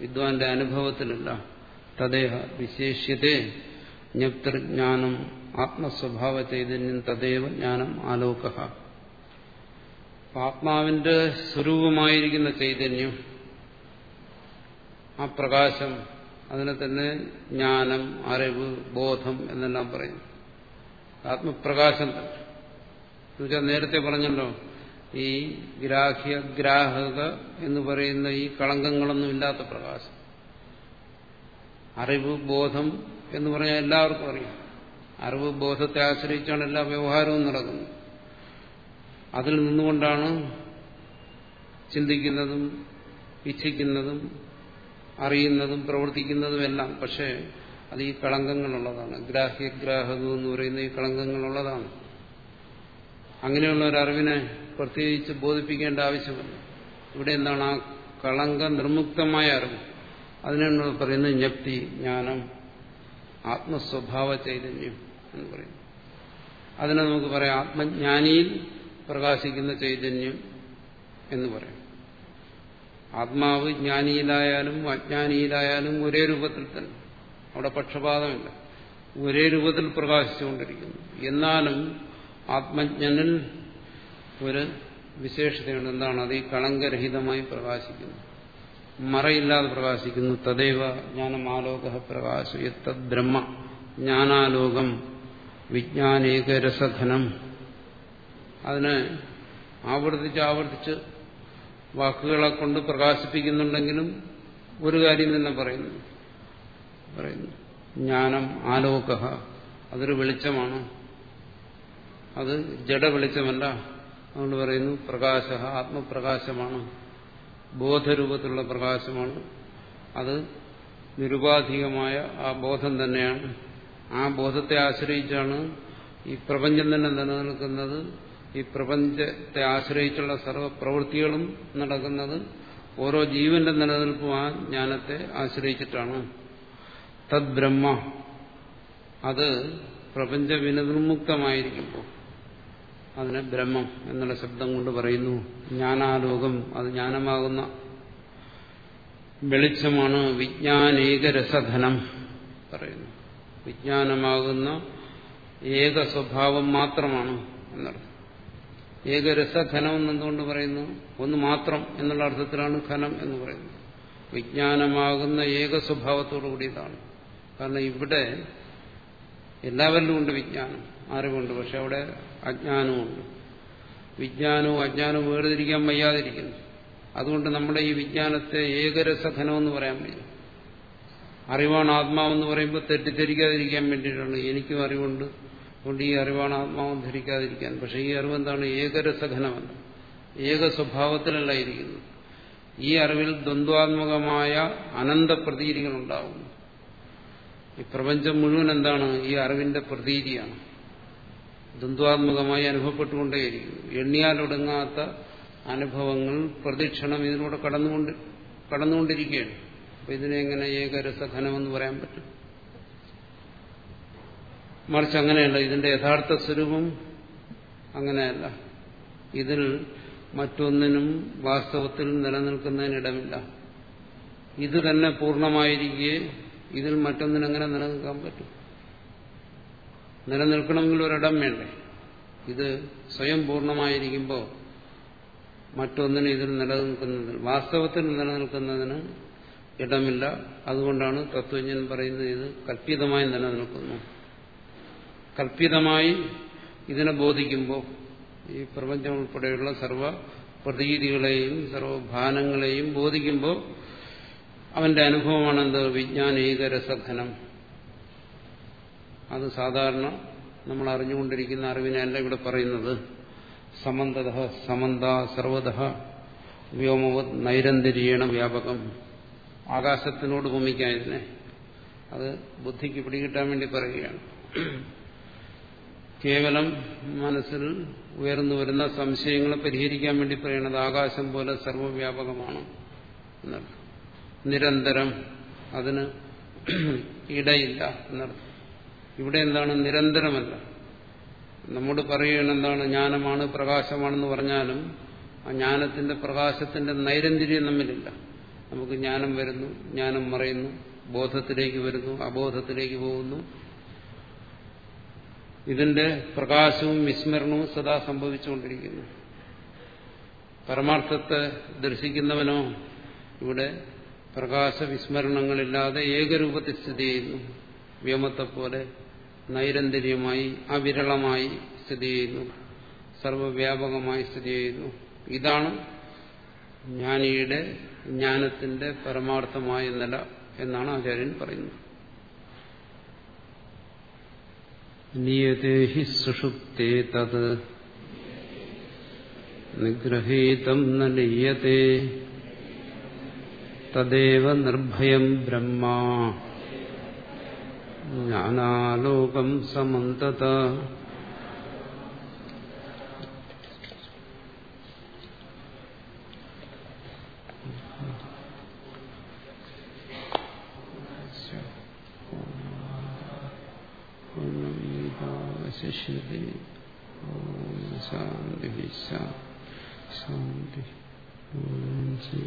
വിദ്വാന്റെ അനുഭവത്തിലില്ല. തദേഹ വിശേഷ്യത്തെ ജ്ഞപ്തൃജ്ഞാനം ആത്മസ്വഭാവ ചൈതന്യം തദേവ ജ്ഞാനം ആലോക ആത്മാവിന്റെ സ്വരൂപമായിരിക്കുന്ന ചൈതന്യം ആ പ്രകാശം അതിനെ തന്നെ ജ്ഞാനം അറിവ് ബോധം എന്നെല്ലാം പറയും. ആത്മപ്രകാശം എന്നുവെച്ചാൽ നേരത്തെ പറഞ്ഞല്ലോ ഈ ഗ്രാഹ്യ ഗ്രാഹക എന്ന് പറയുന്ന ഈ കളങ്കങ്ങളൊന്നുമില്ലാത്ത പ്രകാശം. അറിവ് ബോധം എന്ന് പറഞ്ഞാൽ എല്ലാവർക്കും അറിയാം. അറിവ് ബോധത്തെ ആശ്രയിച്ചാണ് എല്ലാ വ്യവഹാരവും നടക്കുന്നത്. അതിൽ നിന്നുകൊണ്ടാണ് ചിന്തിക്കുന്നതും ഇച്ഛിക്കുന്നതും അറിയുന്നതും പ്രവർത്തിക്കുന്നതും എല്ലാം. പക്ഷേ അത് ഈ കളങ്കങ്ങളുള്ളതാണ്. ഗ്രാഹ്യഗ്രാഹകം എന്ന് പറയുന്ന ഈ കളങ്കങ്ങളുള്ളതാണ്. അങ്ങനെയുള്ള ഒരു അറിവിനെ പ്രത്യേകിച്ച് ബോധിപ്പിക്കേണ്ട ആവശ്യമില്ല. ഇവിടെ എന്താണ്? ആ കളങ്ക നിർമുക്തമായ അറിവ്. അതിനാണ് പറയുന്നത് ജ്ഞപ്തി ജ്ഞാനം ആത്മസ്വഭാവ ചൈതന്യം എന്ന് പറയുന്നു. അതിനെ നമുക്ക് പറയാം ആത്മജ്ഞാനിയിൽ പ്രകാശിക്കുന്ന ചൈതന്യം എന്ന് പറയാം. ആത്മാവ് ജ്ഞാനിയിലായാലും അജ്ഞാനിയിലായാലും ഒരേ രൂപത്തിൽ തന്നെ. അവിടെ പക്ഷപാതമില്ല. ഒരേ രൂപത്തിൽ പ്രകാശിച്ചുകൊണ്ടിരിക്കുന്നു. എന്നാലും ആത്മജ്ഞനിൽ ഒരു വിശേഷതയുണ്ട്. എന്താണ്? അത് ഈ കളങ്കരഹിതമായി പ്രകാശിക്കുന്നു. മറയില്ലാതെ പ്രകാശിക്കുന്നു. തദൈവ ജ്ഞാനമാലോക പ്രകാശ ബ്രഹ്മ. ജ്ഞാനാലോകം വിജ്ഞാനേകരസഘനം. അതിന് ആവർത്തിച്ച് ആവർത്തിച്ച് വാക്കുകളെ കൊണ്ട് പ്രകാശിപ്പിക്കുന്നുണ്ടെങ്കിലും ഒരു കാര്യം തന്നെ പറയുന്നു. പറയുന്നു. ജ്ഞാനം ആലോക അതൊരു വെളിച്ചമാണ്. അത് ജഡ വെളിച്ചമല്ല. അതുകൊണ്ട് പറയുന്നു പ്രകാശ ആത്മപ്രകാശമാണ്. ബോധരൂപത്തിലുള്ള പ്രകാശമാണ്. അത് നിരുപാധികമായ ആ ബോധം തന്നെയാണ്. ആ ബോധത്തെ ആശ്രയിച്ചാണ് ഈ പ്രപഞ്ചം തന്നെ നിലനിൽക്കുന്നത്. ഈ പ്രപഞ്ചത്തെ ആശ്രയിച്ചുള്ള സർവ പ്രവൃത്തികളും നടക്കുന്നത് ഓരോ ജീവന്റെ നിലനിൽപ്പും ആ ജ്ഞാനത്തെ ആശ്രയിച്ചിട്ടാണ്. തദ്ബ്രഹ്മ. അത് പ്രപഞ്ച വിനിർമുക്തമായിരിക്കുമ്പോൾ അതിനെ ബ്രഹ്മം എന്നുള്ള ശബ്ദം കൊണ്ട് പറയുന്നു. ജ്ഞാനാലോകം അത് ജ്ഞാനമാകുന്ന വെളിച്ചമാണ് വിജ്ഞാനേകരസധനം പറയുന്നു. വിജ്ഞാനമാകുന്ന ഏക സ്വഭാവം മാത്രമാണ് എന്നർത്ഥം. ഏകരസഘനം എന്നെന്തുകൊണ്ട് പറയുന്നു ഒന്ന് മാത്രം എന്നുള്ള അർത്ഥത്തിലാണ് ഖനം എന്ന് പറയുന്നത്. വിജ്ഞാനമാകുന്ന ഏക സ്വഭാവത്തോടു കൂടിയതാണ്. കാരണം ഇവിടെ എല്ലാവരിലും ഉണ്ട് വിജ്ഞാനം. അറിവുണ്ട്. പക്ഷെ അവിടെ അജ്ഞാനവുമുണ്ട്. വിജ്ഞാനവും അജ്ഞാനവും വേർതിരിക്കാൻ വയ്യാതിരിക്കുന്നു. അതുകൊണ്ട് നമ്മുടെ ഈ വിജ്ഞാനത്തെ ഏകരസഘനം എന്ന് പറയാൻ വയ്യ. അറിവാണ് ആത്മാവെന്ന് പറയുമ്പോൾ തെറ്റിദ്ധരിക്കാതിരിക്കാൻ വേണ്ടിയിട്ടാണ് എനിക്കും അറിവുണ്ട്. അതുകൊണ്ട് ഈ അറിവാണ് ആത്മാവെന്ന് ധരിക്കാതിരിക്കാൻ. പക്ഷെ ഈ അറിവ് എന്താണ് ഏകരസഘനമല്ല ഏക സ്വഭാവത്തിലല്ല ഇരിക്കുന്നത് ഈ അറിവിൽ ദ്വന്ദ്വാത്മകമായ അനന്ത പ്രതീതികളുണ്ടാകുന്നു ഈ പ്രപഞ്ചം മുഴുവൻ എന്താണ്? ഈ അറിവിന്റെ പ്രതീതിയാണ്. ദ്വന്ദ്വാത്മകമായി അനുഭവപ്പെട്ടുകൊണ്ടേയിരിക്കുന്നു. എണ്ണിയാലൊടുങ്ങാത്ത അനുഭവങ്ങൾ പ്രദക്ഷിണം ഇതിലൂടെ കടന്നുകൊണ്ട് കടന്നുകൊണ്ടിരിക്കുകയാണ്. അപ്പൊ ഇതിനെങ്ങനെ ഏകരസഘനമെന്ന് പറയാൻ പറ്റും? മറിച്ച് അങ്ങനെയല്ല ഇതിന്റെ യഥാർത്ഥ സ്വരൂപം അങ്ങനെയല്ല. ഇതിൽ മറ്റൊന്നിനും വാസ്തവത്തിൽ നിലനിൽക്കുന്നതിനിടമില്ല. ഇത് തന്നെ പൂർണമായിരിക്കെ ഇതിൽ മറ്റൊന്നിനെങ്ങനെ നിലനിൽക്കാൻ പറ്റും? നിലനിൽക്കണമെങ്കിൽ ഒരിടം വേണ്ടേ? ഇത് സ്വയം പൂർണമായിരിക്കുമ്പോൾ മറ്റൊന്നിന് ഇതിൽ നിലനിൽക്കുന്നതിന് വാസ്തവത്തിൽ നിലനിൽക്കുന്നതിന് ഇടമില്ല. അതുകൊണ്ടാണ് തത്വജ്ഞൻ പറയുന്നത് ഇത് കല്പിതമായി നിലനിൽക്കുന്നു. കല്പിതമായി ഇതിനെ ബോധിക്കുമ്പോൾ ഈ പ്രപഞ്ചം ഉൾപ്പെടെയുള്ള സർവ പ്രതീതികളെയും സർവഭാനങ്ങളെയും ബോധിക്കുമ്പോൾ അവന്റെ അനുഭവമാണെന്ത്? വിജ്ഞാനീകരസഘനം അത് സാധാരണ നമ്മൾ അറിഞ്ഞുകൊണ്ടിരിക്കുന്ന അറിവിനെയല്ല ഇവിടെ പറയുന്നത്. സമന്തത സമന്ത സർവത വ്യോമവത് നൈരന്തരീണ വ്യാപകം. ആകാശത്തിനോട് ഭൂമിക്കായതിനെ അത് ബുദ്ധിക്ക് പിടികിട്ടാൻ വേണ്ടി പറയുകയാണ്. കേവലം മനസ്സിൽ ഉയർന്നു വരുന്ന സംശയങ്ങളെ പരിഹരിക്കാൻ വേണ്ടി പറയുന്നത് ആകാശം പോലെ സർവവ്യാപകമാണ് എന്നർത്ഥം. നിരന്തരം അതിന് ഇടയില്ല എന്നർത്ഥം. ഇവിടെ എന്താണ് നിരന്തരമല്ല. നമ്മോട് എന്താണ് ജ്ഞാനമാണ് പ്രകാശമാണെന്ന് പറഞ്ഞാലും ആ ജ്ഞാനത്തിന്റെ പ്രകാശത്തിന്റെ നൈരന്തര്യം നമ്മിലില്ല. നമുക്ക് ജ്ഞാനം വരുന്നു ജ്ഞാനം മറയുന്നു ബോധത്തിലേക്ക് വരുന്നു അബോധത്തിലേക്ക് പോകുന്നു. ഇതിന്റെ പ്രകാശവും വിസ്മരണവും സദാ സംഭവിച്ചുകൊണ്ടിരിക്കുന്നു. പരമാർത്ഥത്തെ ദർശിക്കുന്നവനോ ഇവിടെ പ്രകാശ വിസ്മരണങ്ങളില്ലാതെ ഏകരൂപത്തിൽ സ്ഥിതി ചെയ്യുന്നു. വ്യോമത്തെ പോലെ നൈരന്തര്യമായി അവിരളമായി സ്ഥിതി ചെയ്യുന്നു. സർവവ്യാപകമായി സ്ഥിതി ചെയ്യുന്നു. ഇതാണ് ജ്ഞാനിയുടെ ജ്ഞാനത്തിന്റെ പരമാർത്ഥമായ നില എന്നാണ് ആചാര്യൻ പറയുന്നത്. തത്. നിഗ്രഹീതം നീയത്തെ തദേവ നിർഭയം ബ്രഹ്മ. ജ്ഞാനാലോകം സമന്തത ശിഷ്യത്തെ ഓം ശാന്തി ശാന്തി ഓം ശ്രീ